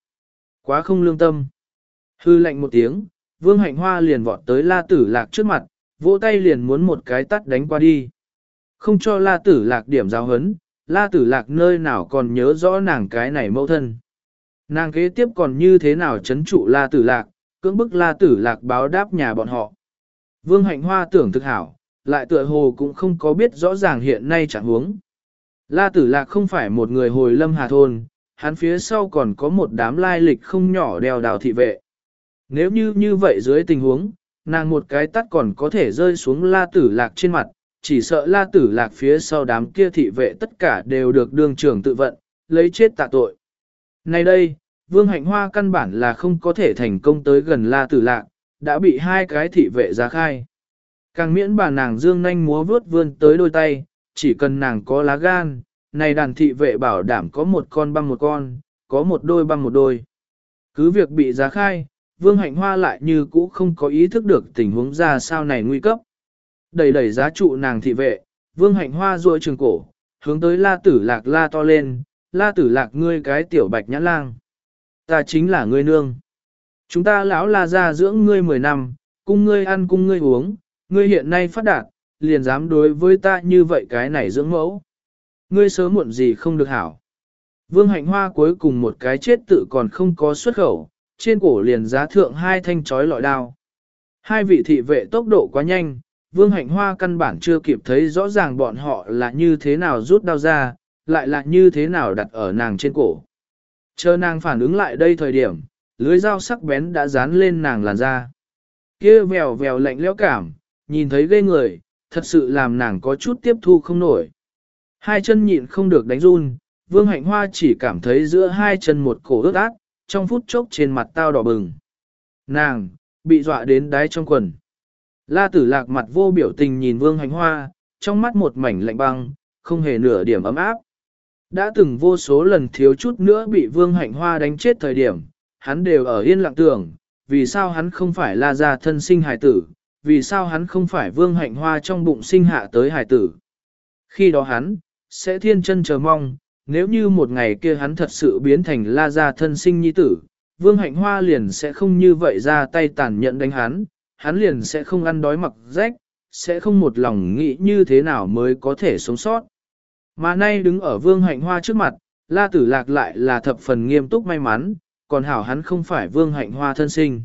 Quá không lương tâm. Hư lệnh một tiếng, Vương Hạnh Hoa liền vọt tới La Tử Lạc trước mặt, vỗ tay liền muốn một cái tắt đánh qua đi. Không cho La Tử Lạc điểm giáo hấn, La Tử Lạc nơi nào còn nhớ rõ nàng cái này mẫu thân. Nàng kế tiếp còn như thế nào chấn trụ La Tử Lạc, cưỡng bức La Tử Lạc báo đáp nhà bọn họ. Vương Hạnh Hoa tưởng thực hảo, lại tựa hồ cũng không có biết rõ ràng hiện nay chẳng huống. La Tử Lạc không phải một người hồi lâm hà thôn, hắn phía sau còn có một đám lai lịch không nhỏ đèo đào thị vệ. Nếu như như vậy dưới tình huống, nàng một cái tắt còn có thể rơi xuống La Tử Lạc trên mặt, chỉ sợ La Tử Lạc phía sau đám kia thị vệ tất cả đều được đương trưởng tự vận, lấy chết tạ tội. Nay đây, Vương Hạnh Hoa căn bản là không có thể thành công tới gần La Tử Lạc, đã bị hai cái thị vệ ra khai. Càng miễn bà nàng dương nanh múa vướt vươn tới đôi tay, chỉ cần nàng có lá gan, này đàn thị vệ bảo đảm có một con băng một con, có một đôi băng một đôi. Cứ việc bị giá khai, Vương Hạnh Hoa lại như cũ không có ý thức được tình huống ra sao này nguy cấp. Đẩy đẩy giá trụ nàng thị vệ, Vương Hạnh Hoa ruôi trường cổ, hướng tới La Tử Lạc la to lên, La Tử Lạc ngươi cái tiểu bạch nhãn lang. Ta chính là ngươi nương. Chúng ta lão La ra dưỡng ngươi 10 năm, cung ngươi ăn cung ngươi uống, ngươi hiện nay phát đạt, liền dám đối với ta như vậy cái này dưỡng mẫu. Ngươi sớm muộn gì không được hảo. Vương hạnh hoa cuối cùng một cái chết tự còn không có xuất khẩu, trên cổ liền giá thượng hai thanh chói lọi đao. Hai vị thị vệ tốc độ quá nhanh, vương hạnh hoa căn bản chưa kịp thấy rõ ràng bọn họ là như thế nào rút đau ra, lại là như thế nào đặt ở nàng trên cổ. Chờ nàng phản ứng lại đây thời điểm, lưới dao sắc bén đã dán lên nàng làn da. Kia vèo vèo lạnh lẽo cảm, nhìn thấy ghê người, thật sự làm nàng có chút tiếp thu không nổi. Hai chân nhịn không được đánh run, vương hạnh hoa chỉ cảm thấy giữa hai chân một cổ ướt át, trong phút chốc trên mặt tao đỏ bừng. Nàng, bị dọa đến đáy trong quần. La tử lạc mặt vô biểu tình nhìn vương hạnh hoa, trong mắt một mảnh lạnh băng, không hề nửa điểm ấm áp. Đã từng vô số lần thiếu chút nữa bị vương hạnh hoa đánh chết thời điểm, hắn đều ở yên lặng tưởng, vì sao hắn không phải la gia thân sinh hài tử, vì sao hắn không phải vương hạnh hoa trong bụng sinh hạ tới hài tử. Khi đó hắn, sẽ thiên chân chờ mong, nếu như một ngày kia hắn thật sự biến thành la gia thân sinh nhi tử, vương hạnh hoa liền sẽ không như vậy ra tay tàn nhẫn đánh hắn, hắn liền sẽ không ăn đói mặc rách, sẽ không một lòng nghĩ như thế nào mới có thể sống sót. Mà nay đứng ở vương hạnh hoa trước mặt, la tử lạc lại là thập phần nghiêm túc may mắn, còn hảo hắn không phải vương hạnh hoa thân sinh.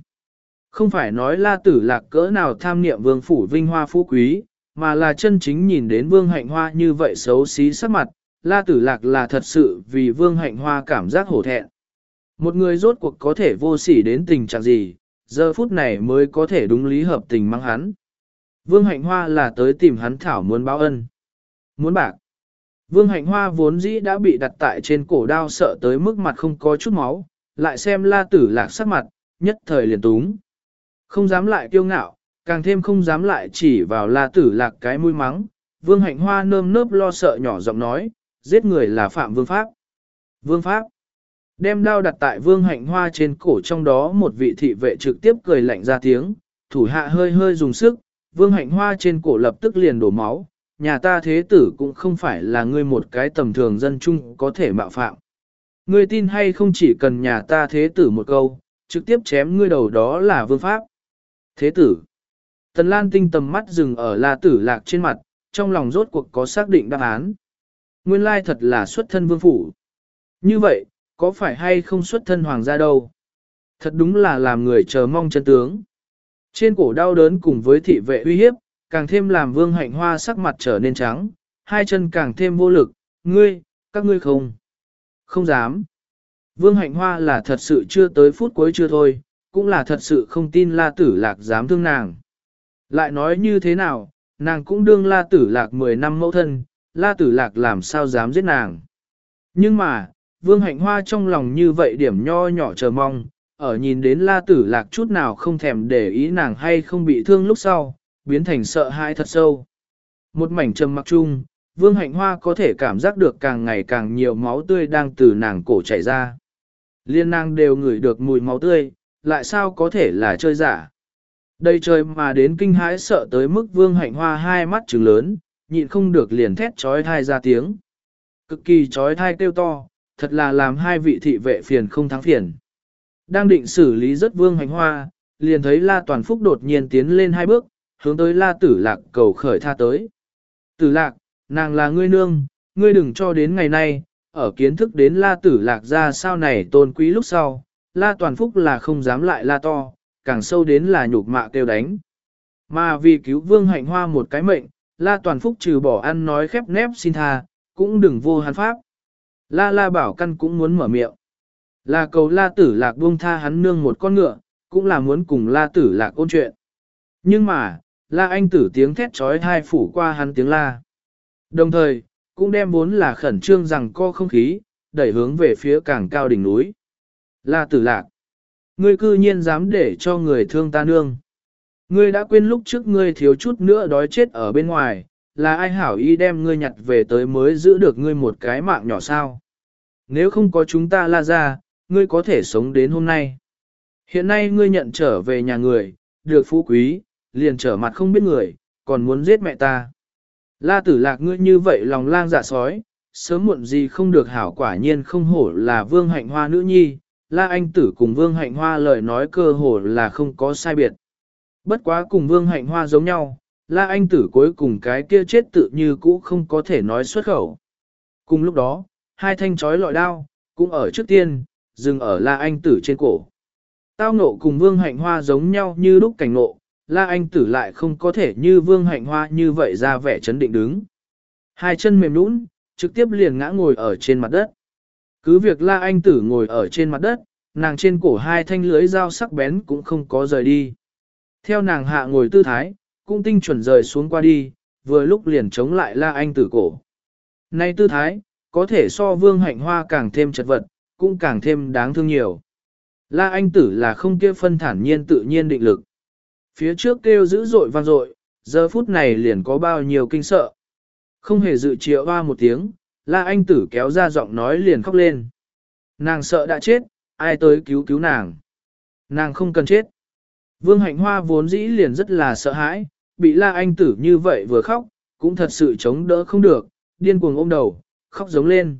Không phải nói la tử lạc cỡ nào tham niệm vương phủ vinh hoa phú quý, mà là chân chính nhìn đến vương hạnh hoa như vậy xấu xí sắc mặt, la tử lạc là thật sự vì vương hạnh hoa cảm giác hổ thẹn. Một người rốt cuộc có thể vô sỉ đến tình trạng gì, giờ phút này mới có thể đúng lý hợp tình mang hắn. Vương hạnh hoa là tới tìm hắn thảo muốn báo ân. Muốn bạc. Vương hạnh hoa vốn dĩ đã bị đặt tại trên cổ đao sợ tới mức mặt không có chút máu, lại xem la tử lạc sắc mặt, nhất thời liền túng. Không dám lại kiêu ngạo, càng thêm không dám lại chỉ vào la tử lạc cái mũi mắng. Vương hạnh hoa nơm nớp lo sợ nhỏ giọng nói, giết người là phạm vương pháp. Vương pháp. Đem đao đặt tại vương hạnh hoa trên cổ trong đó một vị thị vệ trực tiếp cười lạnh ra tiếng, thủ hạ hơi hơi dùng sức, vương hạnh hoa trên cổ lập tức liền đổ máu, nhà ta thế tử cũng không phải là ngươi một cái tầm thường dân chung có thể mạo phạm. Ngươi tin hay không chỉ cần nhà ta thế tử một câu, trực tiếp chém ngươi đầu đó là vương pháp. Thế tử. Tần Lan tinh tầm mắt dừng ở la tử lạc trên mặt, trong lòng rốt cuộc có xác định đáp án. Nguyên lai thật là xuất thân vương phủ. Như vậy, có phải hay không xuất thân hoàng gia đâu? Thật đúng là làm người chờ mong chân tướng. Trên cổ đau đớn cùng với thị vệ uy hiếp, càng thêm làm vương hạnh hoa sắc mặt trở nên trắng, hai chân càng thêm vô lực, ngươi, các ngươi không. Không dám. Vương hạnh hoa là thật sự chưa tới phút cuối chưa thôi, cũng là thật sự không tin la tử lạc dám thương nàng. Lại nói như thế nào, nàng cũng đương la tử lạc 10 năm mẫu thân, la tử lạc làm sao dám giết nàng. Nhưng mà, vương hạnh hoa trong lòng như vậy điểm nho nhỏ chờ mong, ở nhìn đến la tử lạc chút nào không thèm để ý nàng hay không bị thương lúc sau, biến thành sợ hãi thật sâu. Một mảnh trầm mặc chung, vương hạnh hoa có thể cảm giác được càng ngày càng nhiều máu tươi đang từ nàng cổ chảy ra. Liên nàng đều ngửi được mùi máu tươi, lại sao có thể là chơi giả. Đây trời mà đến kinh hãi sợ tới mức vương hạnh hoa hai mắt trừng lớn, nhịn không được liền thét trói thai ra tiếng. Cực kỳ trói thai kêu to, thật là làm hai vị thị vệ phiền không thắng phiền. Đang định xử lý rất vương hạnh hoa, liền thấy La Toàn Phúc đột nhiên tiến lên hai bước, hướng tới La Tử Lạc cầu khởi tha tới. Tử Lạc, nàng là ngươi nương, ngươi đừng cho đến ngày nay, ở kiến thức đến La Tử Lạc ra sao này tôn quý lúc sau, La Toàn Phúc là không dám lại la to, càng sâu đến là nhục mạ kêu đánh. Mà vì cứu vương hạnh hoa một cái mệnh, La Toàn Phúc trừ bỏ ăn nói khép nép xin tha, cũng đừng vô hắn pháp. La La bảo căn cũng muốn mở miệng. Là cầu La Tử Lạc buông tha hắn nương một con ngựa, cũng là muốn cùng La Tử Lạc ôn chuyện. Nhưng mà, La Anh Tử tiếng thét trói hai phủ qua hắn tiếng La. Đồng thời, cũng đem vốn là khẩn trương rằng co không khí, đẩy hướng về phía càng cao đỉnh núi. La Tử Lạc, ngươi cư nhiên dám để cho người thương ta nương. Ngươi đã quên lúc trước ngươi thiếu chút nữa đói chết ở bên ngoài, là ai hảo ý đem ngươi nhặt về tới mới giữ được ngươi một cái mạng nhỏ sao? Nếu không có chúng ta la ra, ngươi có thể sống đến hôm nay. Hiện nay ngươi nhận trở về nhà người, được phú quý, liền trở mặt không biết người, còn muốn giết mẹ ta. La tử lạc ngươi như vậy lòng lang dạ sói, sớm muộn gì không được hảo quả nhiên không hổ là vương hạnh hoa nữ nhi, la anh tử cùng vương hạnh hoa lời nói cơ hồ là không có sai biệt. Bất quá cùng vương hạnh hoa giống nhau, la anh tử cuối cùng cái kia chết tự như cũ không có thể nói xuất khẩu. Cùng lúc đó, hai thanh chói lọi đao, cũng ở trước tiên, dừng ở la anh tử trên cổ. Tao nộ cùng vương hạnh hoa giống nhau như lúc cảnh nộ, la anh tử lại không có thể như vương hạnh hoa như vậy ra vẻ chấn định đứng. Hai chân mềm nũng, trực tiếp liền ngã ngồi ở trên mặt đất. Cứ việc la anh tử ngồi ở trên mặt đất, nàng trên cổ hai thanh lưới dao sắc bén cũng không có rời đi. Theo nàng hạ ngồi tư thái, cũng tinh chuẩn rời xuống qua đi, vừa lúc liền chống lại la anh tử cổ. Nay tư thái, có thể so vương hạnh hoa càng thêm chật vật, cũng càng thêm đáng thương nhiều. La anh tử là không kia phân thản nhiên tự nhiên định lực. Phía trước kêu dữ dội vang dội, giờ phút này liền có bao nhiêu kinh sợ. Không hề dự triệu hoa một tiếng, la anh tử kéo ra giọng nói liền khóc lên. Nàng sợ đã chết, ai tới cứu cứu nàng. Nàng không cần chết. Vương hạnh hoa vốn dĩ liền rất là sợ hãi, bị la anh tử như vậy vừa khóc, cũng thật sự chống đỡ không được, điên cuồng ôm đầu, khóc giống lên.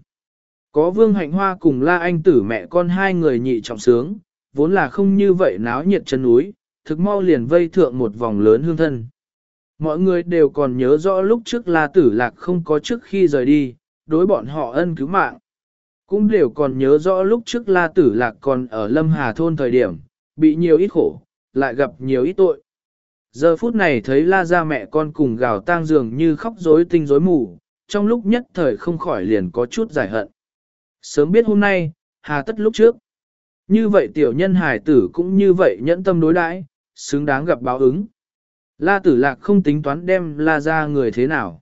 Có vương hạnh hoa cùng la anh tử mẹ con hai người nhị trọng sướng, vốn là không như vậy náo nhiệt chân núi, thực mau liền vây thượng một vòng lớn hương thân. Mọi người đều còn nhớ rõ lúc trước la tử lạc không có trước khi rời đi, đối bọn họ ân cứu mạng. Cũng đều còn nhớ rõ lúc trước la tử lạc còn ở Lâm Hà Thôn thời điểm, bị nhiều ít khổ, lại gặp nhiều ít tội. Giờ phút này thấy la ra mẹ con cùng gào tang dường như khóc rối tinh rối mù, trong lúc nhất thời không khỏi liền có chút giải hận. Sớm biết hôm nay, hà tất lúc trước. Như vậy tiểu nhân hải tử cũng như vậy nhẫn tâm đối đãi, xứng đáng gặp báo ứng. La tử lạc không tính toán đem la ra người thế nào.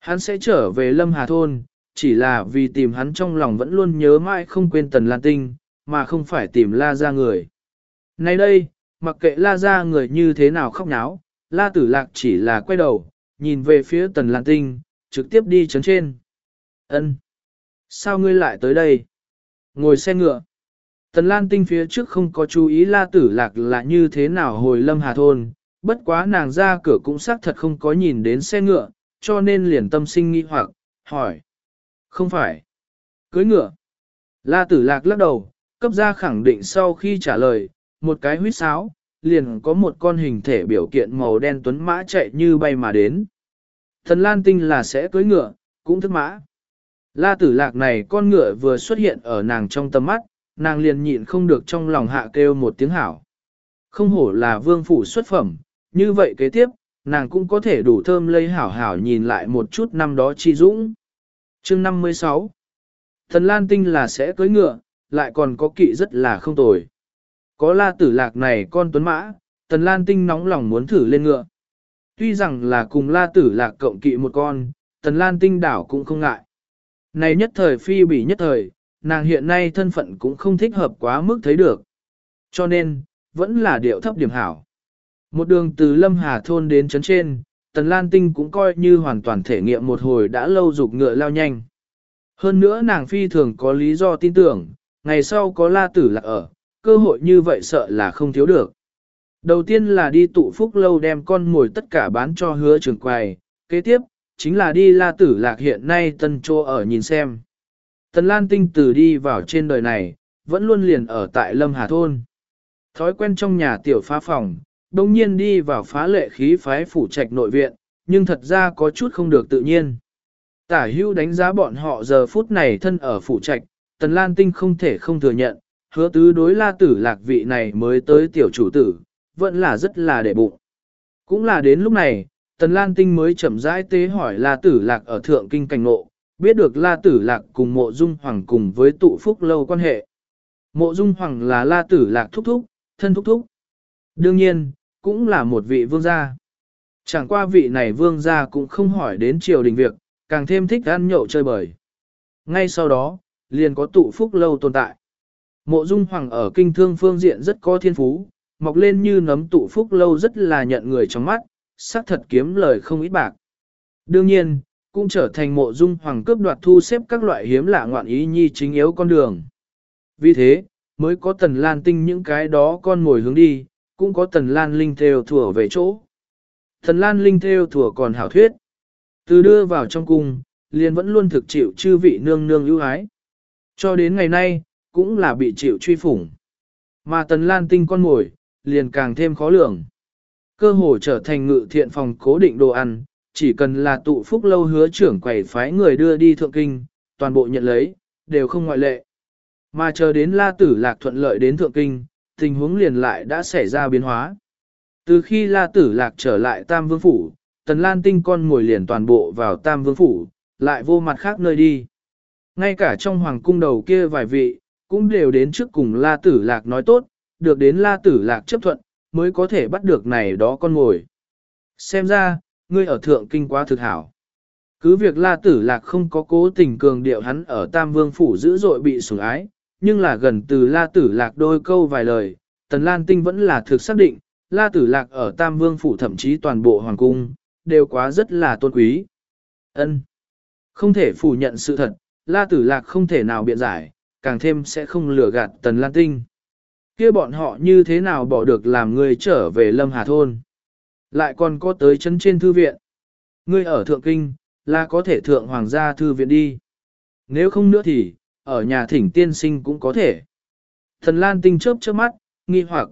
Hắn sẽ trở về lâm hà thôn, chỉ là vì tìm hắn trong lòng vẫn luôn nhớ mãi không quên tần lan tinh, mà không phải tìm la ra người. Nay đây, mặc kệ la ra người như thế nào khóc náo, la tử lạc chỉ là quay đầu, nhìn về phía tần lan tinh, trực tiếp đi chấn trên. ân Sao ngươi lại tới đây? Ngồi xe ngựa. Tần Lan Tinh phía trước không có chú ý la tử lạc là như thế nào hồi lâm hà thôn, bất quá nàng ra cửa cũng xác thật không có nhìn đến xe ngựa, cho nên liền tâm sinh nghi hoặc, hỏi. Không phải. Cưới ngựa. La tử lạc lắc đầu, cấp ra khẳng định sau khi trả lời, một cái huyết sáo, liền có một con hình thể biểu kiện màu đen tuấn mã chạy như bay mà đến. Thần Lan Tinh là sẽ cưới ngựa, cũng thức mã. La tử lạc này con ngựa vừa xuất hiện ở nàng trong tầm mắt, nàng liền nhịn không được trong lòng hạ kêu một tiếng hảo. Không hổ là vương phủ xuất phẩm, như vậy kế tiếp, nàng cũng có thể đủ thơm lây hảo hảo nhìn lại một chút năm đó chi dũng. chương 56 Thần Lan Tinh là sẽ cưới ngựa, lại còn có kỵ rất là không tồi. Có la tử lạc này con tuấn mã, Tần Lan Tinh nóng lòng muốn thử lên ngựa. Tuy rằng là cùng la tử lạc cộng kỵ một con, Tần Lan Tinh đảo cũng không ngại. Này nhất thời phi bỉ nhất thời, nàng hiện nay thân phận cũng không thích hợp quá mức thấy được. Cho nên, vẫn là điệu thấp điểm hảo. Một đường từ Lâm Hà Thôn đến chấn trên, Tần Lan Tinh cũng coi như hoàn toàn thể nghiệm một hồi đã lâu dục ngựa lao nhanh. Hơn nữa nàng phi thường có lý do tin tưởng, ngày sau có la tử lạc ở, cơ hội như vậy sợ là không thiếu được. Đầu tiên là đi tụ phúc lâu đem con mồi tất cả bán cho hứa trường quầy, kế tiếp, chính là đi la tử lạc hiện nay tân trô ở nhìn xem. Tần Lan Tinh từ đi vào trên đời này, vẫn luôn liền ở tại Lâm Hà Thôn. Thói quen trong nhà tiểu phá phòng, đồng nhiên đi vào phá lệ khí phái phủ trạch nội viện, nhưng thật ra có chút không được tự nhiên. Tả hưu đánh giá bọn họ giờ phút này thân ở phủ trạch, Tần Lan Tinh không thể không thừa nhận, hứa tứ đối la tử lạc vị này mới tới tiểu chủ tử, vẫn là rất là để bụng. Cũng là đến lúc này, Tần Lan Tinh mới chậm rãi tế hỏi La Tử Lạc ở Thượng Kinh Cảnh ngộ, biết được La Tử Lạc cùng Mộ Dung Hoàng cùng với tụ phúc lâu quan hệ. Mộ Dung Hoàng là La Tử Lạc thúc thúc, thân thúc thúc. Đương nhiên, cũng là một vị vương gia. Chẳng qua vị này vương gia cũng không hỏi đến triều đình việc, càng thêm thích ăn nhậu chơi bời. Ngay sau đó, liền có tụ phúc lâu tồn tại. Mộ Dung Hoàng ở kinh thương phương diện rất có thiên phú, mọc lên như nấm tụ phúc lâu rất là nhận người trong mắt, xác thật kiếm lời không ít bạc. Đương nhiên, cũng trở thành mộ dung hoàng cướp đoạt thu xếp các loại hiếm lạ ngoạn ý nhi chính yếu con đường. Vì thế, mới có tần lan tinh những cái đó con ngồi hướng đi, cũng có tần lan linh theo thừa về chỗ. Tần lan linh theo thừa còn hảo thuyết. Từ đưa vào trong cung, liền vẫn luôn thực chịu chư vị nương nương ưu ái. Cho đến ngày nay, cũng là bị chịu truy phủng. Mà tần lan tinh con ngồi, liền càng thêm khó lường. Cơ hồ trở thành ngự thiện phòng cố định đồ ăn, chỉ cần là tụ phúc lâu hứa trưởng quầy phái người đưa đi thượng kinh, toàn bộ nhận lấy, đều không ngoại lệ. Mà chờ đến la tử lạc thuận lợi đến thượng kinh, tình huống liền lại đã xảy ra biến hóa. Từ khi la tử lạc trở lại Tam Vương Phủ, Tần Lan Tinh con ngồi liền toàn bộ vào Tam Vương Phủ, lại vô mặt khác nơi đi. Ngay cả trong hoàng cung đầu kia vài vị, cũng đều đến trước cùng la tử lạc nói tốt, được đến la tử lạc chấp thuận, mới có thể bắt được này đó con ngồi. Xem ra, ngươi ở thượng kinh quá thực hảo. Cứ việc la tử lạc không có cố tình cường điệu hắn ở Tam Vương Phủ dữ dội bị sủng ái, nhưng là gần từ la tử lạc đôi câu vài lời, Tần Lan Tinh vẫn là thực xác định, la tử lạc ở Tam Vương Phủ thậm chí toàn bộ Hoàng Cung, đều quá rất là tôn quý. ân Không thể phủ nhận sự thật, la tử lạc không thể nào biện giải, càng thêm sẽ không lừa gạt Tần Lan Tinh kia bọn họ như thế nào bỏ được làm người trở về Lâm Hà Thôn. Lại còn có tới chân trên thư viện. Ngươi ở Thượng Kinh, là có thể thượng hoàng gia thư viện đi. Nếu không nữa thì, ở nhà thỉnh tiên sinh cũng có thể. Thần Lan Tinh chớp chớp mắt, nghi hoặc.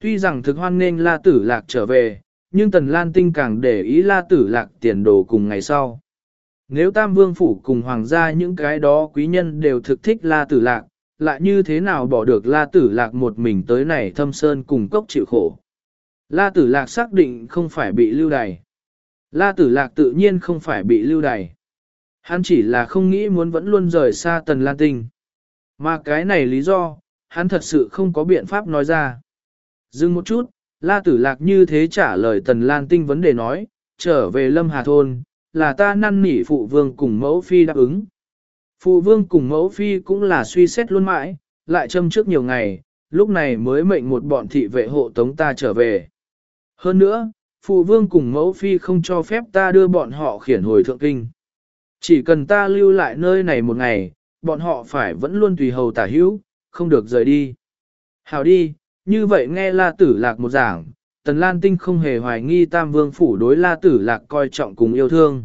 Tuy rằng thực hoan nên La Tử Lạc trở về, nhưng Tần Lan Tinh càng để ý La Tử Lạc tiền đồ cùng ngày sau. Nếu Tam Vương Phủ cùng Hoàng gia những cái đó quý nhân đều thực thích La Tử Lạc, lại như thế nào bỏ được La Tử Lạc một mình tới này thâm sơn cùng cốc chịu khổ. La Tử Lạc xác định không phải bị lưu đày. La Tử Lạc tự nhiên không phải bị lưu đày. Hắn chỉ là không nghĩ muốn vẫn luôn rời xa Tần Lan Tinh. Mà cái này lý do, hắn thật sự không có biện pháp nói ra. Dừng một chút, La Tử Lạc như thế trả lời Tần Lan Tinh vấn đề nói, trở về Lâm Hà Thôn, là ta năn nỉ phụ vương cùng mẫu phi đáp ứng. Phụ vương cùng mẫu phi cũng là suy xét luôn mãi, lại châm trước nhiều ngày, lúc này mới mệnh một bọn thị vệ hộ tống ta trở về. Hơn nữa, phụ vương cùng mẫu phi không cho phép ta đưa bọn họ khiển hồi thượng kinh. Chỉ cần ta lưu lại nơi này một ngày, bọn họ phải vẫn luôn tùy hầu tả hữu, không được rời đi. Hào đi, như vậy nghe la tử lạc một giảng, tần lan tinh không hề hoài nghi tam vương phủ đối la tử lạc coi trọng cùng yêu thương.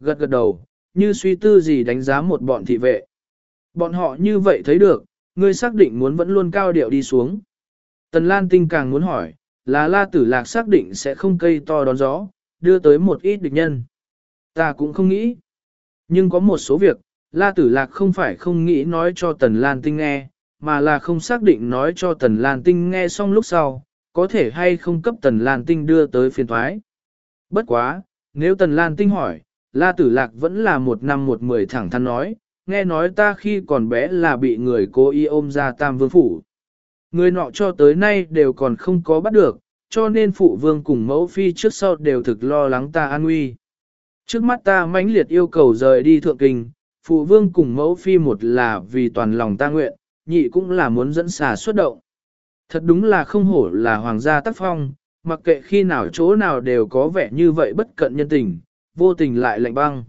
Gật gật đầu, như suy tư gì đánh giá một bọn thị vệ. Bọn họ như vậy thấy được, ngươi xác định muốn vẫn luôn cao điệu đi xuống. Tần Lan Tinh càng muốn hỏi, là La Tử Lạc xác định sẽ không cây to đón gió, đưa tới một ít địch nhân. Ta cũng không nghĩ. Nhưng có một số việc, La Tử Lạc không phải không nghĩ nói cho Tần Lan Tinh nghe, mà là không xác định nói cho Tần Lan Tinh nghe xong lúc sau, có thể hay không cấp Tần Lan Tinh đưa tới phiên thoái. Bất quá, nếu Tần Lan Tinh hỏi, La Tử Lạc vẫn là một năm một mười thẳng thắn nói, nghe nói ta khi còn bé là bị người cố ý ôm ra tam vương phủ. Người nọ cho tới nay đều còn không có bắt được, cho nên phụ vương cùng mẫu phi trước sau đều thực lo lắng ta an nguy. Trước mắt ta mãnh liệt yêu cầu rời đi thượng kinh, phụ vương cùng mẫu phi một là vì toàn lòng ta nguyện, nhị cũng là muốn dẫn xà xuất động. Thật đúng là không hổ là hoàng gia tác phong, mặc kệ khi nào chỗ nào đều có vẻ như vậy bất cận nhân tình, vô tình lại lạnh băng.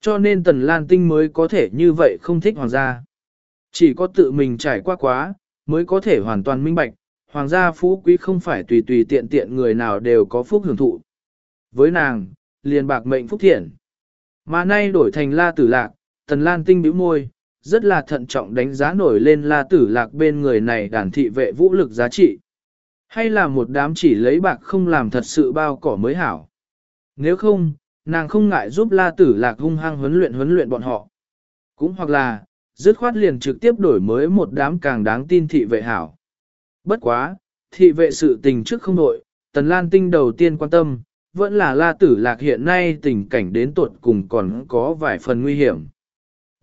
Cho nên Tần Lan Tinh mới có thể như vậy không thích hoàng gia. Chỉ có tự mình trải qua quá, mới có thể hoàn toàn minh bạch, hoàng gia phú quý không phải tùy tùy tiện tiện người nào đều có phúc hưởng thụ. Với nàng, liền bạc mệnh phúc thiện. Mà nay đổi thành la tử lạc, Tần Lan Tinh bĩu môi, rất là thận trọng đánh giá nổi lên la tử lạc bên người này đàn thị vệ vũ lực giá trị. Hay là một đám chỉ lấy bạc không làm thật sự bao cỏ mới hảo. Nếu không, nàng không ngại giúp la tử lạc hung hăng huấn luyện huấn luyện bọn họ. Cũng hoặc là, dứt khoát liền trực tiếp đổi mới một đám càng đáng tin thị vệ hảo. Bất quá, thị vệ sự tình trước không nội, Tần Lan Tinh đầu tiên quan tâm, vẫn là la tử lạc hiện nay tình cảnh đến tuột cùng còn có vài phần nguy hiểm.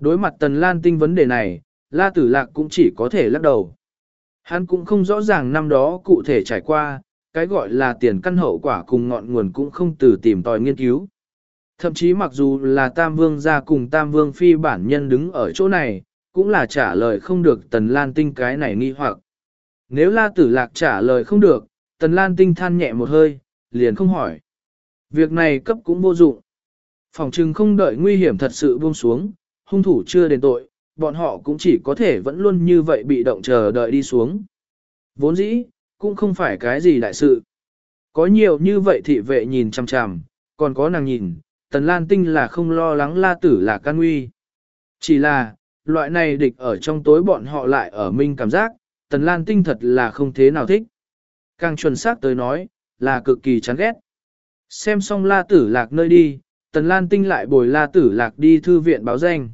Đối mặt Tần Lan Tinh vấn đề này, la tử lạc cũng chỉ có thể lắc đầu. Hắn cũng không rõ ràng năm đó cụ thể trải qua, cái gọi là tiền căn hậu quả cùng ngọn nguồn cũng không từ tìm tòi nghiên cứu. Thậm chí mặc dù là Tam Vương gia cùng Tam Vương phi bản nhân đứng ở chỗ này, cũng là trả lời không được Tần Lan Tinh cái này nghi hoặc. Nếu La Tử Lạc trả lời không được, Tần Lan Tinh than nhẹ một hơi, liền không hỏi. Việc này cấp cũng vô dụng. Phòng trừng không đợi nguy hiểm thật sự buông xuống, hung thủ chưa đền tội, bọn họ cũng chỉ có thể vẫn luôn như vậy bị động chờ đợi đi xuống. Vốn dĩ, cũng không phải cái gì đại sự. Có nhiều như vậy thị vệ nhìn chằm chằm, còn có nàng nhìn, Tần Lan Tinh là không lo lắng la tử là can nguy. Chỉ là, loại này địch ở trong tối bọn họ lại ở minh cảm giác, Tần Lan Tinh thật là không thế nào thích. Càng chuẩn xác tới nói, là cực kỳ chán ghét. Xem xong la tử lạc nơi đi, Tần Lan Tinh lại bồi la tử lạc đi thư viện báo danh.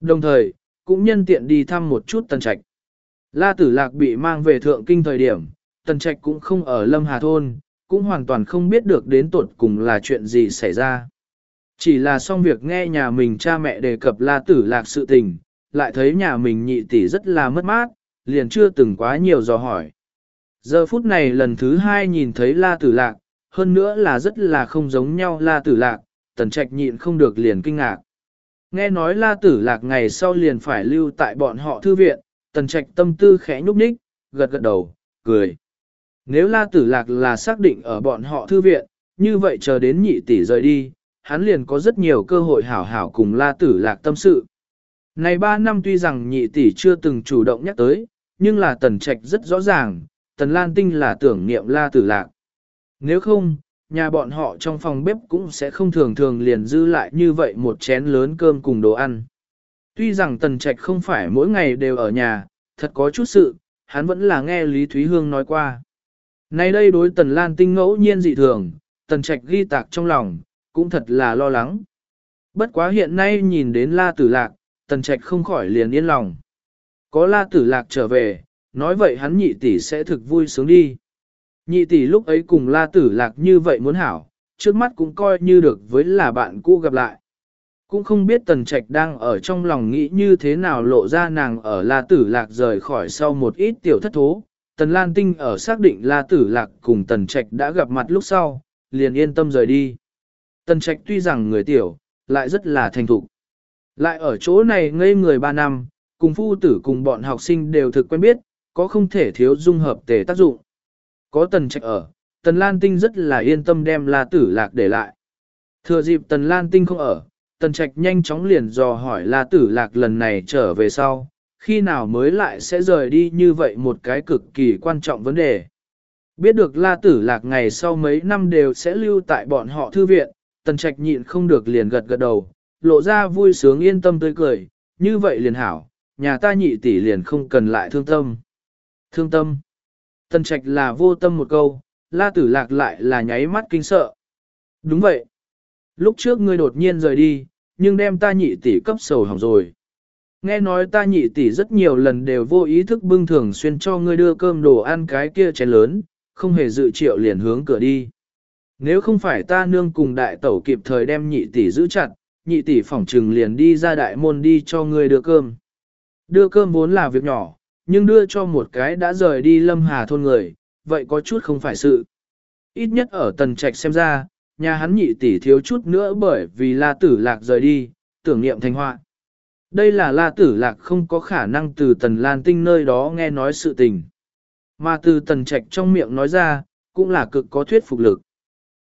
Đồng thời, cũng nhân tiện đi thăm một chút tần trạch. La tử lạc bị mang về thượng kinh thời điểm, tần trạch cũng không ở Lâm Hà Thôn, cũng hoàn toàn không biết được đến tột cùng là chuyện gì xảy ra. Chỉ là xong việc nghe nhà mình cha mẹ đề cập la tử lạc sự tình, lại thấy nhà mình nhị tỷ rất là mất mát, liền chưa từng quá nhiều dò hỏi. Giờ phút này lần thứ hai nhìn thấy la tử lạc, hơn nữa là rất là không giống nhau la tử lạc, tần trạch nhịn không được liền kinh ngạc. Nghe nói la tử lạc ngày sau liền phải lưu tại bọn họ thư viện, tần trạch tâm tư khẽ nhúc nhích, gật gật đầu, cười. Nếu la tử lạc là xác định ở bọn họ thư viện, như vậy chờ đến nhị tỷ rời đi, hắn liền có rất nhiều cơ hội hảo hảo cùng la tử lạc tâm sự. Này ba năm tuy rằng nhị tỷ chưa từng chủ động nhắc tới, nhưng là tần trạch rất rõ ràng, tần lan tinh là tưởng niệm la tử lạc. Nếu không, nhà bọn họ trong phòng bếp cũng sẽ không thường thường liền dư lại như vậy một chén lớn cơm cùng đồ ăn. Tuy rằng tần trạch không phải mỗi ngày đều ở nhà, thật có chút sự, hắn vẫn là nghe Lý Thúy Hương nói qua. Nay đây đối tần lan tinh ngẫu nhiên dị thường, tần trạch ghi tạc trong lòng, cũng thật là lo lắng. Bất quá hiện nay nhìn đến la tử lạc, tần trạch không khỏi liền yên lòng. Có la tử lạc trở về, nói vậy hắn nhị tỷ sẽ thực vui sướng đi. Nhị tỷ lúc ấy cùng la tử lạc như vậy muốn hảo, trước mắt cũng coi như được với là bạn cũ gặp lại. Cũng không biết tần trạch đang ở trong lòng nghĩ như thế nào lộ ra nàng ở la tử lạc rời khỏi sau một ít tiểu thất thố. Tần Lan Tinh ở xác định la tử lạc cùng tần trạch đã gặp mặt lúc sau, liền yên tâm rời đi. Tần trạch tuy rằng người tiểu, lại rất là thành thục. Lại ở chỗ này ngây người ba năm, cùng phu tử cùng bọn học sinh đều thực quen biết, có không thể thiếu dung hợp tề tác dụng. Có tần trạch ở, tần lan tinh rất là yên tâm đem la tử lạc để lại. Thừa dịp tần lan tinh không ở, tần trạch nhanh chóng liền dò hỏi la tử lạc lần này trở về sau, khi nào mới lại sẽ rời đi như vậy một cái cực kỳ quan trọng vấn đề. Biết được la tử lạc ngày sau mấy năm đều sẽ lưu tại bọn họ thư viện, tần trạch nhịn không được liền gật gật đầu, lộ ra vui sướng yên tâm tươi cười, như vậy liền hảo, nhà ta nhị tỷ liền không cần lại thương tâm. Thương tâm. Tần trạch là vô tâm một câu, la tử lạc lại là nháy mắt kinh sợ. Đúng vậy. Lúc trước ngươi đột nhiên rời đi, nhưng đem ta nhị tỷ cấp sầu hỏng rồi. Nghe nói ta nhị tỷ rất nhiều lần đều vô ý thức bưng thường xuyên cho ngươi đưa cơm đồ ăn cái kia chén lớn, không hề dự triệu liền hướng cửa đi. Nếu không phải ta nương cùng đại tẩu kịp thời đem nhị tỷ giữ chặt, nhị tỷ phỏng trừng liền đi ra đại môn đi cho ngươi đưa cơm. Đưa cơm vốn là việc nhỏ, nhưng đưa cho một cái đã rời đi lâm hà thôn người, vậy có chút không phải sự. Ít nhất ở tần trạch xem ra, nhà hắn nhị tỷ thiếu chút nữa bởi vì la tử lạc rời đi, tưởng niệm thành họa. Đây là la tử lạc không có khả năng từ tần lan tinh nơi đó nghe nói sự tình. Mà từ tần trạch trong miệng nói ra, cũng là cực có thuyết phục lực.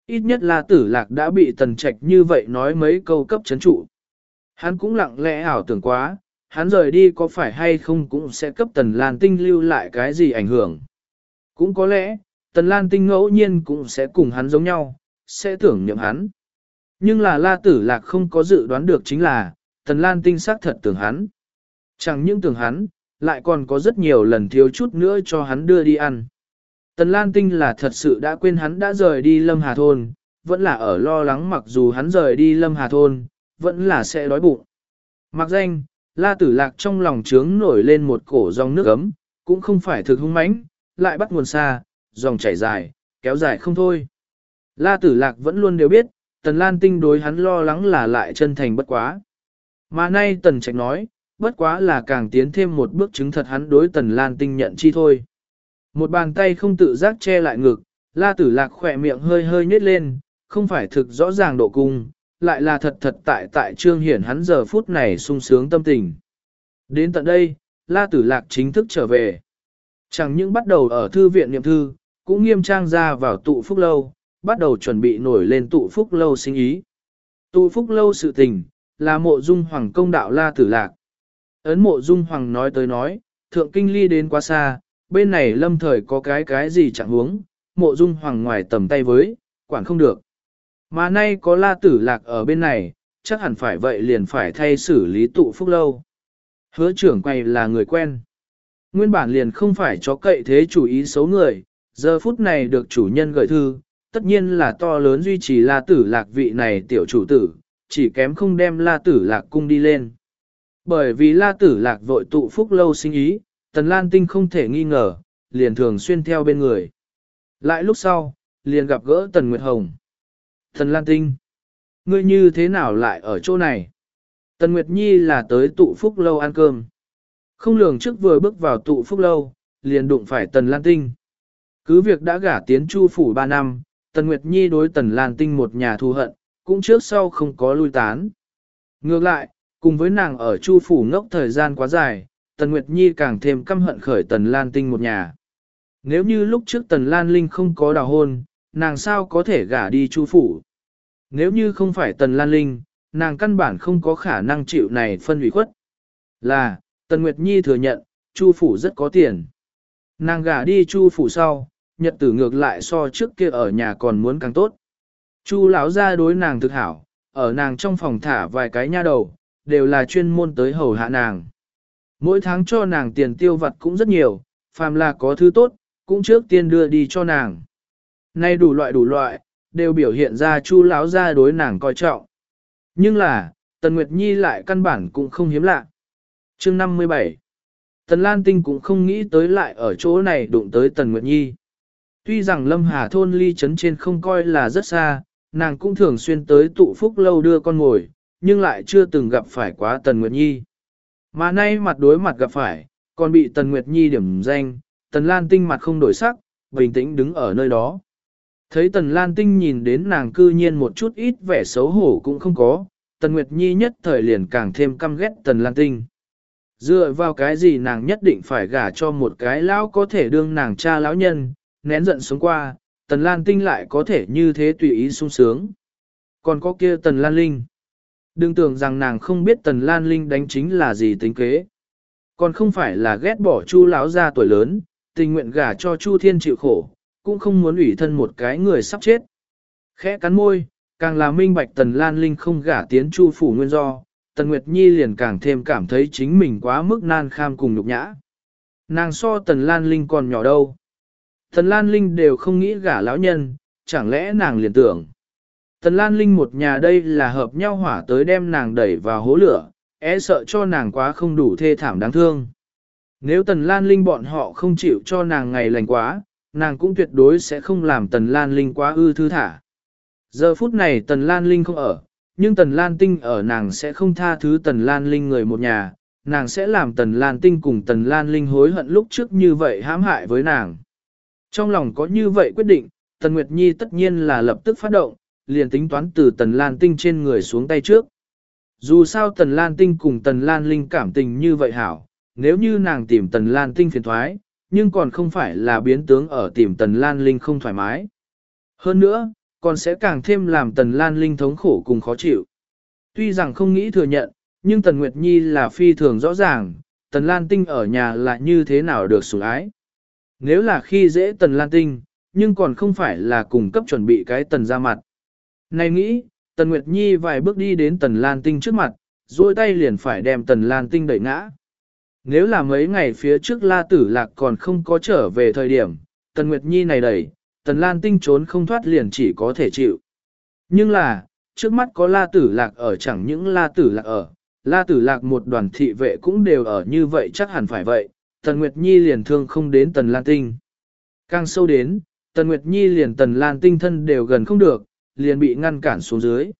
Ít nhất la tử lạc đã bị tần trạch như vậy nói mấy câu cấp chấn trụ. Hắn cũng lặng lẽ ảo tưởng quá, hắn rời đi có phải hay không cũng sẽ cấp tần lan tinh lưu lại cái gì ảnh hưởng. Cũng có lẽ, tần lan tinh ngẫu nhiên cũng sẽ cùng hắn giống nhau, sẽ tưởng niệm hắn. Nhưng là la tử lạc không có dự đoán được chính là, tần lan tinh xác thật tưởng hắn. Chẳng những tưởng hắn, lại còn có rất nhiều lần thiếu chút nữa cho hắn đưa đi ăn. Tần Lan Tinh là thật sự đã quên hắn đã rời đi Lâm Hà Thôn, vẫn là ở lo lắng mặc dù hắn rời đi Lâm Hà Thôn, vẫn là sẽ đói bụng. Mặc danh, La Tử Lạc trong lòng trướng nổi lên một cổ dòng nước ấm, cũng không phải thực hung mãnh, lại bắt nguồn xa, dòng chảy dài, kéo dài không thôi. La Tử Lạc vẫn luôn đều biết, Tần Lan Tinh đối hắn lo lắng là lại chân thành bất quá. Mà nay Tần Trạch nói, bất quá là càng tiến thêm một bước chứng thật hắn đối Tần Lan Tinh nhận chi thôi. Một bàn tay không tự giác che lại ngực, la tử lạc khỏe miệng hơi hơi nhếch lên, không phải thực rõ ràng độ cung, lại là thật thật tại tại trương hiển hắn giờ phút này sung sướng tâm tình. Đến tận đây, la tử lạc chính thức trở về. Chẳng những bắt đầu ở thư viện niệm thư, cũng nghiêm trang ra vào tụ phúc lâu, bắt đầu chuẩn bị nổi lên tụ phúc lâu sinh ý. Tụ phúc lâu sự tình, là mộ dung hoàng công đạo la tử lạc. Ấn mộ dung hoàng nói tới nói, thượng kinh ly đến quá xa, bên này lâm thời có cái cái gì chẳng huống, mộ dung hoàng ngoài tầm tay với, quản không được. Mà nay có la tử lạc ở bên này, chắc hẳn phải vậy liền phải thay xử lý tụ phúc lâu. Hứa trưởng quay là người quen. Nguyên bản liền không phải cho cậy thế chủ ý xấu người, giờ phút này được chủ nhân gửi thư, tất nhiên là to lớn duy trì la tử lạc vị này tiểu chủ tử, chỉ kém không đem la tử lạc cung đi lên. Bởi vì la tử lạc vội tụ phúc lâu sinh ý, tần lan tinh không thể nghi ngờ, liền thường xuyên theo bên người. Lại lúc sau, liền gặp gỡ tần Nguyệt Hồng. Tần lan tinh, ngươi như thế nào lại ở chỗ này? Tần Nguyệt Nhi là tới tụ phúc lâu ăn cơm. Không lường trước vừa bước vào tụ phúc lâu, liền đụng phải tần lan tinh. Cứ việc đã gả tiến chu phủ 3 năm, tần Nguyệt Nhi đối tần lan tinh một nhà thù hận, cũng trước sau không có lui tán. Ngược lại, cùng với nàng ở Chu Phủ ngốc thời gian quá dài, Tần Nguyệt Nhi càng thêm căm hận khởi Tần Lan Tinh một nhà. Nếu như lúc trước Tần Lan Linh không có đào hôn, nàng sao có thể gả đi Chu Phủ? Nếu như không phải Tần Lan Linh, nàng căn bản không có khả năng chịu này phân ủy khuất. Là, Tần Nguyệt Nhi thừa nhận, Chu Phủ rất có tiền. Nàng gả đi Chu Phủ sau, nhật tử ngược lại so trước kia ở nhà còn muốn càng tốt. Chu lão ra đối nàng thực hảo, ở nàng trong phòng thả vài cái nha đầu, đều là chuyên môn tới hầu hạ nàng. Mỗi tháng cho nàng tiền tiêu vặt cũng rất nhiều, phàm là có thứ tốt, cũng trước tiên đưa đi cho nàng. Nay đủ loại đủ loại, đều biểu hiện ra chu lão ra đối nàng coi trọng. Nhưng là, Tần Nguyệt Nhi lại căn bản cũng không hiếm lạ. chương 57 Tần Lan Tinh cũng không nghĩ tới lại ở chỗ này đụng tới Tần Nguyệt Nhi. Tuy rằng Lâm Hà thôn ly trấn trên không coi là rất xa, nàng cũng thường xuyên tới tụ phúc lâu đưa con ngồi, nhưng lại chưa từng gặp phải quá Tần Nguyệt Nhi. Mà nay mặt đối mặt gặp phải, còn bị Tần Nguyệt Nhi điểm danh, Tần Lan Tinh mặt không đổi sắc, bình tĩnh đứng ở nơi đó. Thấy Tần Lan Tinh nhìn đến nàng cư nhiên một chút ít vẻ xấu hổ cũng không có, Tần Nguyệt Nhi nhất thời liền càng thêm căm ghét Tần Lan Tinh. Dựa vào cái gì nàng nhất định phải gả cho một cái lão có thể đương nàng cha lão nhân, nén giận xuống qua, Tần Lan Tinh lại có thể như thế tùy ý sung sướng. Còn có kia Tần Lan Linh. Đừng tưởng rằng nàng không biết Tần Lan Linh đánh chính là gì tính kế. Còn không phải là ghét bỏ Chu lão gia tuổi lớn, tình nguyện gả cho Chu Thiên chịu khổ, cũng không muốn ủy thân một cái người sắp chết. Khẽ cắn môi, càng là minh bạch Tần Lan Linh không gả tiến Chu phủ nguyên do, Tần Nguyệt Nhi liền càng thêm cảm thấy chính mình quá mức nan kham cùng nhục nhã. Nàng so Tần Lan Linh còn nhỏ đâu. Tần Lan Linh đều không nghĩ gả lão nhân, chẳng lẽ nàng liền tưởng. Tần Lan Linh một nhà đây là hợp nhau hỏa tới đem nàng đẩy vào hố lửa, e sợ cho nàng quá không đủ thê thảm đáng thương. Nếu Tần Lan Linh bọn họ không chịu cho nàng ngày lành quá, nàng cũng tuyệt đối sẽ không làm Tần Lan Linh quá ư thư thả. Giờ phút này Tần Lan Linh không ở, nhưng Tần Lan Tinh ở nàng sẽ không tha thứ Tần Lan Linh người một nhà, nàng sẽ làm Tần Lan Tinh cùng Tần Lan Linh hối hận lúc trước như vậy hãm hại với nàng. Trong lòng có như vậy quyết định, Tần Nguyệt Nhi tất nhiên là lập tức phát động, liền tính toán từ Tần Lan Tinh trên người xuống tay trước. Dù sao Tần Lan Tinh cùng Tần Lan Linh cảm tình như vậy hảo, nếu như nàng tìm Tần Lan Tinh phiền thoái, nhưng còn không phải là biến tướng ở tìm Tần Lan Linh không thoải mái. Hơn nữa, còn sẽ càng thêm làm Tần Lan Linh thống khổ cùng khó chịu. Tuy rằng không nghĩ thừa nhận, nhưng Tần Nguyệt Nhi là phi thường rõ ràng, Tần Lan Tinh ở nhà là như thế nào được sủng ái. Nếu là khi dễ Tần Lan Tinh, nhưng còn không phải là cùng cấp chuẩn bị cái Tần ra mặt. Này nghĩ, Tần Nguyệt Nhi vài bước đi đến Tần Lan Tinh trước mặt, duỗi tay liền phải đem Tần Lan Tinh đẩy ngã. Nếu là mấy ngày phía trước La Tử Lạc còn không có trở về thời điểm, Tần Nguyệt Nhi này đẩy, Tần Lan Tinh trốn không thoát liền chỉ có thể chịu. Nhưng là, trước mắt có La Tử Lạc ở chẳng những La Tử Lạc ở, La Tử Lạc một đoàn thị vệ cũng đều ở như vậy chắc hẳn phải vậy, Tần Nguyệt Nhi liền thương không đến Tần Lan Tinh. Càng sâu đến, Tần Nguyệt Nhi liền Tần Lan Tinh thân đều gần không được, liền bị ngăn cản xuống dưới.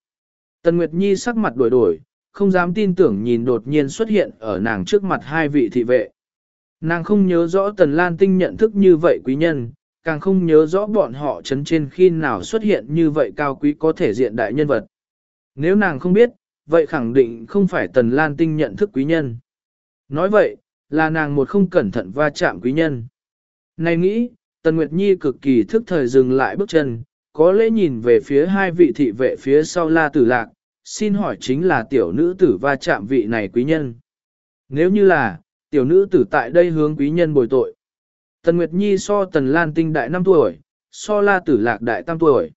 Tần Nguyệt Nhi sắc mặt đổi đổi, không dám tin tưởng nhìn đột nhiên xuất hiện ở nàng trước mặt hai vị thị vệ. Nàng không nhớ rõ Tần Lan Tinh nhận thức như vậy quý nhân, càng không nhớ rõ bọn họ chấn trên khi nào xuất hiện như vậy cao quý có thể diện đại nhân vật. Nếu nàng không biết, vậy khẳng định không phải Tần Lan Tinh nhận thức quý nhân. Nói vậy, là nàng một không cẩn thận va chạm quý nhân. Này nghĩ, Tần Nguyệt Nhi cực kỳ thức thời dừng lại bước chân, có lẽ nhìn về phía hai vị thị vệ phía sau la tử lạc, xin hỏi chính là tiểu nữ tử va chạm vị này quý nhân. Nếu như là, tiểu nữ tử tại đây hướng quý nhân bồi tội. Tần Nguyệt Nhi so Tần Lan Tinh đại 5 tuổi, so La Tử Lạc đại tam tuổi.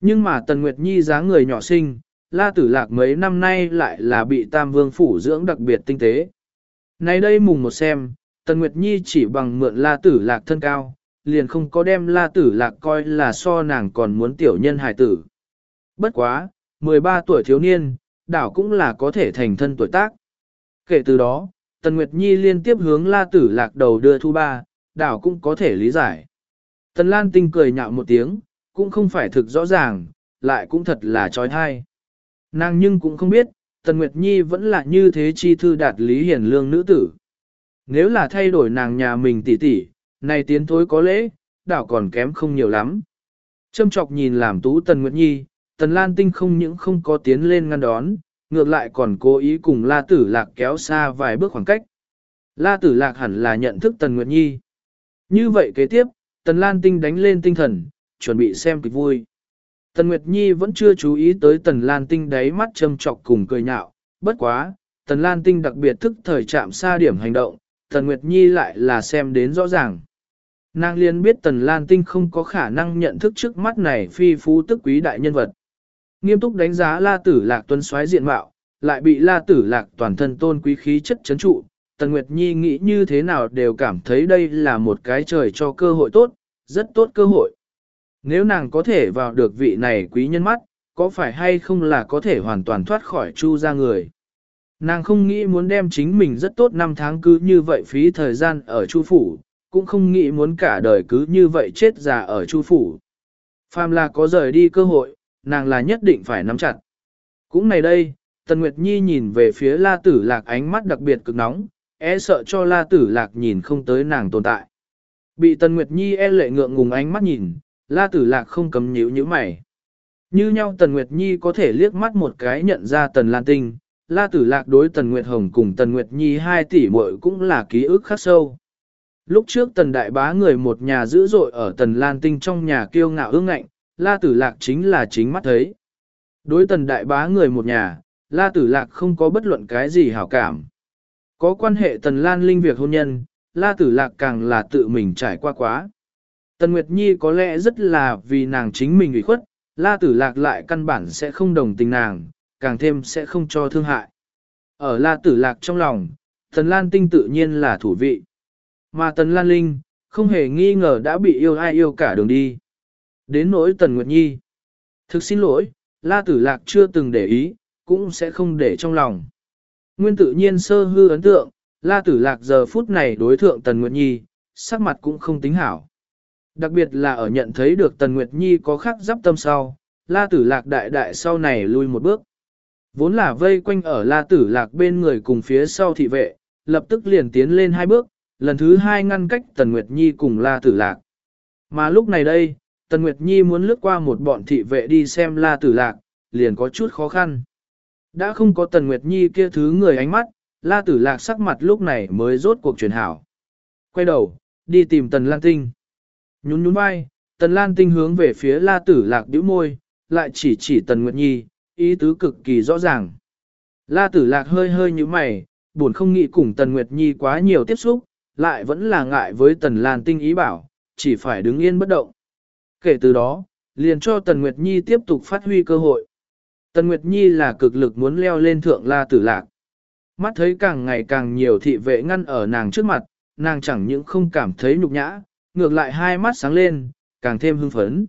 Nhưng mà Tần Nguyệt Nhi dáng người nhỏ xinh, La Tử Lạc mấy năm nay lại là bị Tam Vương Phủ dưỡng đặc biệt tinh tế. Nay đây mùng một xem, Tần Nguyệt Nhi chỉ bằng mượn La Tử Lạc thân cao, liền không có đem La Tử Lạc coi là so nàng còn muốn tiểu nhân hài tử. Bất quá, 13 tuổi thiếu niên, đảo cũng là có thể thành thân tuổi tác. Kể từ đó, Tần Nguyệt Nhi liên tiếp hướng La Tử Lạc đầu đưa thu ba, đảo cũng có thể lý giải. Tần Lan Tinh cười nhạo một tiếng, cũng không phải thực rõ ràng, lại cũng thật là trói thai. Nàng nhưng cũng không biết, Tần Nguyệt Nhi vẫn là như thế chi thư đạt lý hiển lương nữ tử. Nếu là thay đổi nàng nhà mình tỷ tỷ, này tiến thối có lễ, đảo còn kém không nhiều lắm. Trâm chọc nhìn làm tú Tần Nguyệt Nhi, Tần Lan Tinh không những không có tiến lên ngăn đón, ngược lại còn cố ý cùng La Tử Lạc kéo xa vài bước khoảng cách. La Tử Lạc hẳn là nhận thức Tần Nguyệt Nhi. Như vậy kế tiếp, Tần Lan Tinh đánh lên tinh thần, chuẩn bị xem kịch vui. Tần Nguyệt Nhi vẫn chưa chú ý tới Tần Lan Tinh đáy mắt châm trọc cùng cười nhạo, bất quá, Tần Lan Tinh đặc biệt thức thời chạm xa điểm hành động, Tần Nguyệt Nhi lại là xem đến rõ ràng. Nàng liên biết Tần Lan Tinh không có khả năng nhận thức trước mắt này phi phú tức quý đại nhân vật. Nghiêm túc đánh giá La Tử Lạc tuấn xoáy diện mạo, lại bị La Tử Lạc toàn thân tôn quý khí chất chấn trụ. Tần Nguyệt Nhi nghĩ như thế nào đều cảm thấy đây là một cái trời cho cơ hội tốt, rất tốt cơ hội. Nếu nàng có thể vào được vị này quý nhân mắt, có phải hay không là có thể hoàn toàn thoát khỏi chu ra người. Nàng không nghĩ muốn đem chính mình rất tốt năm tháng cứ như vậy phí thời gian ở chu phủ, cũng không nghĩ muốn cả đời cứ như vậy chết già ở chu phủ. Phàm là có rời đi cơ hội, nàng là nhất định phải nắm chặt. Cũng này đây, Tần Nguyệt Nhi nhìn về phía La Tử Lạc ánh mắt đặc biệt cực nóng, e sợ cho La Tử Lạc nhìn không tới nàng tồn tại. Bị Tần Nguyệt Nhi e lệ ngượng ngùng ánh mắt nhìn, La Tử Lạc không cấm nhíu nhíu mày. Như nhau Tần Nguyệt Nhi có thể liếc mắt một cái nhận ra Tần Lan Tinh, La Tử Lạc đối Tần Nguyệt Hồng cùng Tần Nguyệt Nhi hai tỷ muội cũng là ký ức khắc sâu. Lúc trước Tần Đại Bá người một nhà dữ dội ở Tần Lan Tinh trong nhà kiêu ngạo ương ngạnh, La Tử Lạc chính là chính mắt thấy. Đối Tần Đại Bá người một nhà, La Tử Lạc không có bất luận cái gì hảo cảm. Có quan hệ Tần Lan Linh việc hôn nhân, La Tử Lạc càng là tự mình trải qua quá. Tần Nguyệt Nhi có lẽ rất là vì nàng chính mình ủy khuất, La Tử Lạc lại căn bản sẽ không đồng tình nàng, càng thêm sẽ không cho thương hại. Ở La Tử Lạc trong lòng, Tần Lan Tinh tự nhiên là thủ vị. Mà Tần Lan Linh, không hề nghi ngờ đã bị yêu ai yêu cả đường đi. Đến nỗi Tần Nguyệt Nhi. Thực xin lỗi, La Tử Lạc chưa từng để ý, cũng sẽ không để trong lòng. Nguyên tự nhiên sơ hư ấn tượng, La Tử Lạc giờ phút này đối thượng Tần Nguyệt Nhi, sắc mặt cũng không tính hảo. Đặc biệt là ở nhận thấy được Tần Nguyệt Nhi có khắc giáp tâm sau, La Tử Lạc đại đại sau này lui một bước. Vốn là vây quanh ở La Tử Lạc bên người cùng phía sau thị vệ, lập tức liền tiến lên hai bước, lần thứ hai ngăn cách Tần Nguyệt Nhi cùng La Tử Lạc. Mà lúc này đây, Tần Nguyệt Nhi muốn lướt qua một bọn thị vệ đi xem La Tử Lạc, liền có chút khó khăn. Đã không có Tần Nguyệt Nhi kia thứ người ánh mắt, La Tử Lạc sắc mặt lúc này mới rốt cuộc chuyển hảo. Quay đầu, đi tìm Tần Lan Tinh. Nhún nhún vai, Tần Lan Tinh hướng về phía La Tử Lạc bĩu môi, lại chỉ chỉ Tần Nguyệt Nhi, ý tứ cực kỳ rõ ràng. La Tử Lạc hơi hơi như mày, buồn không nghĩ cùng Tần Nguyệt Nhi quá nhiều tiếp xúc, lại vẫn là ngại với Tần Lan Tinh ý bảo, chỉ phải đứng yên bất động. Kể từ đó, liền cho Tần Nguyệt Nhi tiếp tục phát huy cơ hội. Tần Nguyệt Nhi là cực lực muốn leo lên thượng La Tử Lạc. Mắt thấy càng ngày càng nhiều thị vệ ngăn ở nàng trước mặt, nàng chẳng những không cảm thấy nhục nhã, ngược lại hai mắt sáng lên, càng thêm hưng phấn.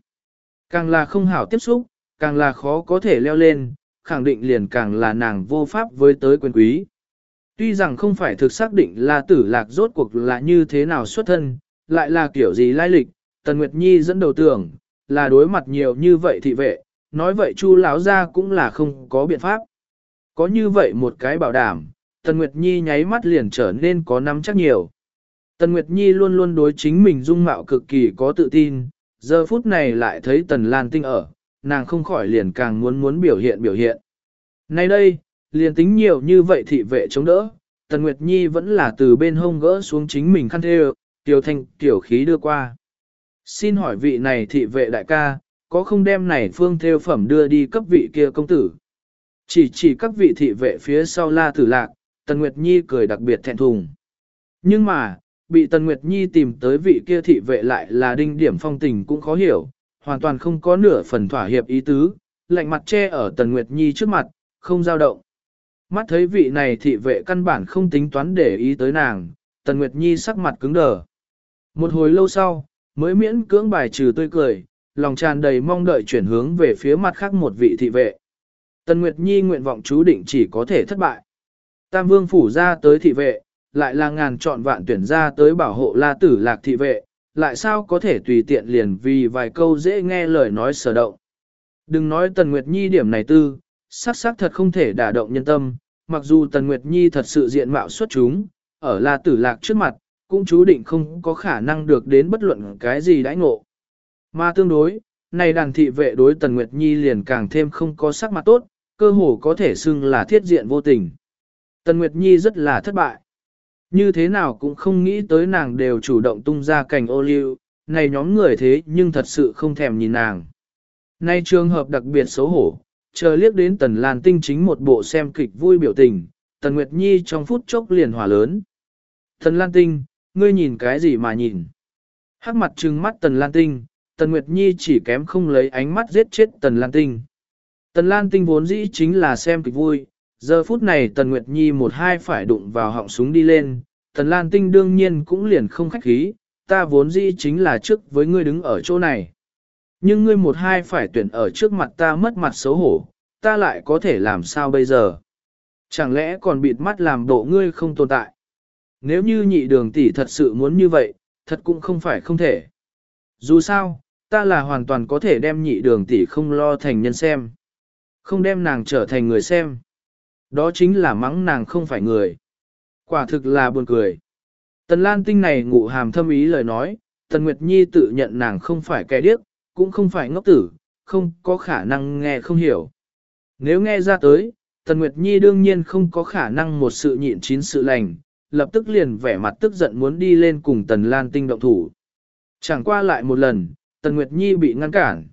Càng là không hảo tiếp xúc, càng là khó có thể leo lên, khẳng định liền càng là nàng vô pháp với tới quyền quý. Tuy rằng không phải thực xác định là tử lạc rốt cuộc là như thế nào xuất thân, lại là kiểu gì lai lịch, Tần Nguyệt Nhi dẫn đầu tưởng, là đối mặt nhiều như vậy thị vệ, nói vậy chu lão gia cũng là không có biện pháp. Có như vậy một cái bảo đảm, Tần Nguyệt Nhi nháy mắt liền trở nên có nắm chắc nhiều. Tần Nguyệt Nhi luôn luôn đối chính mình dung mạo cực kỳ có tự tin, giờ phút này lại thấy Tần Lan Tinh ở, nàng không khỏi liền càng muốn muốn biểu hiện biểu hiện. Nay đây, liền tính nhiều như vậy thị vệ chống đỡ, Tần Nguyệt Nhi vẫn là từ bên hông gỡ xuống chính mình khăn thê tiểu thanh tiểu khí đưa qua. Xin hỏi vị này thị vệ đại ca, có không đem này phương theo phẩm đưa đi cấp vị kia công tử? Chỉ chỉ các vị thị vệ phía sau la tử lạc, Tần Nguyệt Nhi cười đặc biệt thẹn thùng. Nhưng mà, bị Tần Nguyệt Nhi tìm tới vị kia thị vệ lại là đinh điểm phong tình cũng khó hiểu, hoàn toàn không có nửa phần thỏa hiệp ý tứ, lạnh mặt che ở Tần Nguyệt Nhi trước mặt, không dao động. Mắt thấy vị này thị vệ căn bản không tính toán để ý tới nàng, Tần Nguyệt Nhi sắc mặt cứng đờ. Một hồi lâu sau, mới miễn cưỡng bài trừ tươi cười, lòng tràn đầy mong đợi chuyển hướng về phía mặt khác một vị thị vệ. Tần Nguyệt Nhi nguyện vọng chú định chỉ có thể thất bại. Tam Vương phủ ra tới thị vệ, lại là ngàn chọn vạn tuyển ra tới bảo hộ la tử lạc thị vệ, lại sao có thể tùy tiện liền vì vài câu dễ nghe lời nói sở động. Đừng nói Tần Nguyệt Nhi điểm này tư, sắc sắc thật không thể đả động nhân tâm, mặc dù Tần Nguyệt Nhi thật sự diện mạo xuất chúng, ở la tử lạc trước mặt, cũng chú định không có khả năng được đến bất luận cái gì đãi ngộ. Mà tương đối, này đàn thị vệ đối Tần Nguyệt Nhi liền càng thêm không có sắc mặt tốt, cơ hồ có thể xưng là thiết diện vô tình. Tần Nguyệt Nhi rất là thất bại. Như thế nào cũng không nghĩ tới nàng đều chủ động tung ra cành ô liu, này nhóm người thế nhưng thật sự không thèm nhìn nàng. Nay trường hợp đặc biệt xấu hổ, chờ liếc đến Tần Lan Tinh chính một bộ xem kịch vui biểu tình, Tần Nguyệt Nhi trong phút chốc liền hỏa lớn. Tần Lan Tinh, ngươi nhìn cái gì mà nhìn? Hắc mặt trừng mắt Tần Lan Tinh, Tần Nguyệt Nhi chỉ kém không lấy ánh mắt giết chết Tần Lan Tinh. Tần Lan Tinh vốn dĩ chính là xem kịch vui, giờ phút này Tần Nguyệt Nhi một hai phải đụng vào họng súng đi lên, Tần Lan Tinh đương nhiên cũng liền không khách khí, ta vốn dĩ chính là trước với ngươi đứng ở chỗ này. Nhưng ngươi một hai phải tuyển ở trước mặt ta mất mặt xấu hổ, ta lại có thể làm sao bây giờ? Chẳng lẽ còn bịt mắt làm độ ngươi không tồn tại? Nếu như nhị đường tỷ thật sự muốn như vậy, thật cũng không phải không thể. Dù sao, ta là hoàn toàn có thể đem nhị đường tỷ không lo thành nhân xem. Không đem nàng trở thành người xem. Đó chính là mắng nàng không phải người. Quả thực là buồn cười. Tần Lan Tinh này ngụ hàm thâm ý lời nói, Tần Nguyệt Nhi tự nhận nàng không phải kẻ điếc, cũng không phải ngốc tử, không có khả năng nghe không hiểu. Nếu nghe ra tới, Tần Nguyệt Nhi đương nhiên không có khả năng một sự nhịn chín sự lành, lập tức liền vẻ mặt tức giận muốn đi lên cùng Tần Lan Tinh động thủ. Chẳng qua lại một lần, Tần Nguyệt Nhi bị ngăn cản.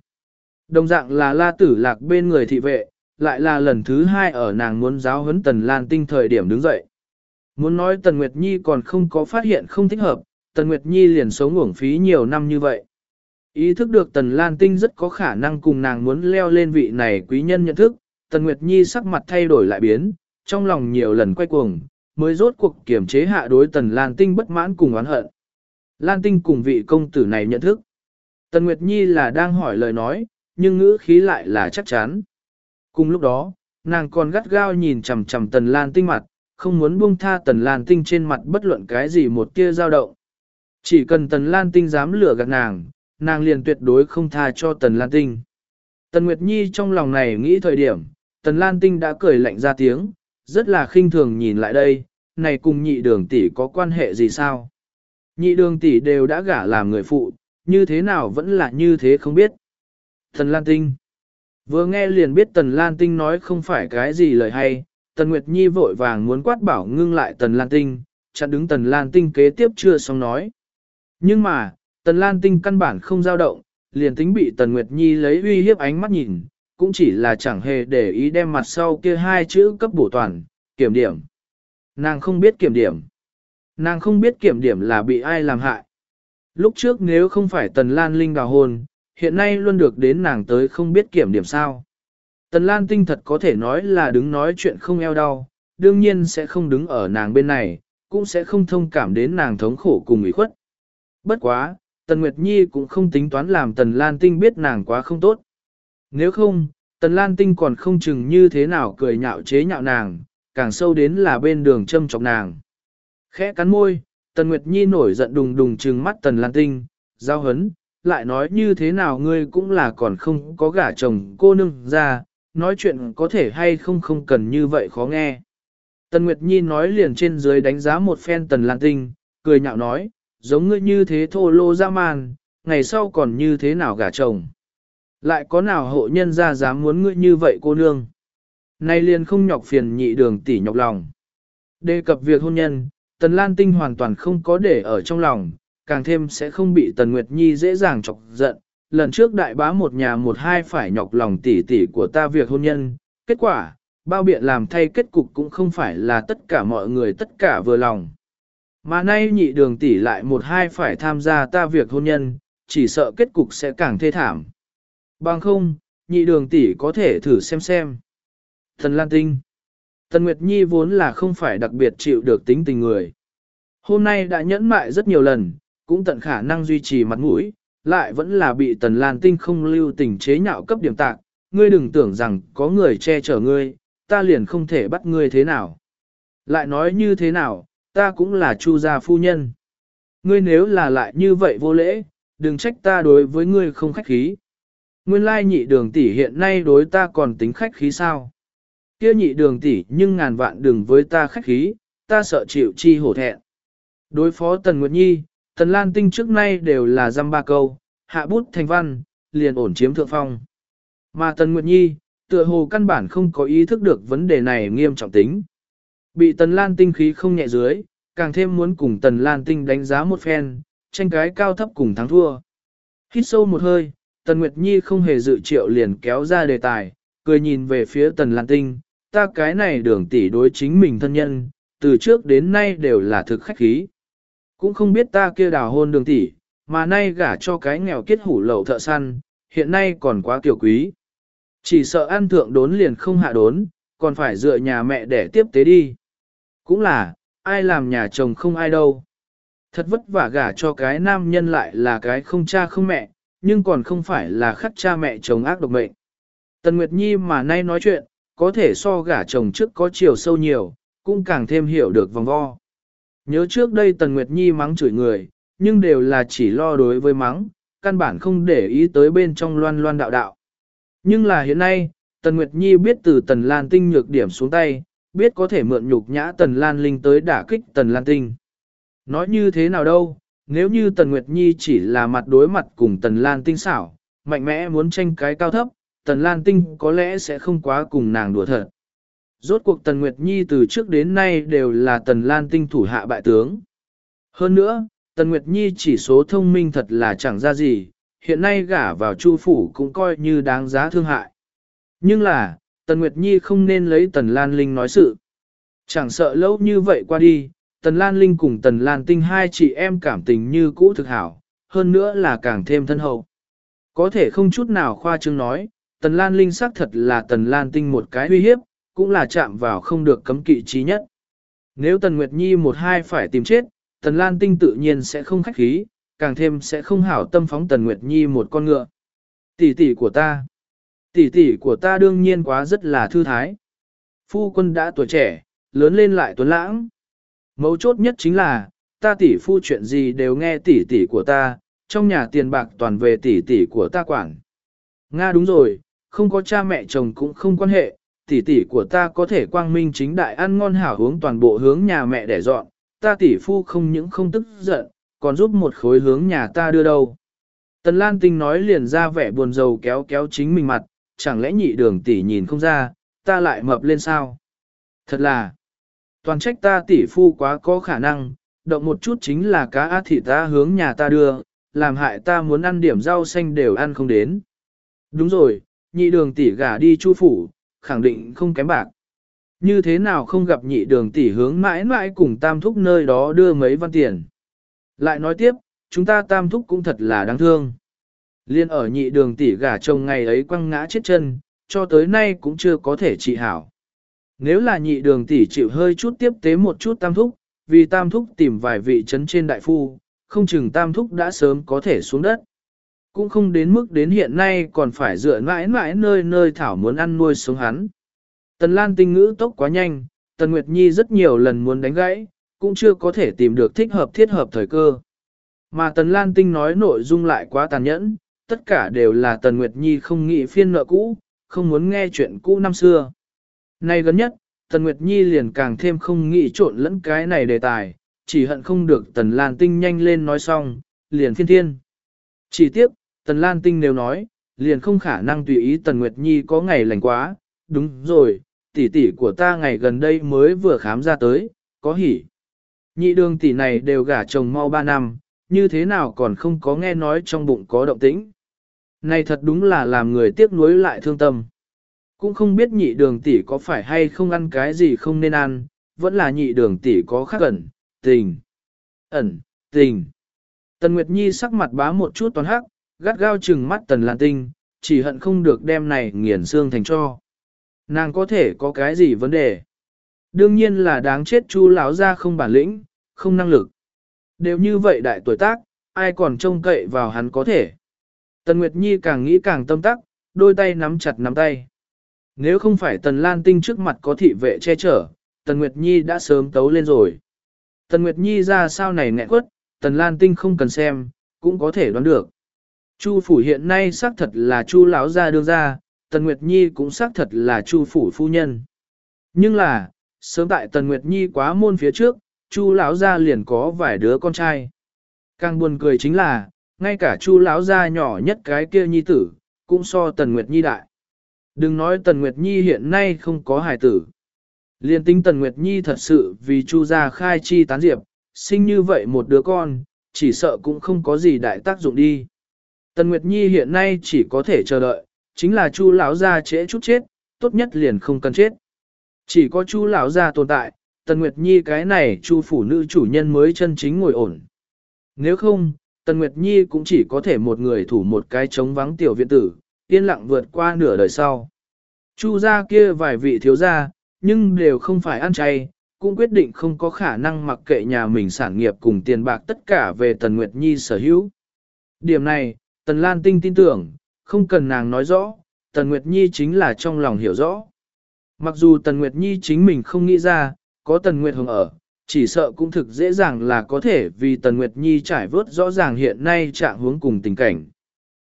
Đồng dạng là la tử lạc bên người thị vệ, lại là lần thứ hai ở nàng muốn giáo huấn Tần Lan Tinh thời điểm đứng dậy. Muốn nói Tần Nguyệt Nhi còn không có phát hiện không thích hợp, Tần Nguyệt Nhi liền sống uổng phí nhiều năm như vậy. Ý thức được Tần Lan Tinh rất có khả năng cùng nàng muốn leo lên vị này quý nhân nhận thức, Tần Nguyệt Nhi sắc mặt thay đổi lại biến, trong lòng nhiều lần quay cuồng, mới rốt cuộc kiểm chế hạ đối Tần Lan Tinh bất mãn cùng oán hận. Lan Tinh cùng vị công tử này nhận thức. Tần Nguyệt Nhi là đang hỏi lời nói, nhưng ngữ khí lại là chắc chắn. Cùng lúc đó, nàng còn gắt gao nhìn chằm chằm Tần Lan Tinh mặt, không muốn buông tha Tần Lan Tinh trên mặt bất luận cái gì một tia dao động. Chỉ cần Tần Lan Tinh dám lừa gạt nàng, nàng liền tuyệt đối không tha cho Tần Lan Tinh. Tần Nguyệt Nhi trong lòng này nghĩ thời điểm, Tần Lan Tinh đã cười lạnh ra tiếng, rất là khinh thường nhìn lại đây, này cùng nhị đường tỷ có quan hệ gì sao? Nhị đường tỷ đều đã gả làm người phụ, như thế nào vẫn là như thế không biết. Tần Lan Tinh Vừa nghe liền biết Tần Lan Tinh nói không phải cái gì lời hay, Tần Nguyệt Nhi vội vàng muốn quát bảo ngưng lại Tần Lan Tinh, chặn đứng Tần Lan Tinh kế tiếp chưa xong nói. Nhưng mà, Tần Lan Tinh căn bản không dao động, liền tính bị Tần Nguyệt Nhi lấy uy hiếp ánh mắt nhìn, cũng chỉ là chẳng hề để ý đem mặt sau kia hai chữ cấp bổ toàn, kiểm điểm. Nàng không biết kiểm điểm. Nàng không biết kiểm điểm là bị ai làm hại. Lúc trước nếu không phải Tần Lan Linh đào hôn, hiện nay luôn được đến nàng tới không biết kiểm điểm sao. Tần Lan Tinh thật có thể nói là đứng nói chuyện không eo đau, đương nhiên sẽ không đứng ở nàng bên này, cũng sẽ không thông cảm đến nàng thống khổ cùng ủy khuất. Bất quá, Tần Nguyệt Nhi cũng không tính toán làm Tần Lan Tinh biết nàng quá không tốt. Nếu không, Tần Lan Tinh còn không chừng như thế nào cười nhạo chế nhạo nàng, càng sâu đến là bên đường châm chọc nàng. Khẽ cắn môi, Tần Nguyệt Nhi nổi giận đùng đùng trừng mắt Tần Lan Tinh, giao hấn, lại nói như thế nào ngươi cũng là còn không có gả chồng cô nương ra, nói chuyện có thể hay không không cần như vậy khó nghe. Tần Nguyệt Nhi nói liền trên dưới đánh giá một phen Tần Lan Tinh, cười nhạo nói, giống ngươi như thế thô lô ra màn, ngày sau còn như thế nào gả chồng. Lại có nào hộ nhân ra dám muốn ngươi như vậy cô nương. Nay liền không nhọc phiền nhị đường tỷ nhọc lòng. Đề cập việc hôn nhân, Tần Lan Tinh hoàn toàn không có để ở trong lòng, càng thêm sẽ không bị Tần Nguyệt Nhi dễ dàng chọc giận. Lần trước đại bá một nhà một hai phải nhọc lòng tỷ tỷ của ta việc hôn nhân, kết quả, bao biện làm thay kết cục cũng không phải là tất cả mọi người tất cả vừa lòng. Mà nay nhị đường tỷ lại một hai phải tham gia ta việc hôn nhân, chỉ sợ kết cục sẽ càng thê thảm. Bằng không, nhị đường tỷ có thể thử xem xem. Thần Lan Tinh Tần Nguyệt Nhi vốn là không phải đặc biệt chịu được tính tình người. Hôm nay đã nhẫn mại rất nhiều lần, cũng tận khả năng duy trì mặt mũi, lại vẫn là bị Tần Lan Tinh không lưu tình chế nhạo cấp điểm tạc. Ngươi đừng tưởng rằng có người che chở ngươi, ta liền không thể bắt ngươi thế nào. Lại nói như thế nào, ta cũng là chu gia phu nhân. Ngươi nếu là lại như vậy vô lễ, đừng trách ta đối với ngươi không khách khí. Nguyên lai nhị đường tỷ hiện nay đối ta còn tính khách khí sao? Kia nhị đường tỷ nhưng ngàn vạn đừng với ta khách khí, ta sợ chịu chi hổ thẹn. Đối phó Tần Nguyệt Nhi, Tần Lan Tinh trước nay đều là dăm ba câu, hạ bút thành văn, liền ổn chiếm thượng phong. Mà Tần Nguyệt Nhi, tựa hồ căn bản không có ý thức được vấn đề này nghiêm trọng tính. Bị Tần Lan Tinh khí không nhẹ dưới, càng thêm muốn cùng Tần Lan Tinh đánh giá một phen, tranh cái cao thấp cùng thắng thua. Hít sâu một hơi, Tần Nguyệt Nhi không hề dự triệu liền kéo ra đề tài, cười nhìn về phía Tần Lan Tinh, ta cái này đường tỷ đối chính mình thân nhân, từ trước đến nay đều là thực khách khí. Cũng không biết ta kia đào hôn đường tỷ, mà nay gả cho cái nghèo kết hủ lậu thợ săn, hiện nay còn quá kiểu quý. Chỉ sợ ăn thượng đốn liền không hạ đốn, còn phải dựa nhà mẹ để tiếp tế đi. Cũng là, ai làm nhà chồng không ai đâu. Thật vất vả gả cho cái nam nhân lại là cái không cha không mẹ, nhưng còn không phải là khắc cha mẹ chồng ác độc mệnh. Tần Nguyệt Nhi mà nay nói chuyện, có thể so gả chồng trước có chiều sâu nhiều, cũng càng thêm hiểu được vòng vo. Nhớ trước đây Tần Nguyệt Nhi mắng chửi người, nhưng đều là chỉ lo đối với mắng, căn bản không để ý tới bên trong loan loan đạo đạo. Nhưng là hiện nay, Tần Nguyệt Nhi biết từ Tần Lan Tinh nhược điểm xuống tay, biết có thể mượn nhục nhã Tần Lan Linh tới đả kích Tần Lan Tinh. Nói như thế nào đâu, nếu như Tần Nguyệt Nhi chỉ là mặt đối mặt cùng Tần Lan Tinh xảo, mạnh mẽ muốn tranh cái cao thấp, Tần Lan Tinh có lẽ sẽ không quá cùng nàng đùa thật. Rốt cuộc Tần Nguyệt Nhi từ trước đến nay đều là Tần Lan Tinh thủ hạ bại tướng. Hơn nữa, Tần Nguyệt Nhi chỉ số thông minh thật là chẳng ra gì, hiện nay gả vào Chu phủ cũng coi như đáng giá thương hại. Nhưng là, Tần Nguyệt Nhi không nên lấy Tần Lan Linh nói sự. Chẳng sợ lâu như vậy qua đi, Tần Lan Linh cùng Tần Lan Tinh hai chị em cảm tình như cũ thực hảo, hơn nữa là càng thêm thân hậu. Có thể không chút nào khoa trương nói, Tần Lan Linh xác thật là Tần Lan Tinh một cái uy hiếp, cũng là chạm vào không được cấm kỵ trí nhất. Nếu Tần Nguyệt Nhi một hai phải tìm chết, Tần Lan Tinh tự nhiên sẽ không khách khí, càng thêm sẽ không hảo tâm phóng Tần Nguyệt Nhi một con ngựa. Tỷ tỷ của ta. Tỷ tỷ của ta đương nhiên quá rất là thư thái. Phu quân đã tuổi trẻ, lớn lên lại tuấn lãng. Mấu chốt nhất chính là, ta tỷ phu chuyện gì đều nghe tỷ tỷ của ta, trong nhà tiền bạc toàn về tỷ tỷ của ta quản. Nga đúng rồi, không có cha mẹ chồng cũng không quan hệ, tỷ tỷ của ta có thể quang minh chính đại ăn ngon hảo hướng toàn bộ hướng nhà mẹ để dọn, ta tỷ phu không những không tức giận, còn giúp một khối hướng nhà ta đưa đâu. Tần Lan Tinh nói liền ra vẻ buồn rầu kéo kéo chính mình mặt, chẳng lẽ nhị đường tỷ nhìn không ra, ta lại mập lên sao? Thật là, toàn trách ta tỷ phu quá có khả năng, động một chút chính là cá á thịt ta hướng nhà ta đưa, làm hại ta muốn ăn điểm rau xanh đều ăn không đến. Đúng rồi, nhị đường tỷ gả đi chu phủ, khẳng định không kém bạc. Như thế nào không gặp nhị đường tỷ hướng mãi mãi cùng tam thúc nơi đó đưa mấy văn tiền. Lại nói tiếp, chúng ta tam thúc cũng thật là đáng thương. Liên ở nhị đường tỷ gả chồng ngày ấy quăng ngã chết chân, cho tới nay cũng chưa có thể trị hảo. Nếu là nhị đường tỷ chịu hơi chút tiếp tế một chút tam thúc, vì tam thúc tìm vài vị trấn trên đại phu, không chừng tam thúc đã sớm có thể xuống đất. Cũng không đến mức đến hiện nay còn phải dựa mãi mãi nơi nơi thảo muốn ăn nuôi sống hắn. Tần Lan tinh ngữ tốc quá nhanh, Tần Nguyệt Nhi rất nhiều lần muốn đánh gãy, cũng chưa có thể tìm được thích hợp thiết hợp thời cơ. Mà Tần Lan tinh nói nội dung lại quá tàn nhẫn, tất cả đều là Tần Nguyệt Nhi không nghĩ phiên nợ cũ, không muốn nghe chuyện cũ năm xưa. Nay gần nhất, Tần Nguyệt Nhi liền càng thêm không nghĩ trộn lẫn cái này đề tài, chỉ hận không được Tần Lan Tinh nhanh lên nói xong, liền phiên thiên. Chỉ tiếc, Tần Lan Tinh nếu nói, liền không khả năng tùy ý Tần Nguyệt Nhi có ngày lành quá, đúng rồi, tỷ tỷ của ta ngày gần đây mới vừa khám ra tới, có hỉ. Nhị đường tỷ này đều gả chồng mau 3 năm, như thế nào còn không có nghe nói trong bụng có động tĩnh. Này thật đúng là làm người tiếc nuối lại thương tâm cũng không biết nhị đường tỷ có phải hay không ăn cái gì không nên ăn, vẫn là nhị đường tỷ có khác ẩn, tình. Ẩn, tình. Tần Nguyệt Nhi sắc mặt bá một chút toàn hắc, gắt gao chừng mắt Tần Lan Tinh, chỉ hận không được đem này nghiền xương thành cho. Nàng có thể có cái gì vấn đề? Đương nhiên là đáng chết chu lão ra không bản lĩnh, không năng lực. Đều như vậy đại tuổi tác, ai còn trông cậy vào hắn có thể. Tần Nguyệt Nhi càng nghĩ càng tâm tắc, đôi tay nắm chặt nắm tay. Nếu không phải Tần Lan Tinh trước mặt có thị vệ che chở, Tần Nguyệt Nhi đã sớm tấu lên rồi. Tần Nguyệt Nhi ra sao này nghẹn quất, Tần Lan Tinh không cần xem, cũng có thể đoán được. Chu phủ hiện nay xác thật là Chu lão gia đương ra, Tần Nguyệt Nhi cũng xác thật là Chu phủ phu nhân. Nhưng là, sớm tại Tần Nguyệt Nhi quá môn phía trước, Chu lão gia liền có vài đứa con trai. Càng buồn cười chính là, ngay cả Chu lão gia nhỏ nhất cái kia nhi tử, cũng so Tần Nguyệt Nhi đại. Đừng nói Tần Nguyệt Nhi hiện nay không có hài tử. Liên tính Tần Nguyệt Nhi thật sự vì Chu gia khai chi tán diệp, sinh như vậy một đứa con, chỉ sợ cũng không có gì đại tác dụng đi. Tần Nguyệt Nhi hiện nay chỉ có thể chờ đợi, chính là Chu lão gia trễ chút chết, tốt nhất liền không cần chết. Chỉ có Chu lão gia tồn tại, Tần Nguyệt Nhi cái này Chu phủ nữ chủ nhân mới chân chính ngồi ổn. Nếu không, Tần Nguyệt Nhi cũng chỉ có thể một người thủ một cái trống vắng tiểu viện tử, yên lặng vượt qua nửa đời sau. Chu gia kia vài vị thiếu gia, nhưng đều không phải ăn chay, cũng quyết định không có khả năng mặc kệ nhà mình sản nghiệp cùng tiền bạc tất cả về Tần Nguyệt Nhi sở hữu. Điểm này, Tần Lan Tinh tin tưởng, không cần nàng nói rõ, Tần Nguyệt Nhi chính là trong lòng hiểu rõ. Mặc dù Tần Nguyệt Nhi chính mình không nghĩ ra, có Tần Nguyệt Hồng ở, chỉ sợ cũng thực dễ dàng là có thể vì Tần Nguyệt Nhi trải vớt rõ ràng hiện nay trạng hướng cùng tình cảnh.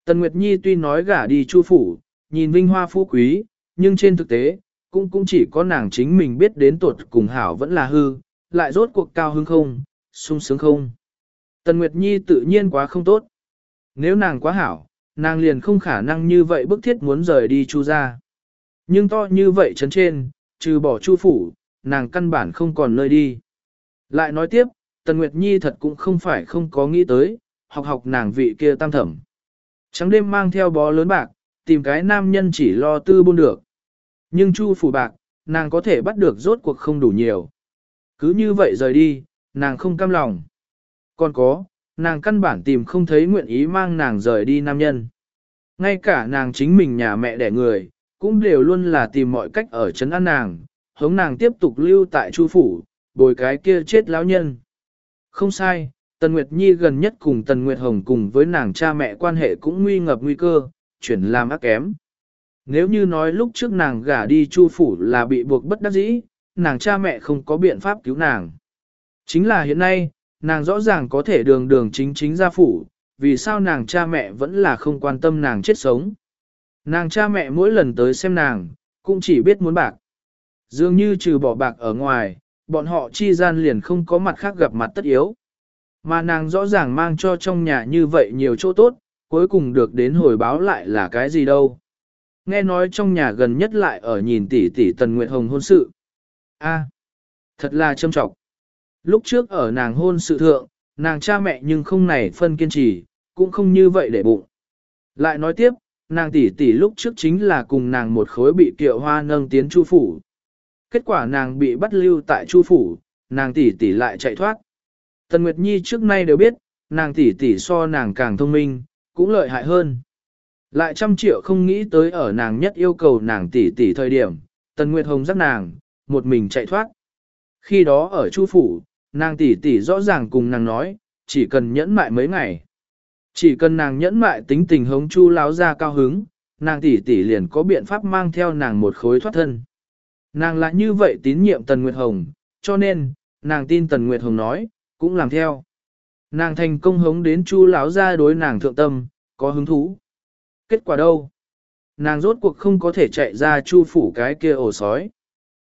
Tần Nguyệt Nhi tuy nói gả đi chu phủ, nhìn vinh hoa phú quý, nhưng trên thực tế, cũng cũng chỉ có nàng chính mình biết đến tuột cùng hảo vẫn là hư, lại rốt cuộc cao hứng không, sung sướng không. Tần Nguyệt Nhi tự nhiên quá không tốt. Nếu nàng quá hảo, nàng liền không khả năng như vậy bức thiết muốn rời đi chu ra. Nhưng to như vậy chấn trên, trừ bỏ chu phủ, nàng căn bản không còn nơi đi. Lại nói tiếp, Tần Nguyệt Nhi thật cũng không phải không có nghĩ tới, học học nàng vị kia tam thẩm. Trắng đêm mang theo bó lớn bạc, tìm cái nam nhân chỉ lo tư buôn được. Nhưng chu phủ bạc, nàng có thể bắt được rốt cuộc không đủ nhiều. Cứ như vậy rời đi, nàng không cam lòng. Còn có, nàng căn bản tìm không thấy nguyện ý mang nàng rời đi nam nhân. Ngay cả nàng chính mình nhà mẹ đẻ người, cũng đều luôn là tìm mọi cách ở chấn an nàng, hống nàng tiếp tục lưu tại chu phủ, bồi cái kia chết lão nhân. Không sai, Tần Nguyệt Nhi gần nhất cùng Tần Nguyệt Hồng cùng với nàng cha mẹ quan hệ cũng nguy ngập nguy cơ, chuyển làm ác kém. Nếu như nói lúc trước nàng gả đi chu phủ là bị buộc bất đắc dĩ, nàng cha mẹ không có biện pháp cứu nàng. Chính là hiện nay, nàng rõ ràng có thể đường đường chính chính ra phủ, vì sao nàng cha mẹ vẫn là không quan tâm nàng chết sống. Nàng cha mẹ mỗi lần tới xem nàng, cũng chỉ biết muốn bạc. Dường như trừ bỏ bạc ở ngoài, bọn họ chi gian liền không có mặt khác gặp mặt tất yếu. Mà nàng rõ ràng mang cho trong nhà như vậy nhiều chỗ tốt, cuối cùng được đến hồi báo lại là cái gì đâu. Nghe nói trong nhà gần nhất lại ở nhìn tỷ tỷ Tần Nguyệt Hồng hôn sự. A, thật là châm trọng. Lúc trước ở nàng hôn sự thượng, nàng cha mẹ nhưng không này phân kiên trì, cũng không như vậy để bụng. Lại nói tiếp, nàng tỷ tỷ lúc trước chính là cùng nàng một khối bị kiệu hoa nâng tiến chu phủ. Kết quả nàng bị bắt lưu tại chu phủ, nàng tỷ tỷ lại chạy thoát. Tần Nguyệt Nhi trước nay đều biết, nàng tỷ tỷ so nàng càng thông minh, cũng lợi hại hơn. Lại trăm triệu không nghĩ tới ở nàng nhất yêu cầu nàng tỷ tỷ thời điểm, Tần Nguyệt Hồng dắt nàng, một mình chạy thoát. Khi đó ở Chu phủ, nàng tỷ tỷ rõ ràng cùng nàng nói, chỉ cần nhẫn mại mấy ngày. Chỉ cần nàng nhẫn mại tính tình hống Chu láo ra cao hứng, nàng tỷ tỷ liền có biện pháp mang theo nàng một khối thoát thân. Nàng lại như vậy tín nhiệm Tần Nguyệt Hồng, cho nên, nàng tin Tần Nguyệt Hồng nói, cũng làm theo. Nàng thành công hống đến Chu lão ra đối nàng thượng tâm, có hứng thú. Kết quả đâu? Nàng rốt cuộc không có thể chạy ra chu phủ cái kia ổ sói.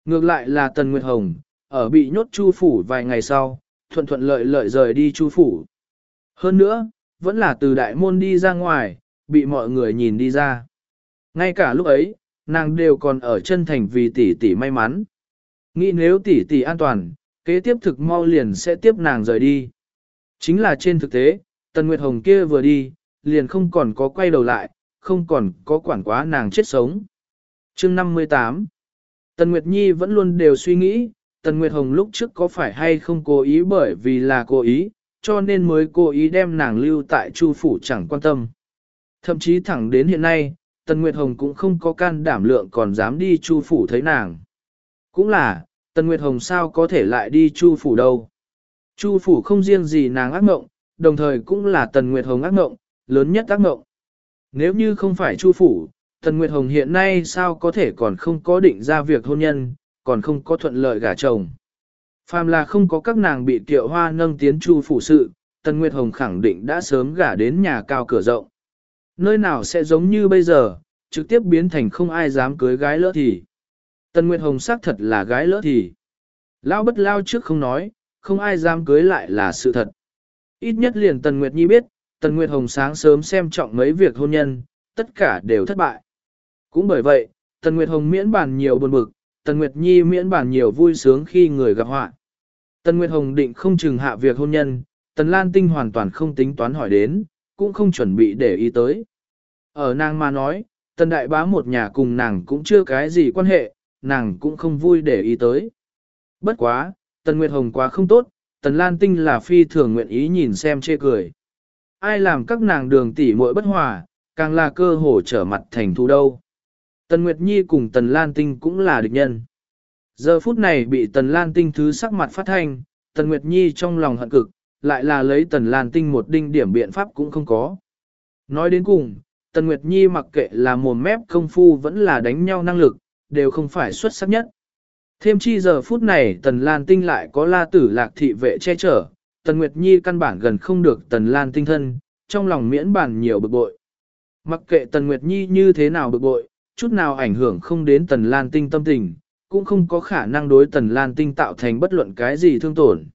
Ngược lại là Tần Nguyệt Hồng, ở bị nhốt chu phủ vài ngày sau, thuận thuận lợi lợi rời đi chu phủ. Hơn nữa, vẫn là từ đại môn đi ra ngoài, bị mọi người nhìn đi ra. Ngay cả lúc ấy, nàng đều còn ở chân thành vì tỷ tỷ may mắn. Nghĩ nếu tỷ tỷ an toàn, kế tiếp thực mau liền sẽ tiếp nàng rời đi. Chính là trên thực tế, Tần Nguyệt Hồng kia vừa đi, liền không còn có quay đầu lại, không còn có quản quá nàng chết sống. chương 58 Tần Nguyệt Nhi vẫn luôn đều suy nghĩ, Tần Nguyệt Hồng lúc trước có phải hay không cố ý bởi vì là cố ý, cho nên mới cố ý đem nàng lưu tại Chu phủ chẳng quan tâm. Thậm chí thẳng đến hiện nay, Tần Nguyệt Hồng cũng không có can đảm lượng còn dám đi Chu phủ thấy nàng. Cũng là, Tần Nguyệt Hồng sao có thể lại đi Chu phủ đâu. Chu phủ không riêng gì nàng ác mộng, đồng thời cũng là Tần Nguyệt Hồng ác mộng, lớn nhất ác mộng. Nếu như không phải Chu phủ, Tần Nguyệt Hồng hiện nay sao có thể còn không có định ra việc hôn nhân, còn không có thuận lợi gả chồng. Phàm là không có các nàng bị tiệu hoa nâng tiến Chu phủ sự, Tần Nguyệt Hồng khẳng định đã sớm gả đến nhà cao cửa rộng. Nơi nào sẽ giống như bây giờ, trực tiếp biến thành không ai dám cưới gái lỡ thì. Tần Nguyệt Hồng xác thật là gái lỡ thì. Lao bất lao trước không nói, không ai dám cưới lại là sự thật. Ít nhất liền Tần Nguyệt Nhi biết, Tần Nguyệt Hồng sáng sớm xem trọng mấy việc hôn nhân, tất cả đều thất bại. Cũng bởi vậy, Tần Nguyệt Hồng miễn bàn nhiều buồn bực, Tần Nguyệt Nhi miễn bàn nhiều vui sướng khi người gặp họa. Tần Nguyệt Hồng định không chừng hạ việc hôn nhân, Tần Lan Tinh hoàn toàn không tính toán hỏi đến, cũng không chuẩn bị để ý tới. Ở nàng mà nói, Tần Đại Bá một nhà cùng nàng cũng chưa cái gì quan hệ, nàng cũng không vui để ý tới. Bất quá, Tần Nguyệt Hồng quá không tốt, Tần Lan Tinh là phi thường nguyện ý nhìn xem chê cười. Ai làm các nàng đường tỷ muội bất hòa, càng là cơ hồ trở mặt thành thù đâu. Tần Nguyệt Nhi cùng Tần Lan Tinh cũng là địch nhân. Giờ phút này bị Tần Lan Tinh thứ sắc mặt phát thanh, Tần Nguyệt Nhi trong lòng hận cực, lại là lấy Tần Lan Tinh một đinh điểm biện pháp cũng không có. Nói đến cùng, Tần Nguyệt Nhi mặc kệ là mồm mép công phu vẫn là đánh nhau năng lực, đều không phải xuất sắc nhất. Thêm chi giờ phút này Tần Lan Tinh lại có la tử lạc thị vệ che chở, Tần Nguyệt Nhi căn bản gần không được Tần Lan Tinh thân, trong lòng miễn bản nhiều bực bội. Mặc kệ Tần Nguyệt Nhi như thế nào bực bội, chút nào ảnh hưởng không đến Tần Lan Tinh tâm tình, cũng không có khả năng đối Tần Lan Tinh tạo thành bất luận cái gì thương tổn.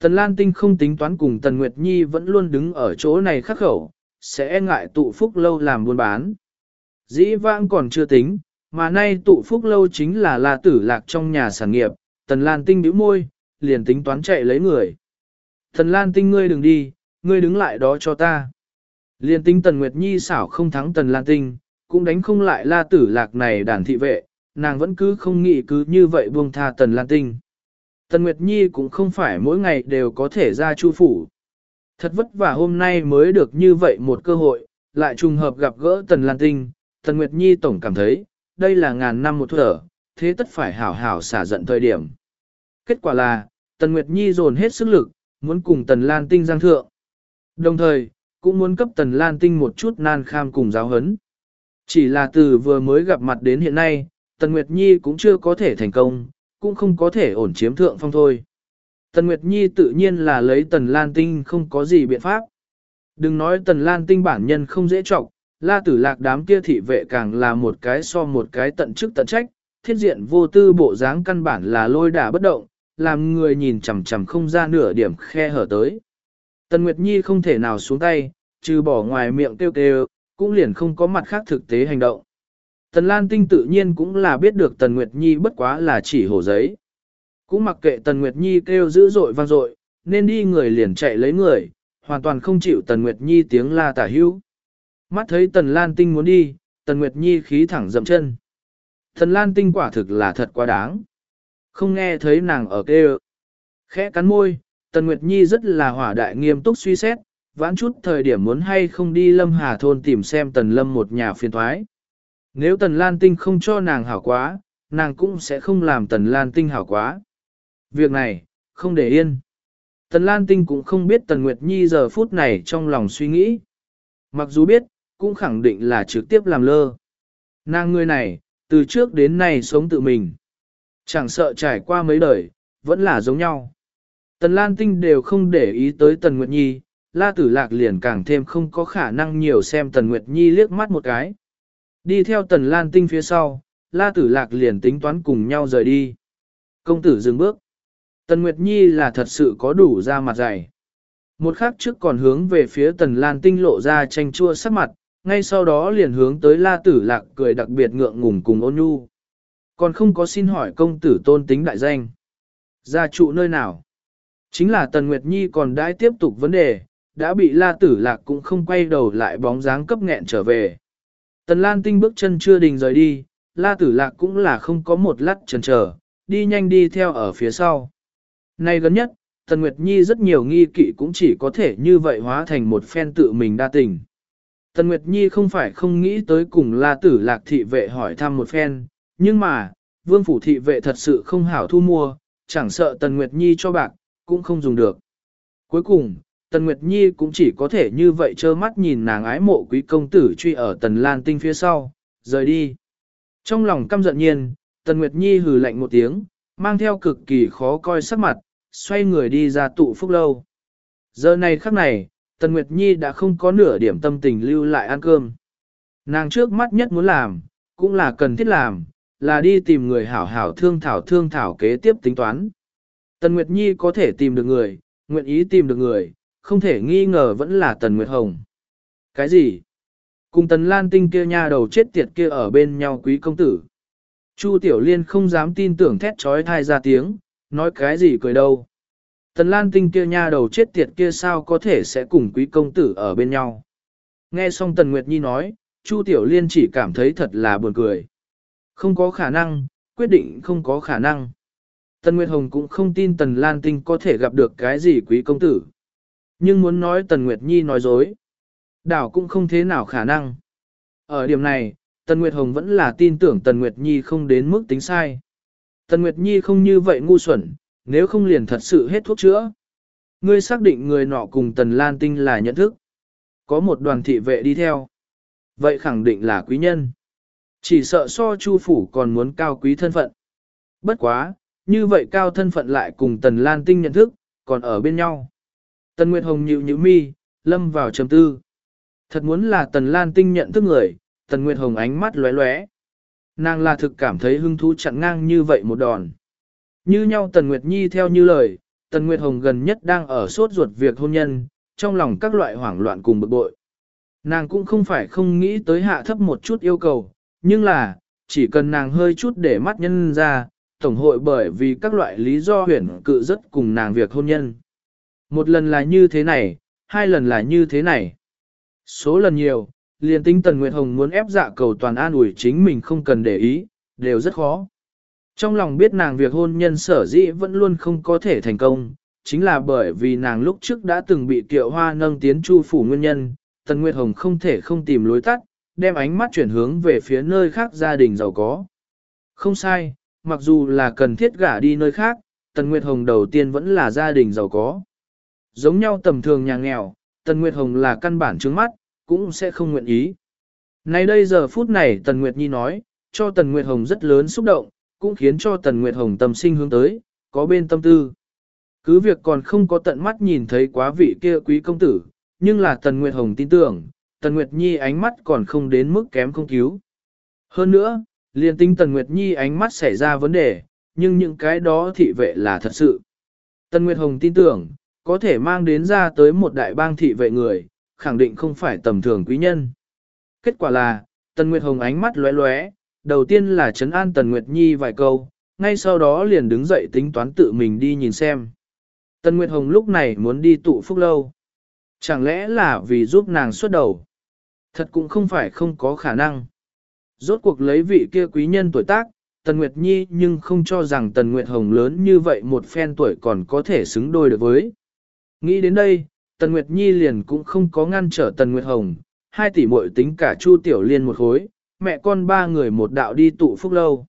Tần Lan Tinh không tính toán cùng Tần Nguyệt Nhi vẫn luôn đứng ở chỗ này khắc khẩu, sẽ e ngại tụ phúc lâu làm buôn bán. Dĩ vãng còn chưa tính, mà nay tụ phúc lâu chính là la tử lạc trong nhà sản nghiệp, Tần Lan Tinh bĩu môi, liền tính toán chạy lấy người. Tần Lan Tinh ngươi đừng đi, ngươi đứng lại đó cho ta. Liền tính Tần Nguyệt Nhi xảo không thắng Tần Lan Tinh, cũng đánh không lại la tử lạc này đàn thị vệ, nàng vẫn cứ không nghĩ cứ như vậy buông tha Tần Lan Tinh. Tần Nguyệt Nhi cũng không phải mỗi ngày đều có thể ra chu phủ. Thật vất vả hôm nay mới được như vậy một cơ hội, lại trùng hợp gặp gỡ Tần Lan Tinh, Tần Nguyệt Nhi tổng cảm thấy, đây là ngàn năm một thở, thế tất phải hảo hảo xả giận thời điểm. Kết quả là, Tần Nguyệt Nhi dồn hết sức lực, muốn cùng Tần Lan Tinh giang thượng. Đồng thời, cũng muốn cấp Tần Lan Tinh một chút nan kham cùng giáo hấn. Chỉ là từ vừa mới gặp mặt đến hiện nay, Tần Nguyệt Nhi cũng chưa có thể thành công, cũng không có thể ổn chiếm thượng phong thôi. Tần Nguyệt Nhi tự nhiên là lấy Tần Lan Tinh không có gì biện pháp. Đừng nói Tần Lan Tinh bản nhân không dễ trọng, la tử lạc đám kia thị vệ càng là một cái so một cái tận chức tận trách, thiết diện vô tư bộ dáng căn bản là lôi đả bất động, làm người nhìn chằm chằm không ra nửa điểm khe hở tới. Tần Nguyệt Nhi không thể nào xuống tay, trừ bỏ ngoài miệng kêu kêu, cũng liền không có mặt khác thực tế hành động. Tần Lan Tinh tự nhiên cũng là biết được Tần Nguyệt Nhi bất quá là chỉ hổ giấy. Cũng mặc kệ Tần Nguyệt Nhi kêu dữ dội vang dội, nên đi người liền chạy lấy người, hoàn toàn không chịu Tần Nguyệt Nhi tiếng la tả hữu. Mắt thấy Tần Lan Tinh muốn đi, Tần Nguyệt Nhi khí thẳng dậm chân. Tần Lan Tinh quả thực là thật quá đáng. Không nghe thấy nàng ở kêu. Khẽ cắn môi, Tần Nguyệt Nhi rất là hỏa đại nghiêm túc suy xét, vãn chút thời điểm muốn hay không đi Lâm Hà Thôn tìm xem Tần Lâm một nhà phiền thoái. Nếu Tần Lan Tinh không cho nàng hảo quá, nàng cũng sẽ không làm Tần Lan Tinh hảo quá. Việc này, không để yên. Tần Lan Tinh cũng không biết Tần Nguyệt Nhi giờ phút này trong lòng suy nghĩ. Mặc dù biết, cũng khẳng định là trực tiếp làm lơ. Nàng người này, từ trước đến nay sống tự mình. Chẳng sợ trải qua mấy đời, vẫn là giống nhau. Tần Lan Tinh đều không để ý tới Tần Nguyệt Nhi, La Tử Lạc liền càng thêm không có khả năng nhiều xem Tần Nguyệt Nhi liếc mắt một cái. Đi theo Tần Lan Tinh phía sau, La Tử Lạc liền tính toán cùng nhau rời đi. Công tử dừng bước. Tần Nguyệt Nhi là thật sự có đủ ra mặt dày. Một khắc trước còn hướng về phía Tần Lan Tinh lộ ra tranh chua sắc mặt, ngay sau đó liền hướng tới La Tử Lạc cười đặc biệt ngượng ngùng cùng ôn nhu. Còn không có xin hỏi công tử tôn tính đại danh. Gia trụ nơi nào? Chính là Tần Nguyệt Nhi còn đãi tiếp tục vấn đề, đã bị La Tử Lạc cũng không quay đầu lại bóng dáng cấp nghẹn trở về. Tần Lan Tinh bước chân chưa đình rời đi, la tử lạc cũng là không có một lát chần chờ, đi nhanh đi theo ở phía sau. Nay gần nhất, Tần Nguyệt Nhi rất nhiều nghi kỵ cũng chỉ có thể như vậy hóa thành một phen tự mình đa tình. Tần Nguyệt Nhi không phải không nghĩ tới cùng la tử lạc thị vệ hỏi thăm một phen, nhưng mà, vương phủ thị vệ thật sự không hảo thu mua, chẳng sợ Tần Nguyệt Nhi cho bạc, cũng không dùng được. Cuối cùng, Tần Nguyệt Nhi cũng chỉ có thể như vậy trơ mắt nhìn nàng ái mộ quý công tử truy ở Tần Lan Tinh phía sau, rời đi. Trong lòng căm giận nhiên, Tần Nguyệt Nhi hừ lạnh một tiếng, mang theo cực kỳ khó coi sắc mặt, xoay người đi ra tụ phúc lâu. Giờ này khắc này, Tần Nguyệt Nhi đã không có nửa điểm tâm tình lưu lại ăn cơm. Nàng trước mắt nhất muốn làm, cũng là cần thiết làm, là đi tìm người hảo hảo thương thảo thương thảo kế tiếp tính toán. Tần Nguyệt Nhi có thể tìm được người, nguyện ý tìm được người, không thể nghi ngờ vẫn là Tần Nguyệt Hồng. Cái gì? Cùng Tần Lan Tinh kia nha đầu chết tiệt kia ở bên nhau quý công tử. Chu Tiểu Liên không dám tin tưởng thét trói thai ra tiếng, nói cái gì cười đâu. Tần Lan Tinh kia nha đầu chết tiệt kia sao có thể sẽ cùng quý công tử ở bên nhau. Nghe xong Tần Nguyệt Nhi nói, Chu Tiểu Liên chỉ cảm thấy thật là buồn cười. Không có khả năng, quyết định không có khả năng. Tần Nguyệt Hồng cũng không tin Tần Lan Tinh có thể gặp được cái gì quý công tử. Nhưng muốn nói Tần Nguyệt Nhi nói dối. Đảo cũng không thế nào khả năng. Ở điểm này, Tần Nguyệt Hồng vẫn là tin tưởng Tần Nguyệt Nhi không đến mức tính sai. Tần Nguyệt Nhi không như vậy ngu xuẩn, nếu không liền thật sự hết thuốc chữa. Ngươi xác định người nọ cùng Tần Lan Tinh là nhận thức. Có một đoàn thị vệ đi theo. Vậy khẳng định là quý nhân. Chỉ sợ so chu phủ còn muốn cao quý thân phận. Bất quá, như vậy cao thân phận lại cùng Tần Lan Tinh nhận thức, còn ở bên nhau. Tần Nguyệt Hồng nhịu nhịu mi, lâm vào trầm tư. Thật muốn là Tần Lan Tinh nhận thức người, Tần Nguyệt Hồng ánh mắt lóe lóe. Nàng là thực cảm thấy hứng thú chặn ngang như vậy một đòn. Như nhau Tần Nguyệt Nhi theo như lời, Tần Nguyệt Hồng gần nhất đang ở sốt ruột việc hôn nhân, trong lòng các loại hoảng loạn cùng bực bội. Nàng cũng không phải không nghĩ tới hạ thấp một chút yêu cầu, nhưng là, chỉ cần nàng hơi chút để mắt nhân ra, Tổng hội bởi vì các loại lý do huyền cự rất cùng nàng việc hôn nhân. Một lần là như thế này, hai lần là như thế này. Số lần nhiều, liền tính Tần Nguyệt Hồng muốn ép dạ cầu toàn an ủi chính mình không cần để ý, đều rất khó. Trong lòng biết nàng việc hôn nhân sở dĩ vẫn luôn không có thể thành công, chính là bởi vì nàng lúc trước đã từng bị tiệu hoa nâng tiến chu phủ nguyên nhân, Tần Nguyệt Hồng không thể không tìm lối tắt, đem ánh mắt chuyển hướng về phía nơi khác gia đình giàu có. Không sai, mặc dù là cần thiết gả đi nơi khác, Tần Nguyệt Hồng đầu tiên vẫn là gia đình giàu có. Giống nhau tầm thường nhà nghèo, Tần Nguyệt Hồng là căn bản trước mắt, cũng sẽ không nguyện ý. Nay đây giờ phút này Tần Nguyệt Nhi nói, cho Tần Nguyệt Hồng rất lớn xúc động, cũng khiến cho Tần Nguyệt Hồng tâm sinh hướng tới, có bên tâm tư. Cứ việc còn không có tận mắt nhìn thấy quá vị kia quý công tử, nhưng là Tần Nguyệt Hồng tin tưởng, Tần Nguyệt Nhi ánh mắt còn không đến mức kém không cứu. Hơn nữa, liền tinh Tần Nguyệt Nhi ánh mắt xảy ra vấn đề, nhưng những cái đó thị vệ là thật sự. Tần Nguyệt Hồng tin tưởng, có thể mang đến ra tới một đại bang thị vệ người, khẳng định không phải tầm thường quý nhân. Kết quả là, Tần Nguyệt Hồng ánh mắt lóe lóe, đầu tiên là trấn an Tần Nguyệt Nhi vài câu, ngay sau đó liền đứng dậy tính toán tự mình đi nhìn xem. Tần Nguyệt Hồng lúc này muốn đi tụ phúc lâu. Chẳng lẽ là vì giúp nàng xuất đầu? Thật cũng không phải không có khả năng. Rốt cuộc lấy vị kia quý nhân tuổi tác, Tần Nguyệt Nhi nhưng không cho rằng Tần Nguyệt Hồng lớn như vậy một phen tuổi còn có thể xứng đôi được với. Nghĩ đến đây, Tần Nguyệt Nhi liền cũng không có ngăn trở Tần Nguyệt Hồng, hai tỷ muội tính cả Chu Tiểu Liên một khối, mẹ con ba người một đạo đi tụ phúc lâu.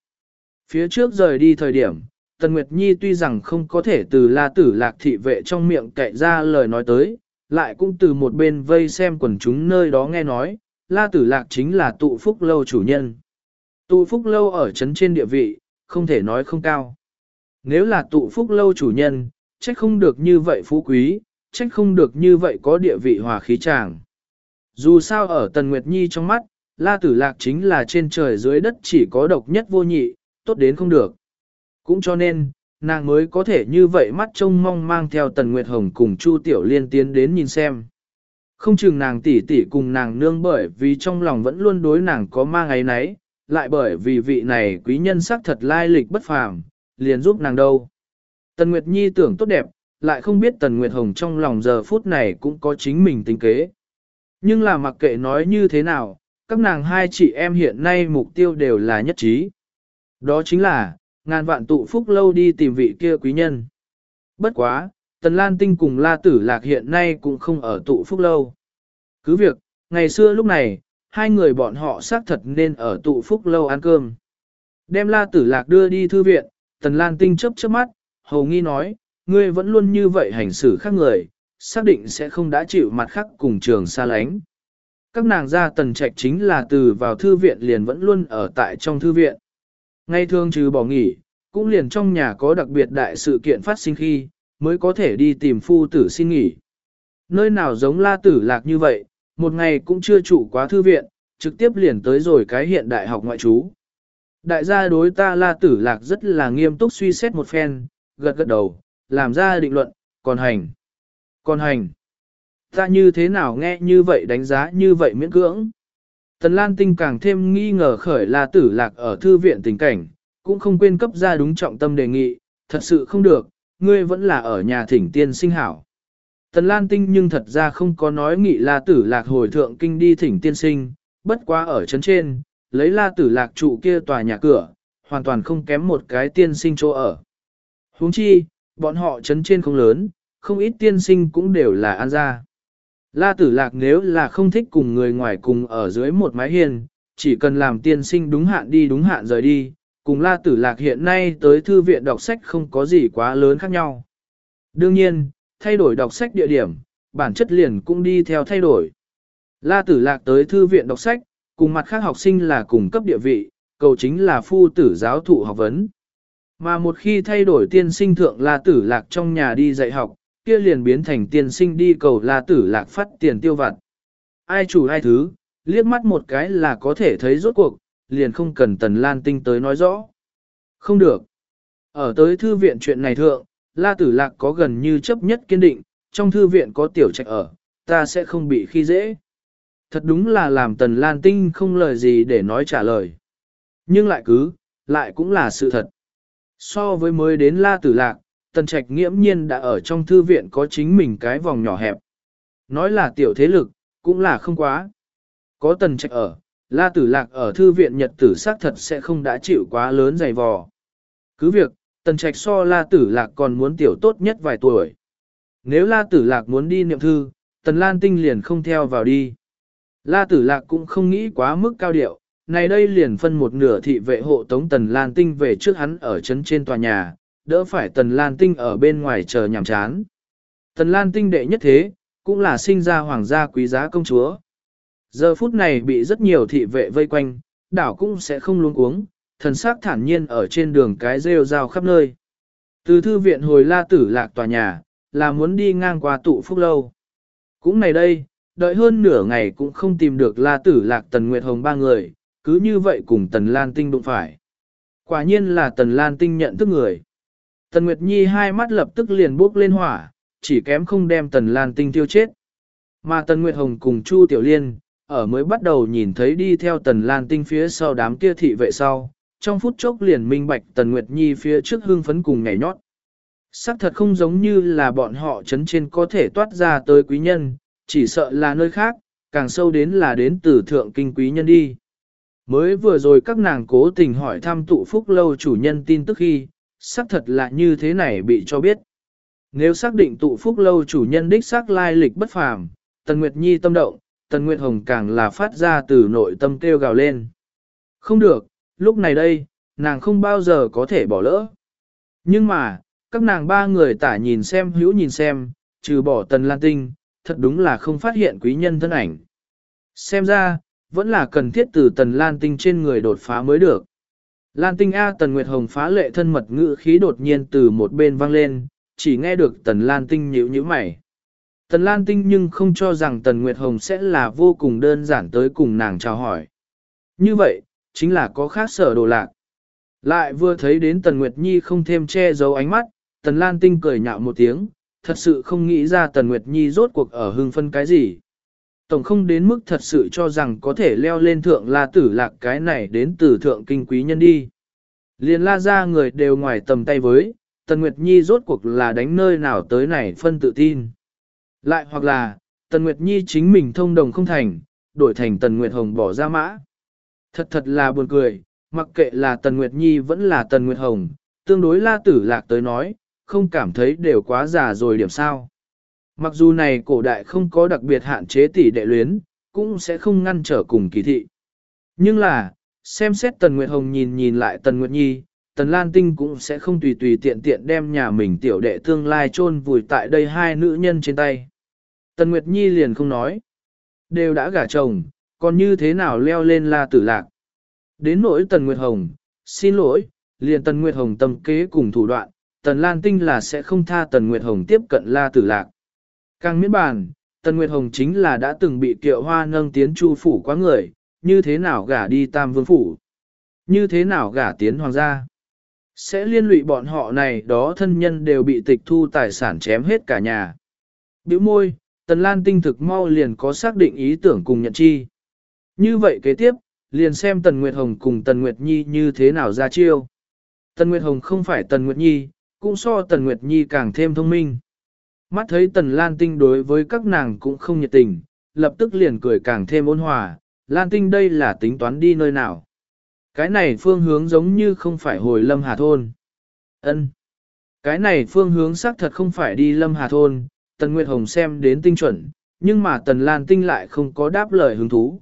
Phía trước rời đi thời điểm, Tần Nguyệt Nhi tuy rằng không có thể từ la tử lạc thị vệ trong miệng cậy ra lời nói tới, lại cũng từ một bên vây xem quần chúng nơi đó nghe nói, la tử lạc chính là tụ phúc lâu chủ nhân. Tụ phúc lâu ở trấn trên địa vị, không thể nói không cao. Nếu là tụ phúc lâu chủ nhân, trách không được như vậy phú quý, trách không được như vậy có địa vị hòa khí tràng. Dù sao ở Tần Nguyệt Nhi trong mắt, La Tử Lạc chính là trên trời dưới đất chỉ có độc nhất vô nhị, tốt đến không được. Cũng cho nên, nàng mới có thể như vậy mắt trông mong mang theo Tần Nguyệt Hồng cùng Chu Tiểu Liên tiến đến nhìn xem. Không chừng nàng tỷ tỷ cùng nàng nương bởi vì trong lòng vẫn luôn đối nàng có mang ấy nấy, lại bởi vì vị này quý nhân sắc thật lai lịch bất phàm, liền giúp nàng đâu. Tần Nguyệt Nhi tưởng tốt đẹp, lại không biết Tần Nguyệt Hồng trong lòng giờ phút này cũng có chính mình tính kế. Nhưng là mặc kệ nói như thế nào, các nàng hai chị em hiện nay mục tiêu đều là nhất trí. Đó chính là, ngàn vạn tụ phúc lâu đi tìm vị kia quý nhân. Bất quá, Tần Lan Tinh cùng La Tử Lạc hiện nay cũng không ở tụ phúc lâu. Cứ việc, ngày xưa lúc này, hai người bọn họ xác thật nên ở tụ phúc lâu ăn cơm. Đem La Tử Lạc đưa đi thư viện, Tần Lan Tinh chớp chớp mắt, hầu nghi nói, ngươi vẫn luôn như vậy hành xử khác người, xác định sẽ không đã chịu mặt khác cùng trường xa lánh. Các nàng gia tần trạch chính là từ vào thư viện liền vẫn luôn ở tại trong thư viện. Ngay thường trừ bỏ nghỉ, cũng liền trong nhà có đặc biệt đại sự kiện phát sinh khi, mới có thể đi tìm phu tử xin nghỉ. Nơi nào giống la tử lạc như vậy, một ngày cũng chưa trụ quá thư viện, trực tiếp liền tới rồi cái hiện đại học ngoại trú. Đại gia đối ta la tử lạc rất là nghiêm túc suy xét một phen, gật gật đầu, làm ra định luận, còn hành. Còn hành. Ta như thế nào nghe như vậy đánh giá như vậy miễn cưỡng. Tần Lan Tinh càng thêm nghi ngờ khởi la tử lạc ở thư viện tình cảnh, cũng không quên cấp ra đúng trọng tâm đề nghị, thật sự không được, ngươi vẫn là ở nhà thỉnh tiên sinh hảo. Tần Lan Tinh nhưng thật ra không có nói nghị la tử lạc hồi thượng kinh đi thỉnh tiên sinh, bất quá ở chấn trên, lấy la tử lạc trụ kia tòa nhà cửa, hoàn toàn không kém một cái tiên sinh chỗ ở. huống chi, bọn họ chấn trên không lớn, không ít tiên sinh cũng đều là an gia. La tử lạc nếu là không thích cùng người ngoài cùng ở dưới một mái hiên, chỉ cần làm tiên sinh đúng hạn đi đúng hạn rời đi, cùng la tử lạc hiện nay tới thư viện đọc sách không có gì quá lớn khác nhau. Đương nhiên, thay đổi đọc sách địa điểm, bản chất liền cũng đi theo thay đổi. La tử lạc tới thư viện đọc sách, cùng mặt khác học sinh là cùng cấp địa vị, cầu chính là phu tử giáo thụ học vấn. Mà một khi thay đổi tiên sinh thượng la tử lạc trong nhà đi dạy học, kia liền biến thành tiền sinh đi cầu la tử lạc phát tiền tiêu vặt. Ai chủ ai thứ, liếc mắt một cái là có thể thấy rốt cuộc, liền không cần tần lan tinh tới nói rõ. Không được. Ở tới thư viện chuyện này thượng, la tử lạc có gần như chấp nhất kiên định, trong thư viện có tiểu trạch ở, ta sẽ không bị khi dễ. Thật đúng là làm tần lan tinh không lời gì để nói trả lời. Nhưng lại cứ, lại cũng là sự thật. So với mới đến la tử lạc, tần trạch nghiễm nhiên đã ở trong thư viện có chính mình cái vòng nhỏ hẹp. Nói là tiểu thế lực, cũng là không quá. Có tần trạch ở, la tử lạc ở thư viện nhật tử xác thật sẽ không đã chịu quá lớn dày vò. Cứ việc, tần trạch so la tử lạc còn muốn tiểu tốt nhất vài tuổi. Nếu la tử lạc muốn đi niệm thư, tần lan tinh liền không theo vào đi. La tử lạc cũng không nghĩ quá mức cao điệu, này đây liền phân một nửa thị vệ hộ tống tần lan tinh về trước hắn ở trấn trên tòa nhà, đỡ phải tần lan tinh ở bên ngoài chờ nhàm chán. Tần lan tinh đệ nhất thế, cũng là sinh ra hoàng gia quý giá công chúa. Giờ phút này bị rất nhiều thị vệ vây quanh, đảo cũng sẽ không luống uống, thần sắc thản nhiên ở trên đường cái rêu rao khắp nơi. Từ thư viện hồi la tử lạc tòa nhà, là muốn đi ngang qua tụ phúc lâu. Cũng này đây, đợi hơn nửa ngày cũng không tìm được la tử lạc tần nguyệt hồng ba người, cứ như vậy cùng tần lan tinh đụng phải. Quả nhiên là tần lan tinh nhận thức người. Tần Nguyệt Nhi hai mắt lập tức liền bốc lên hỏa, chỉ kém không đem Tần Lan Tinh tiêu chết. Mà Tần Nguyệt Hồng cùng Chu Tiểu Liên, ở mới bắt đầu nhìn thấy đi theo Tần Lan Tinh phía sau đám kia thị vệ sau, trong phút chốc liền minh bạch Tần Nguyệt Nhi phía trước hương phấn cùng nhảy nhót. Sắc thật không giống như là bọn họ chấn trên có thể toát ra tới quý nhân, chỉ sợ là nơi khác, càng sâu đến là đến từ thượng kinh quý nhân đi. Mới vừa rồi các nàng cố tình hỏi thăm tụ phúc lâu chủ nhân tin tức khi, xác thật là như thế này bị cho biết. Nếu xác định tụ phúc lâu chủ nhân đích xác lai lịch bất phàm, Tần Nguyệt Nhi tâm động, Tần Nguyệt Hồng càng là phát ra từ nội tâm kêu gào lên. Không được, lúc này đây, nàng không bao giờ có thể bỏ lỡ. Nhưng mà, các nàng ba người tả nhìn xem hữu nhìn xem, trừ bỏ Tần Lan Tinh, thật đúng là không phát hiện quý nhân thân ảnh. Xem ra, vẫn là cần thiết từ Tần Lan Tinh trên người đột phá mới được. Lan Tinh A Tần Nguyệt Hồng phá lệ thân mật ngữ khí đột nhiên từ một bên vang lên, chỉ nghe được Tần Lan Tinh nhíu nhíu mày. Tần Lan Tinh nhưng không cho rằng Tần Nguyệt Hồng sẽ là vô cùng đơn giản tới cùng nàng chào hỏi. Như vậy, chính là có khác sở đồ lạc. Lại vừa thấy đến Tần Nguyệt Nhi không thêm che giấu ánh mắt, Tần Lan Tinh cười nhạo một tiếng, thật sự không nghĩ ra Tần Nguyệt Nhi rốt cuộc ở hưng phân cái gì. Tổng không đến mức thật sự cho rằng có thể leo lên thượng la tử lạc cái này đến từ thượng kinh quý nhân đi. Liền la ra người đều ngoài tầm tay với, Tần Nguyệt Nhi rốt cuộc là đánh nơi nào tới này phân tự tin. Lại hoặc là, Tần Nguyệt Nhi chính mình thông đồng không thành, đổi thành Tần Nguyệt Hồng bỏ ra mã. Thật thật là buồn cười, mặc kệ là Tần Nguyệt Nhi vẫn là Tần Nguyệt Hồng, tương đối la tử lạc tới nói, không cảm thấy đều quá già rồi điểm sao. Mặc dù này cổ đại không có đặc biệt hạn chế tỷ đệ luyến, cũng sẽ không ngăn trở cùng kỳ thị. Nhưng là, xem xét Tần Nguyệt Hồng nhìn nhìn lại Tần Nguyệt Nhi, Tần Lan Tinh cũng sẽ không tùy tùy tiện tiện đem nhà mình tiểu đệ tương lai chôn vùi tại đây hai nữ nhân trên tay. Tần Nguyệt Nhi liền không nói. Đều đã gả chồng, còn như thế nào leo lên la tử lạc. Đến nỗi Tần Nguyệt Hồng, xin lỗi, liền Tần Nguyệt Hồng tâm kế cùng thủ đoạn, Tần Lan Tinh là sẽ không tha Tần Nguyệt Hồng tiếp cận la tử lạc. Càng miễn bàn, Tần Nguyệt Hồng chính là đã từng bị kiệu hoa nâng tiến chu phủ quá người, như thế nào gả đi tam vương phủ, như thế nào gả tiến hoàng gia. Sẽ liên lụy bọn họ này đó thân nhân đều bị tịch thu tài sản chém hết cả nhà. Biểu môi, Tần Lan tinh thực mau liền có xác định ý tưởng cùng nhận chi. Như vậy kế tiếp, liền xem Tần Nguyệt Hồng cùng Tần Nguyệt Nhi như thế nào ra chiêu. Tần Nguyệt Hồng không phải Tần Nguyệt Nhi, cũng so Tần Nguyệt Nhi càng thêm thông minh. Mắt thấy Tần Lan Tinh đối với các nàng cũng không nhiệt tình, lập tức liền cười càng thêm ôn hòa, Lan Tinh đây là tính toán đi nơi nào. Cái này phương hướng giống như không phải hồi Lâm Hà Thôn. ân Cái này phương hướng xác thật không phải đi Lâm Hà Thôn, Tần Nguyệt Hồng xem đến tinh chuẩn, nhưng mà Tần Lan Tinh lại không có đáp lời hứng thú.